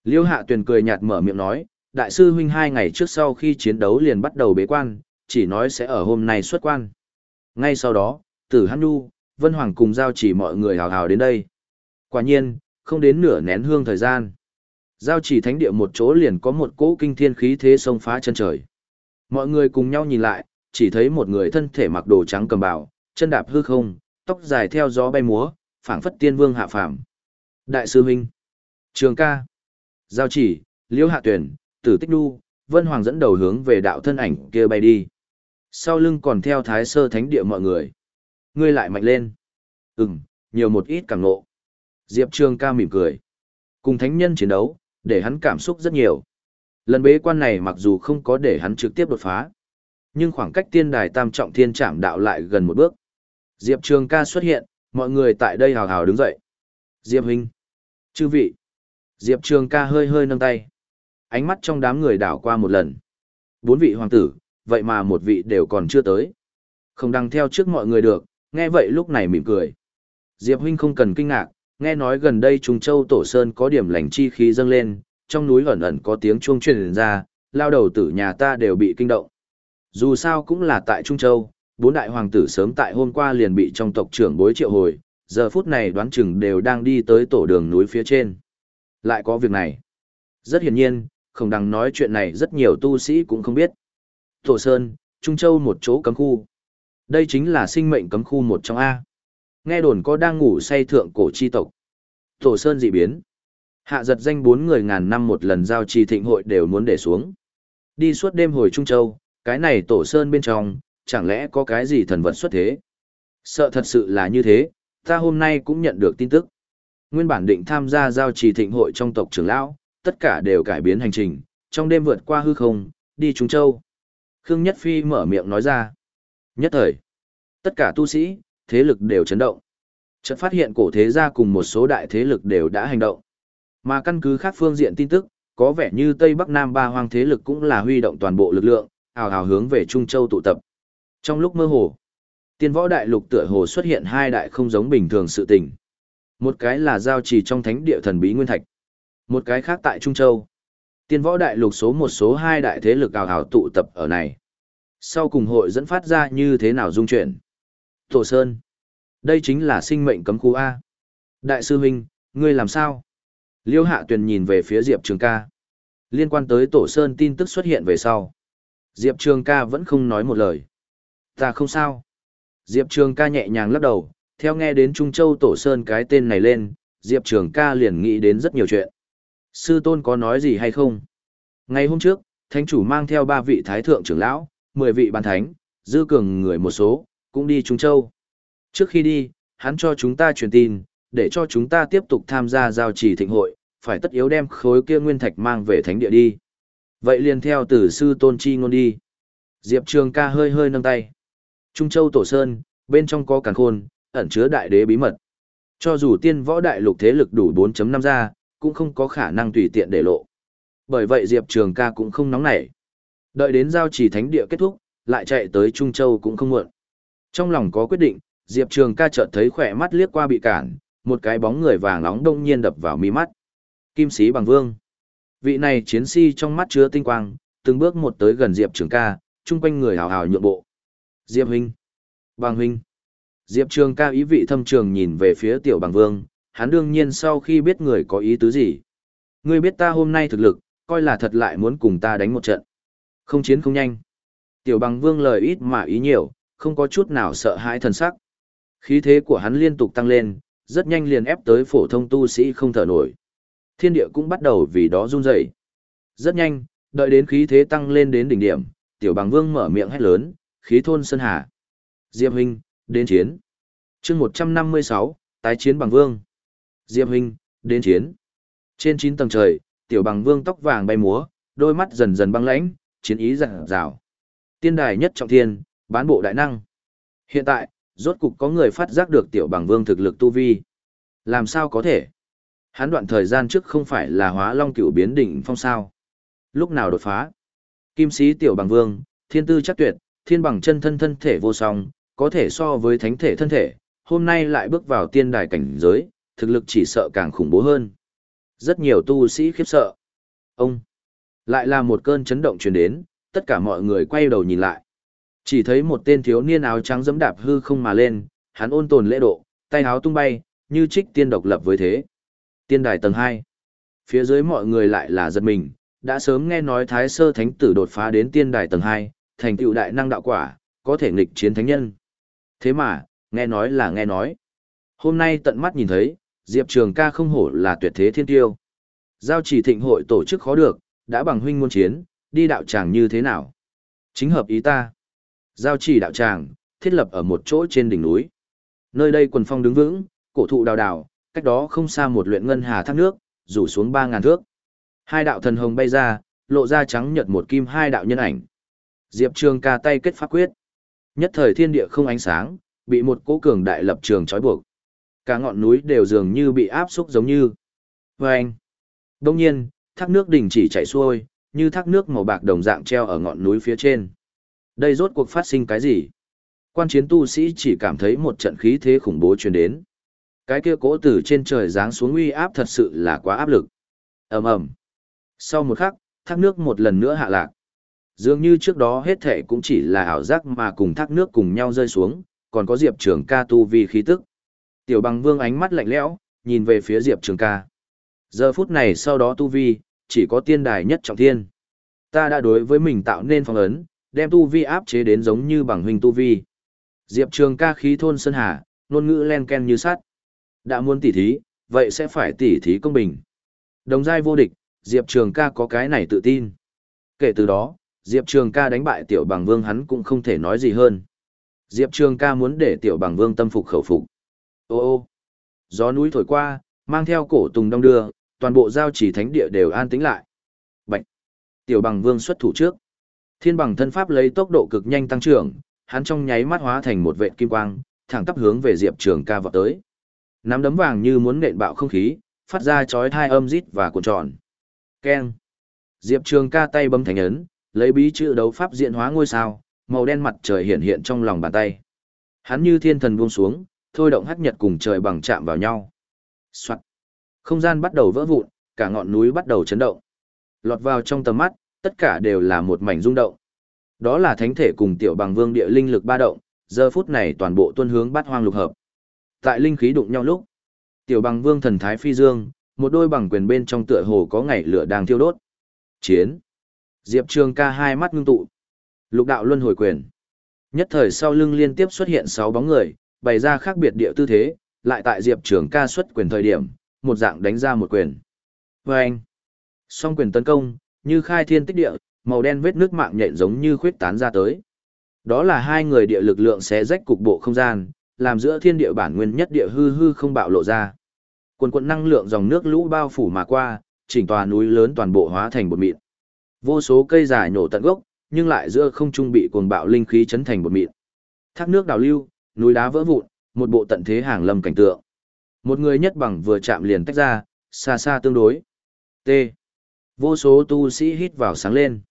Speaker 1: Liêu hạ tuyền cười nhạt mở miệng nói, đại sư huynh hai ngày trước sau khi chiến đấu liền bắt đầu bế quan, chỉ nói sẽ ở hôm nay xuất quan. Ngay sau đó, tử Hăn nu, Vân Hoàng cùng giao chỉ mọi người hào hào đến đây. Quả nhiên, không đến nửa nén hương thời gian. Giao chỉ thánh địa một chỗ liền có một cỗ kinh thiên khí thế sông phá chân trời. Mọi người cùng nhau nhìn lại, chỉ thấy một người thân thể mặc đồ trắng cầm bào, chân đạp hư không, tóc dài theo gió bay múa, phảng phất tiên vương hạ phàm. Đại sư huynh, Trường ca, Giao chỉ, Liễu Hạ Tuyển, Tử Tích Đu, Vân Hoàng dẫn đầu hướng về đạo thân ảnh kia bay đi. Sau lưng còn theo thái sơ thánh địa mọi người. Ngươi lại mạnh lên. Ừm, nhiều một ít cảm ngộ. Diệp Trường ca mỉm cười. Cùng thánh nhân chiến đấu, để hắn cảm xúc rất nhiều. Lần bế quan này mặc dù không có để hắn trực tiếp đột phá, nhưng khoảng cách tiên đài tam trọng thiên trảm đạo lại gần một bước. Diệp Trường ca xuất hiện, mọi người tại đây hào hào đứng dậy. Diệp Huynh. Chư vị. Diệp Trường ca hơi hơi nâng tay. Ánh mắt trong đám người đảo qua một lần. Bốn vị hoàng tử, vậy mà một vị đều còn chưa tới. Không đăng theo trước mọi người được, nghe vậy lúc này mỉm cười. Diệp Huynh không cần kinh ngạc, nghe nói gần đây Trung Châu Tổ Sơn có điểm lành chi khí dâng lên, trong núi ẩn ẩn có tiếng chuông truyền ra, lao đầu tử nhà ta đều bị kinh động. Dù sao cũng là tại Trung Châu, bốn đại hoàng tử sớm tại hôm qua liền bị trong tộc trưởng bối triệu hồi, giờ phút này đoán chừng đều đang đi tới tổ đường núi phía trên. Lại có việc này. Rất hiển nhiên, không đằng nói chuyện này rất nhiều tu sĩ cũng không biết. Tổ Sơn, Trung Châu một chỗ cấm khu. Đây chính là sinh mệnh cấm khu một trong A. Nghe đồn có đang ngủ say thượng cổ chi tộc. Tổ Sơn dị biến. Hạ giật danh bốn người ngàn năm một lần giao trì thịnh hội đều muốn để xuống. Đi suốt đêm hồi Trung Châu, cái này Tổ Sơn bên trong, chẳng lẽ có cái gì thần vật xuất thế? Sợ thật sự là như thế, ta hôm nay cũng nhận được tin tức. Nguyên bản định tham gia giao trì thịnh hội trong tộc trưởng lão, tất cả đều cải biến hành trình, trong đêm vượt qua hư không, đi Trung Châu. Khương Nhất Phi mở miệng nói ra. Nhất thời, tất cả tu sĩ, thế lực đều chấn động. Chợt phát hiện cổ thế gia cùng một số đại thế lực đều đã hành động. Mà căn cứ khác phương diện tin tức, có vẻ như Tây Bắc Nam ba hoang thế lực cũng là huy động toàn bộ lực lượng, ào ào hướng về Trung Châu tụ tập. Trong lúc mơ hồ, tiên võ đại lục tựa hồ xuất hiện hai đại không giống bình thường sự tình. Một cái là giao trì trong thánh địa thần bí nguyên thạch. Một cái khác tại Trung Châu. Tiên võ đại lục số một số hai đại thế lực ảo hảo tụ tập ở này. Sau cùng hội dẫn phát ra như thế nào dung chuyển? Tổ Sơn. Đây chính là sinh mệnh cấm khu A. Đại sư huynh, ngươi làm sao? Liêu Hạ Tuyền nhìn về phía Diệp Trường ca. Liên quan tới Tổ Sơn tin tức xuất hiện về sau. Diệp Trường ca vẫn không nói một lời. Ta không sao. Diệp Trường ca nhẹ nhàng lắc đầu, theo nghe đến Trung Châu Tổ Sơn cái tên này lên, Diệp Trường ca liền nghĩ đến rất nhiều chuyện. Sư tôn có nói gì hay không? Ngày hôm trước, thánh chủ mang theo ba vị thái thượng trưởng lão, mười vị ban thánh, dư cường người một số, cũng đi Trung Châu. Trước khi đi, hắn cho chúng ta truyền tin, để cho chúng ta tiếp tục tham gia giao trì thịnh hội, phải tất yếu đem khối kia nguyên thạch mang về thánh địa đi. Vậy liền theo tử sư tôn chi ngôn đi. Diệp Trường ca hơi hơi nâng tay. Trung Châu Tổ Sơn, bên trong có càn khôn, ẩn chứa đại đế bí mật. Cho dù tiên võ đại lục thế lực đủ 4.5 ra, cũng không có khả năng tùy tiện để lộ. Bởi vậy Diệp Trường ca cũng không nóng nảy. Đợi đến giao chỉ thánh địa kết thúc, lại chạy tới Trung Châu cũng không muộn. Trong lòng có quyết định, Diệp Trường ca chợt thấy khỏe mắt liếc qua bị cản, một cái bóng người vàng nóng đông nhiên đập vào mi mắt. Kim sĩ bằng vương. Vị này chiến sĩ trong mắt chứa tinh quang, từng bước một tới gần Diệp Trường ca, chung quanh người hào hào nhượng bộ. Diệp huynh. Bàng huynh. Diệp Trường ca ý vị thâm trường nhìn về phía tiểu Bàng vương, hắn đương nhiên sau khi biết người có ý tứ gì. Ngươi biết ta hôm nay thực lực, coi là thật lại muốn cùng ta đánh một trận. Không chiến không nhanh. Tiểu Bàng vương lời ít mà ý nhiều, không có chút nào sợ hãi thần sắc. Khí thế của hắn liên tục tăng lên, rất nhanh liền ép tới phổ thông tu sĩ không thở nổi. Thiên địa cũng bắt đầu vì đó run rẩy. Rất nhanh, đợi đến khí thế tăng lên đến đỉnh điểm, tiểu bằng vương mở miệng hét lớn, khí thôn sơn hà. Diệp huynh, đến chiến. chương 156, tái chiến bằng vương. Diệp huynh, đến chiến. Trên 9 tầng trời, tiểu bằng vương tóc vàng bay múa, đôi mắt dần dần băng lãnh, chiến ý rạng dào. Tiên đài nhất trọng thiên, bán bộ đại năng. Hiện tại, rốt cục có người phát giác được tiểu bằng vương thực lực tu vi. Làm sao có thể? Hắn đoạn thời gian trước không phải là hóa long cửu biến đỉnh phong sao. Lúc nào đột phá? Kim sĩ tiểu bằng vương, thiên tư chắc tuyệt, thiên bằng chân thân thân thể vô song, có thể so với thánh thể thân thể, hôm nay lại bước vào tiên đài cảnh giới, thực lực chỉ sợ càng khủng bố hơn. Rất nhiều tu sĩ khiếp sợ. Ông, lại là một cơn chấn động truyền đến, tất cả mọi người quay đầu nhìn lại. Chỉ thấy một tên thiếu niên áo trắng dẫm đạp hư không mà lên, hắn ôn tồn lễ độ, tay áo tung bay, như trích tiên độc lập với thế. Tiên đài tầng 2. Phía dưới mọi người lại là giật mình, đã sớm nghe nói Thái Sơ Thánh Tử đột phá đến tiên đài tầng 2, thành tựu đại năng đạo quả, có thể nghịch chiến thánh nhân. Thế mà, nghe nói là nghe nói. Hôm nay tận mắt nhìn thấy, Diệp Trường ca không hổ là tuyệt thế thiên tiêu. Giao chỉ thịnh hội tổ chức khó được, đã bằng huynh môn chiến, đi đạo tràng như thế nào? Chính hợp ý ta. Giao chỉ đạo tràng, thiết lập ở một chỗ trên đỉnh núi. Nơi đây quần phong đứng vững, cổ thụ đào đào, cách đó không xa một luyện ngân hà thác nước, rủ xuống ba ngàn thước. Hai đạo thần hồng bay ra, lộ ra trắng nhật một kim hai đạo nhân ảnh. Diệp Trường ca tay kết pháp quyết. Nhất thời thiên địa không ánh sáng, bị một cỗ cường đại lập trường trói buộc. Cả ngọn núi đều dường như bị áp xúc giống như. Vâng! Đông nhiên, thác nước đỉnh chỉ chảy xuôi, như thác nước màu bạc đồng dạng treo ở ngọn núi phía trên. Đây rốt cuộc phát sinh cái gì? Quan chiến tu sĩ chỉ cảm thấy một trận khí thế khủng bố truyền đến. Cái kia cỗ từ trên trời giáng xuống uy áp thật sự là quá áp lực. ầm ầm. Sau một khắc, thác nước một lần nữa hạ lạc. Dường như trước đó hết thể cũng chỉ là ảo giác mà cùng thác nước cùng nhau rơi xuống, còn có Diệp Trường ca tu vi khí tức. Tiểu bằng vương ánh mắt lạnh lẽo, nhìn về phía Diệp Trường ca. Giờ phút này sau đó tu vi, chỉ có tiên đài nhất trọng thiên. Ta đã đối với mình tạo nên phong ấn, đem tu vi áp chế đến giống như bằng huynh tu vi. Diệp Trường ca khí thôn sơn hà, ngôn ngữ len ken như sắt. Đã muốn tỉ thí, vậy sẽ phải tỉ thí công bình. Đồng giai vô địch, Diệp Trường ca có cái này tự tin. Kể từ đó, Diệp Trường ca đánh bại tiểu bằng vương hắn cũng không thể nói gì hơn. Diệp Trường ca muốn để tiểu bằng vương tâm phục khẩu phục. Ô ô, gió núi thổi qua, mang theo cổ tùng đông đưa, toàn bộ giao chỉ thánh địa đều an tĩnh lại. Bạch, tiểu bằng vương xuất thủ trước. Thiên bằng thân pháp lấy tốc độ cực nhanh tăng trưởng, hắn trong nháy mắt hóa thành một vệ kim quang, thẳng tắp hướng về Diệp Trường ca vọt tới. Nắm đấm vàng như muốn nện bạo không khí, phát ra chói tai âm rít và cuộn tròn. Keng. Diệp Trường ca tay bấm thành ấn, lấy bí chữ đấu pháp diện hóa ngôi sao, màu đen mặt trời hiện hiện trong lòng bàn tay. Hắn như thiên thần buông xuống, thôi động hắc nhật cùng trời bằng chạm vào nhau. Soạt. Không gian bắt đầu vỡ vụn, cả ngọn núi bắt đầu chấn động. Lọt vào trong tầm mắt, tất cả đều là một mảnh rung động. Đó là thánh thể cùng tiểu bằng vương địa linh lực ba động, giờ phút này toàn bộ tuân hướng bát hoang lục hợp. Tại linh khí đụng nhau lúc, tiểu bằng vương thần thái phi dương, một đôi bằng quyền bên trong tựa hồ có ngày lửa đang thiêu đốt. Chiến. Diệp Trường ca hai mắt ngưng tụ. Lục đạo luân hồi quyền. Nhất thời sau lưng liên tiếp xuất hiện sáu bóng người, bày ra khác biệt địa tư thế, lại tại Diệp Trường ca xuất quyền thời điểm, một dạng đánh ra một quyền. Và anh. Song quyền tấn công, như khai thiên tích địa, màu đen vết nước mạng nhện giống như khuyết tán ra tới. Đó là hai người địa lực lượng xé rách cục bộ không gian, làm giữa thiên địa bản nguyên nhất địa hư hư không bạo lộ ra. Quần quần năng lượng dòng nước lũ bao phủ mà qua, chỉnh tòa núi lớn toàn bộ hóa thành bột mịn. Vô số cây dài nổ tận gốc, nhưng lại giữa không trung bị cuồng bạo linh khí chấn thành bột mịn. Thác nước đào lưu, núi đá vỡ vụn, một bộ tận thế hàng lâm cảnh tượng. Một người nhất bằng vừa chạm liền tách ra, xa xa tương đối. T. Vô số tu sĩ hít vào sáng lên.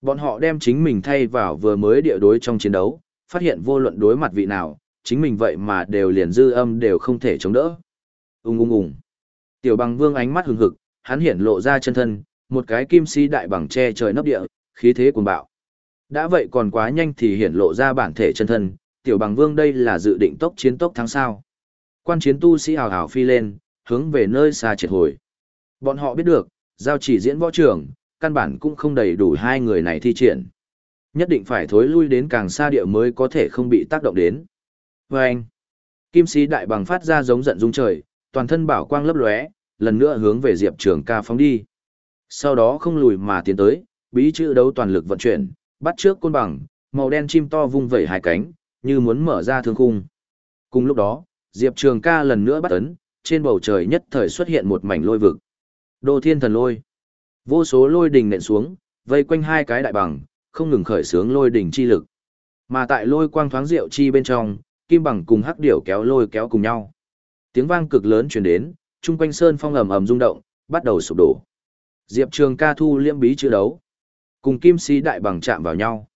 Speaker 1: Bọn họ đem chính mình thay vào vừa mới địa đối trong chiến đấu, phát hiện vô luận đối mặt vị nào, chính mình vậy mà đều liền dư âm đều không thể chống đỡ. Ung ung ung. Tiểu bằng vương ánh mắt hừng hực, hắn hiển lộ ra chân thân, một cái kim si đại bằng che trời nấp địa, khí thế cuồng bạo. Đã vậy còn quá nhanh thì hiển lộ ra bản thể chân thân, tiểu bằng vương đây là dự định tốc chiến tốc thắng sao. Quan chiến tu sĩ hào hào phi lên, hướng về nơi xa triệt hồi. Bọn họ biết được, giao chỉ diễn võ trường, căn bản cũng không đầy đủ hai người này thi triển. Nhất định phải thối lui đến càng xa địa mới có thể không bị tác động đến. Và anh, kim sĩ đại bằng phát ra giống giận dung trời, toàn thân bảo quang lấp lóe, lần nữa hướng về Diệp Trường ca phóng đi. Sau đó không lùi mà tiến tới, bí chữ đấu toàn lực vận chuyển, bắt trước côn bằng, màu đen chim to vung vẩy hai cánh, như muốn mở ra thương khung. Cùng lúc đó, Diệp Trường ca lần nữa bắt ấn, trên bầu trời nhất thời xuất hiện một mảnh lôi vực. Đô thiên thần lôi. Vô số lôi đỉnh nện xuống, vây quanh hai cái đại bằng, không ngừng khởi sướng lôi đỉnh chi lực. Mà tại lôi quang thoáng rượu chi bên trong, kim bằng cùng hắc điểu kéo lôi kéo cùng nhau. Tiếng vang cực lớn truyền đến, trung quanh sơn phong ầm ầm rung động, bắt đầu sụp đổ. Diệp Trường ca thu liễm bí chữ đấu. Cùng kim sĩ đại bằng chạm vào nhau.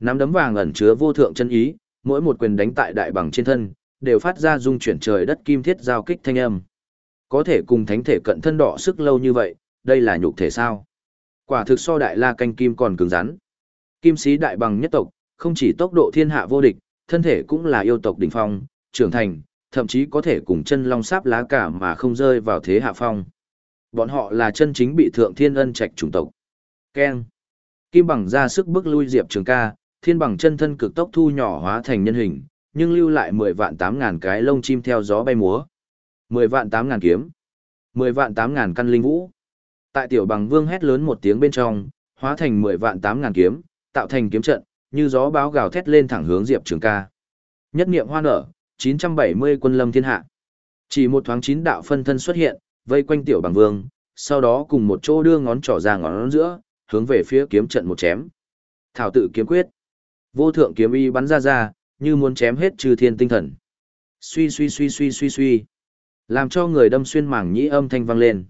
Speaker 1: Nắm đấm vàng ẩn chứa vô thượng chân ý, mỗi một quyền đánh tại đại bằng trên thân, đều phát ra dung chuyển trời đất kim thiết giao kích thanh âm. Có thể cùng thánh thể cận thân đỏ sức lâu như vậy, đây là nhục thể sao? Quả thực so đại la canh kim còn cứng rắn. Kim sĩ đại bằng nhất tộc, không chỉ tốc độ thiên hạ vô địch, thân thể cũng là yêu tộc đỉnh phong, trưởng thành, thậm chí có thể cùng chân long sáp lá cả mà không rơi vào thế hạ phong. Bọn họ là chân chính bị thượng thiên ân trạch chủng tộc. Ken. Kim bằng ra sức bước lui Diệp Trường ca, thiên bằng chân thân cực tốc thu nhỏ hóa thành nhân hình, nhưng lưu lại 10 vạn 8 ngàn cái lông chim theo gió bay múa. 10 vạn 8 ngàn kiếm. 10 vạn 8 ngàn căn linh vũ. Tại tiểu bằng vương hét lớn một tiếng bên trong, hóa thành 10 vạn 8 ngàn kiếm, tạo thành kiếm trận, như gió báo gào thét lên thẳng hướng Diệp Trường ca. Nhất niệm hoa nở, 970 quân lâm thiên hạ. Chỉ một thoáng chín đạo phân thân xuất hiện, vây quanh tiểu bằng vương, sau đó cùng một chỗ đưa ngón trỏ ra ngón giữa, hướng về phía kiếm trận một chém. Thảo tự kiếm quyết. Vô thượng kiếm y bắn ra ra, như muốn chém hết trừ thiên tinh thần. Suy suy suy suy suy suy. Làm cho người đâm xuyên mảng nhĩ âm thanh vang lên.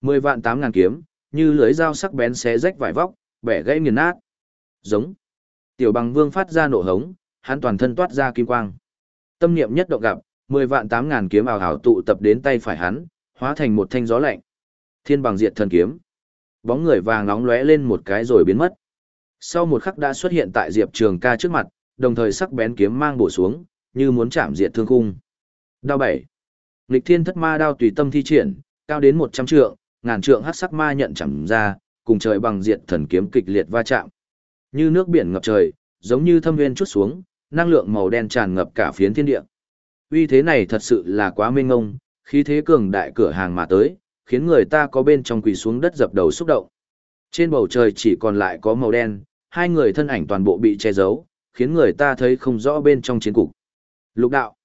Speaker 1: Mười vạn tám ngàn kiếm, như lưới dao sắc bén xé rách vải vóc, bẻ gãy nghiền nát. Giống. Tiểu bằng vương phát ra nổ hống, hắn toàn thân toát ra kim quang. Tâm niệm nhất động gặp, mười vạn tám ngàn kiếm ảo hảo tụ tập đến tay phải hắn, hóa thành một thanh gió lạnh. Thiên bằng diệt thần kiếm. Bóng người vàng nóng lóe lên một cái rồi biến mất. Sau một khắc đã xuất hiện tại Diệp Trường ca trước mặt, đồng thời sắc bén kiếm mang bổ xuống, như muốn chạm diệt thương khung. Đao bảy. Nghịch thiên thất ma đao tùy tâm thi triển, cao đến một trăm trượng, ngàn trượng hắc sắc ma nhận chẳng ra, cùng trời bằng diệt thần kiếm kịch liệt va chạm. Như nước biển ngập trời, giống như thâm nguyên chút xuống, năng lượng màu đen tràn ngập cả phiến thiên địa. Uy thế này thật sự là quá mênh ngông, khí thế cường đại cửa hàng mà tới, khiến người ta có bên trong quỳ xuống đất dập đầu xúc động. Trên bầu trời chỉ còn lại có màu đen, hai người thân ảnh toàn bộ bị che giấu, khiến người ta thấy không rõ bên trong chiến cục. Lục đạo.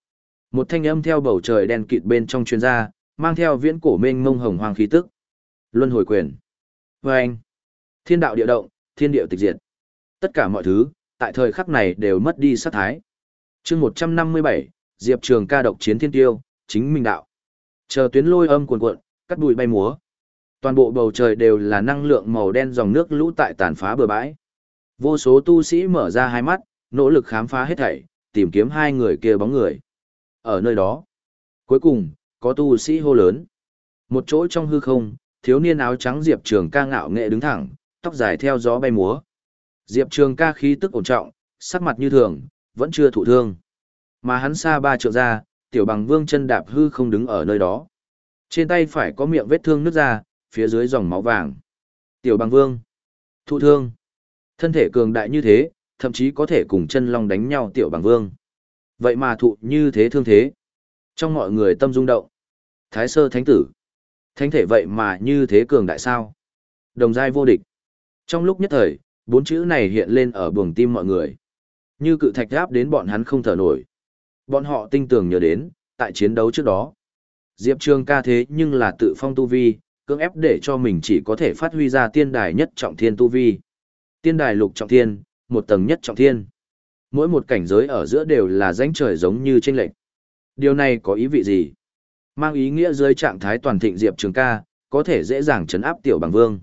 Speaker 1: Một thanh âm theo bầu trời đen kịt bên trong chuyên gia, mang theo viễn cổ mênh mông hồng hoàng khí tức. Luân hồi quyền. Và anh. Thiên đạo địa động, thiên địa tịch diệt. Tất cả mọi thứ, tại thời khắc này đều mất đi sát thái. chương 157, Diệp Trường ca độc chiến thiên tiêu, chính minh đạo. Chờ tuyến lôi âm cuồn cuộn, cắt bụi bay múa. Toàn bộ bầu trời đều là năng lượng màu đen dòng nước lũ tại tàn phá bờ bãi. Vô số tu sĩ mở ra hai mắt, nỗ lực khám phá hết thảy, tìm kiếm hai người kia bóng người. Ở nơi đó, cuối cùng, có tu sĩ hô lớn. Một chỗ trong hư không, thiếu niên áo trắng Diệp Trường ca ngạo nghệ đứng thẳng, tóc dài theo gió bay múa. Diệp Trường ca khí tức ổn trọng, sắc mặt như thường, vẫn chưa thụ thương. Mà hắn xa ba trượng ra, tiểu bằng vương chân đạp hư không đứng ở nơi đó. Trên tay phải có miệng vết thương nứt ra, phía dưới dòng máu vàng. Tiểu bằng vương. Thụ thương. Thân thể cường đại như thế, thậm chí có thể cùng chân long đánh nhau tiểu bằng vương. Vậy mà thụ như thế thương thế. Trong mọi người tâm rung động. Thái sơ thánh tử. Thánh thể vậy mà như thế cường đại sao? Đồng giai vô địch. Trong lúc nhất thời, bốn chữ này hiện lên ở buồng tim mọi người. Như cự thạch áp đến bọn hắn không thở nổi. Bọn họ tinh tường nhớ đến, tại chiến đấu trước đó. Diệp Trường ca thế nhưng là tự phong tu vi, cưỡng ép để cho mình chỉ có thể phát huy ra tiên đài nhất trọng thiên tu vi. Tiên đài lục trọng thiên, một tầng nhất trọng thiên. Mỗi một cảnh giới ở giữa đều là danh trời giống như chênh lệch. Điều này có ý vị gì? Mang ý nghĩa dưới trạng thái toàn thịnh Diệp Trường ca, có thể dễ dàng chấn áp tiểu bằng vương.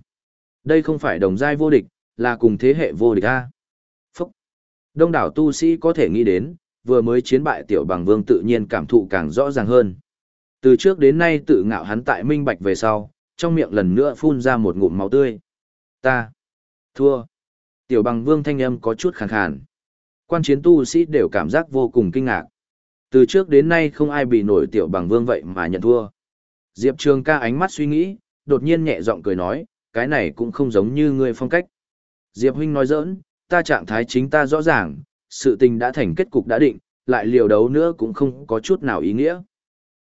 Speaker 1: Đây không phải đồng giai vô địch, là cùng thế hệ vô địch a. Phúc. Đông đảo tu sĩ có thể nghĩ đến, vừa mới chiến bại tiểu bằng vương tự nhiên cảm thụ càng rõ ràng hơn. Từ trước đến nay tự ngạo hắn tại minh bạch về sau, trong miệng lần nữa phun ra một ngụm máu tươi. Ta. Thua. Tiểu bằng vương thanh âm có chút khàn khàn. Quan chiến tu sĩ đều cảm giác vô cùng kinh ngạc. Từ trước đến nay không ai bị nổi tiểu bằng vương vậy mà nhận thua. Diệp Trường ca ánh mắt suy nghĩ, đột nhiên nhẹ giọng cười nói, cái này cũng không giống như ngươi phong cách. Diệp huynh nói giỡn, ta trạng thái chính ta rõ ràng, sự tình đã thành kết cục đã định, lại liều đấu nữa cũng không có chút nào ý nghĩa.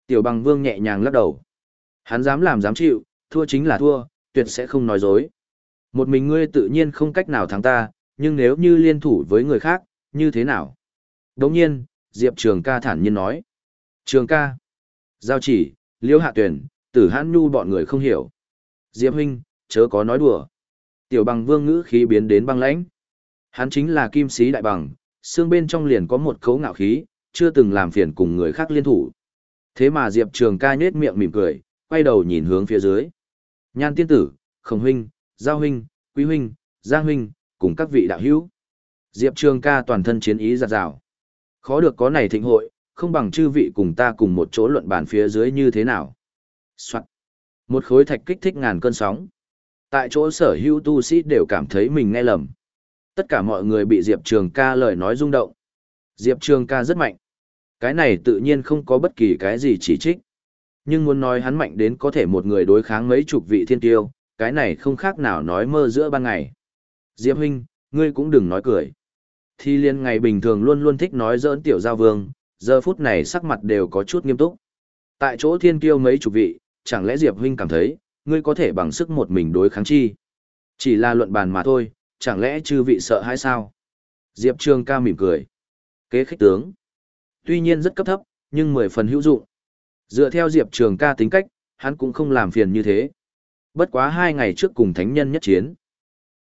Speaker 1: Tiểu bằng vương nhẹ nhàng lắc đầu. Hắn dám làm dám chịu, thua chính là thua, tuyệt sẽ không nói dối. Một mình ngươi tự nhiên không cách nào thắng ta, nhưng nếu như liên thủ với người khác, như thế nào? Đồng nhiên, Diệp Trường ca thản nhiên nói. Trường ca. Giao chỉ, liễu hạ tuyển, tử hãn nhu bọn người không hiểu. Diệp huynh, chớ có nói đùa. Tiểu bằng vương ngữ khí biến đến băng lãnh. Hắn chính là kim sĩ đại bằng, xương bên trong liền có một khấu ngạo khí, chưa từng làm phiền cùng người khác liên thủ. Thế mà Diệp Trường ca nhết miệng mỉm cười, quay đầu nhìn hướng phía dưới. Nhan tiên tử, khổng huynh, giao huynh, quý huynh, giang huynh, cùng các vị đạo hữu. Diệp Trường ca toàn thân chiến ý giặt rào. Khó được có này thịnh hội, không bằng chư vị cùng ta cùng một chỗ luận bàn phía dưới như thế nào. Soạn. Một khối thạch kích thích ngàn cơn sóng. Tại chỗ sở hữu tu sĩ đều cảm thấy mình nghe lầm. Tất cả mọi người bị Diệp Trường ca lời nói rung động. Diệp Trường ca rất mạnh. Cái này tự nhiên không có bất kỳ cái gì chỉ trích. Nhưng muốn nói hắn mạnh đến có thể một người đối kháng mấy chục vị thiên tiêu, cái này không khác nào nói mơ giữa ban ngày. Diệp huynh, ngươi cũng đừng nói cười. Thi liên ngày bình thường luôn luôn thích nói giỡn tiểu giao vương, giờ phút này sắc mặt đều có chút nghiêm túc. Tại chỗ thiên kiêu mấy chục vị, chẳng lẽ Diệp huynh cảm thấy, ngươi có thể bằng sức một mình đối kháng chi? Chỉ là luận bàn mà thôi, chẳng lẽ chư vị sợ hay sao? Diệp Trường ca mỉm cười. Kế khích tướng. Tuy nhiên rất cấp thấp, nhưng mười phần hữu dụng. Dựa theo Diệp Trường ca tính cách, hắn cũng không làm phiền như thế. Bất quá hai ngày trước cùng thánh nhân nhất chiến.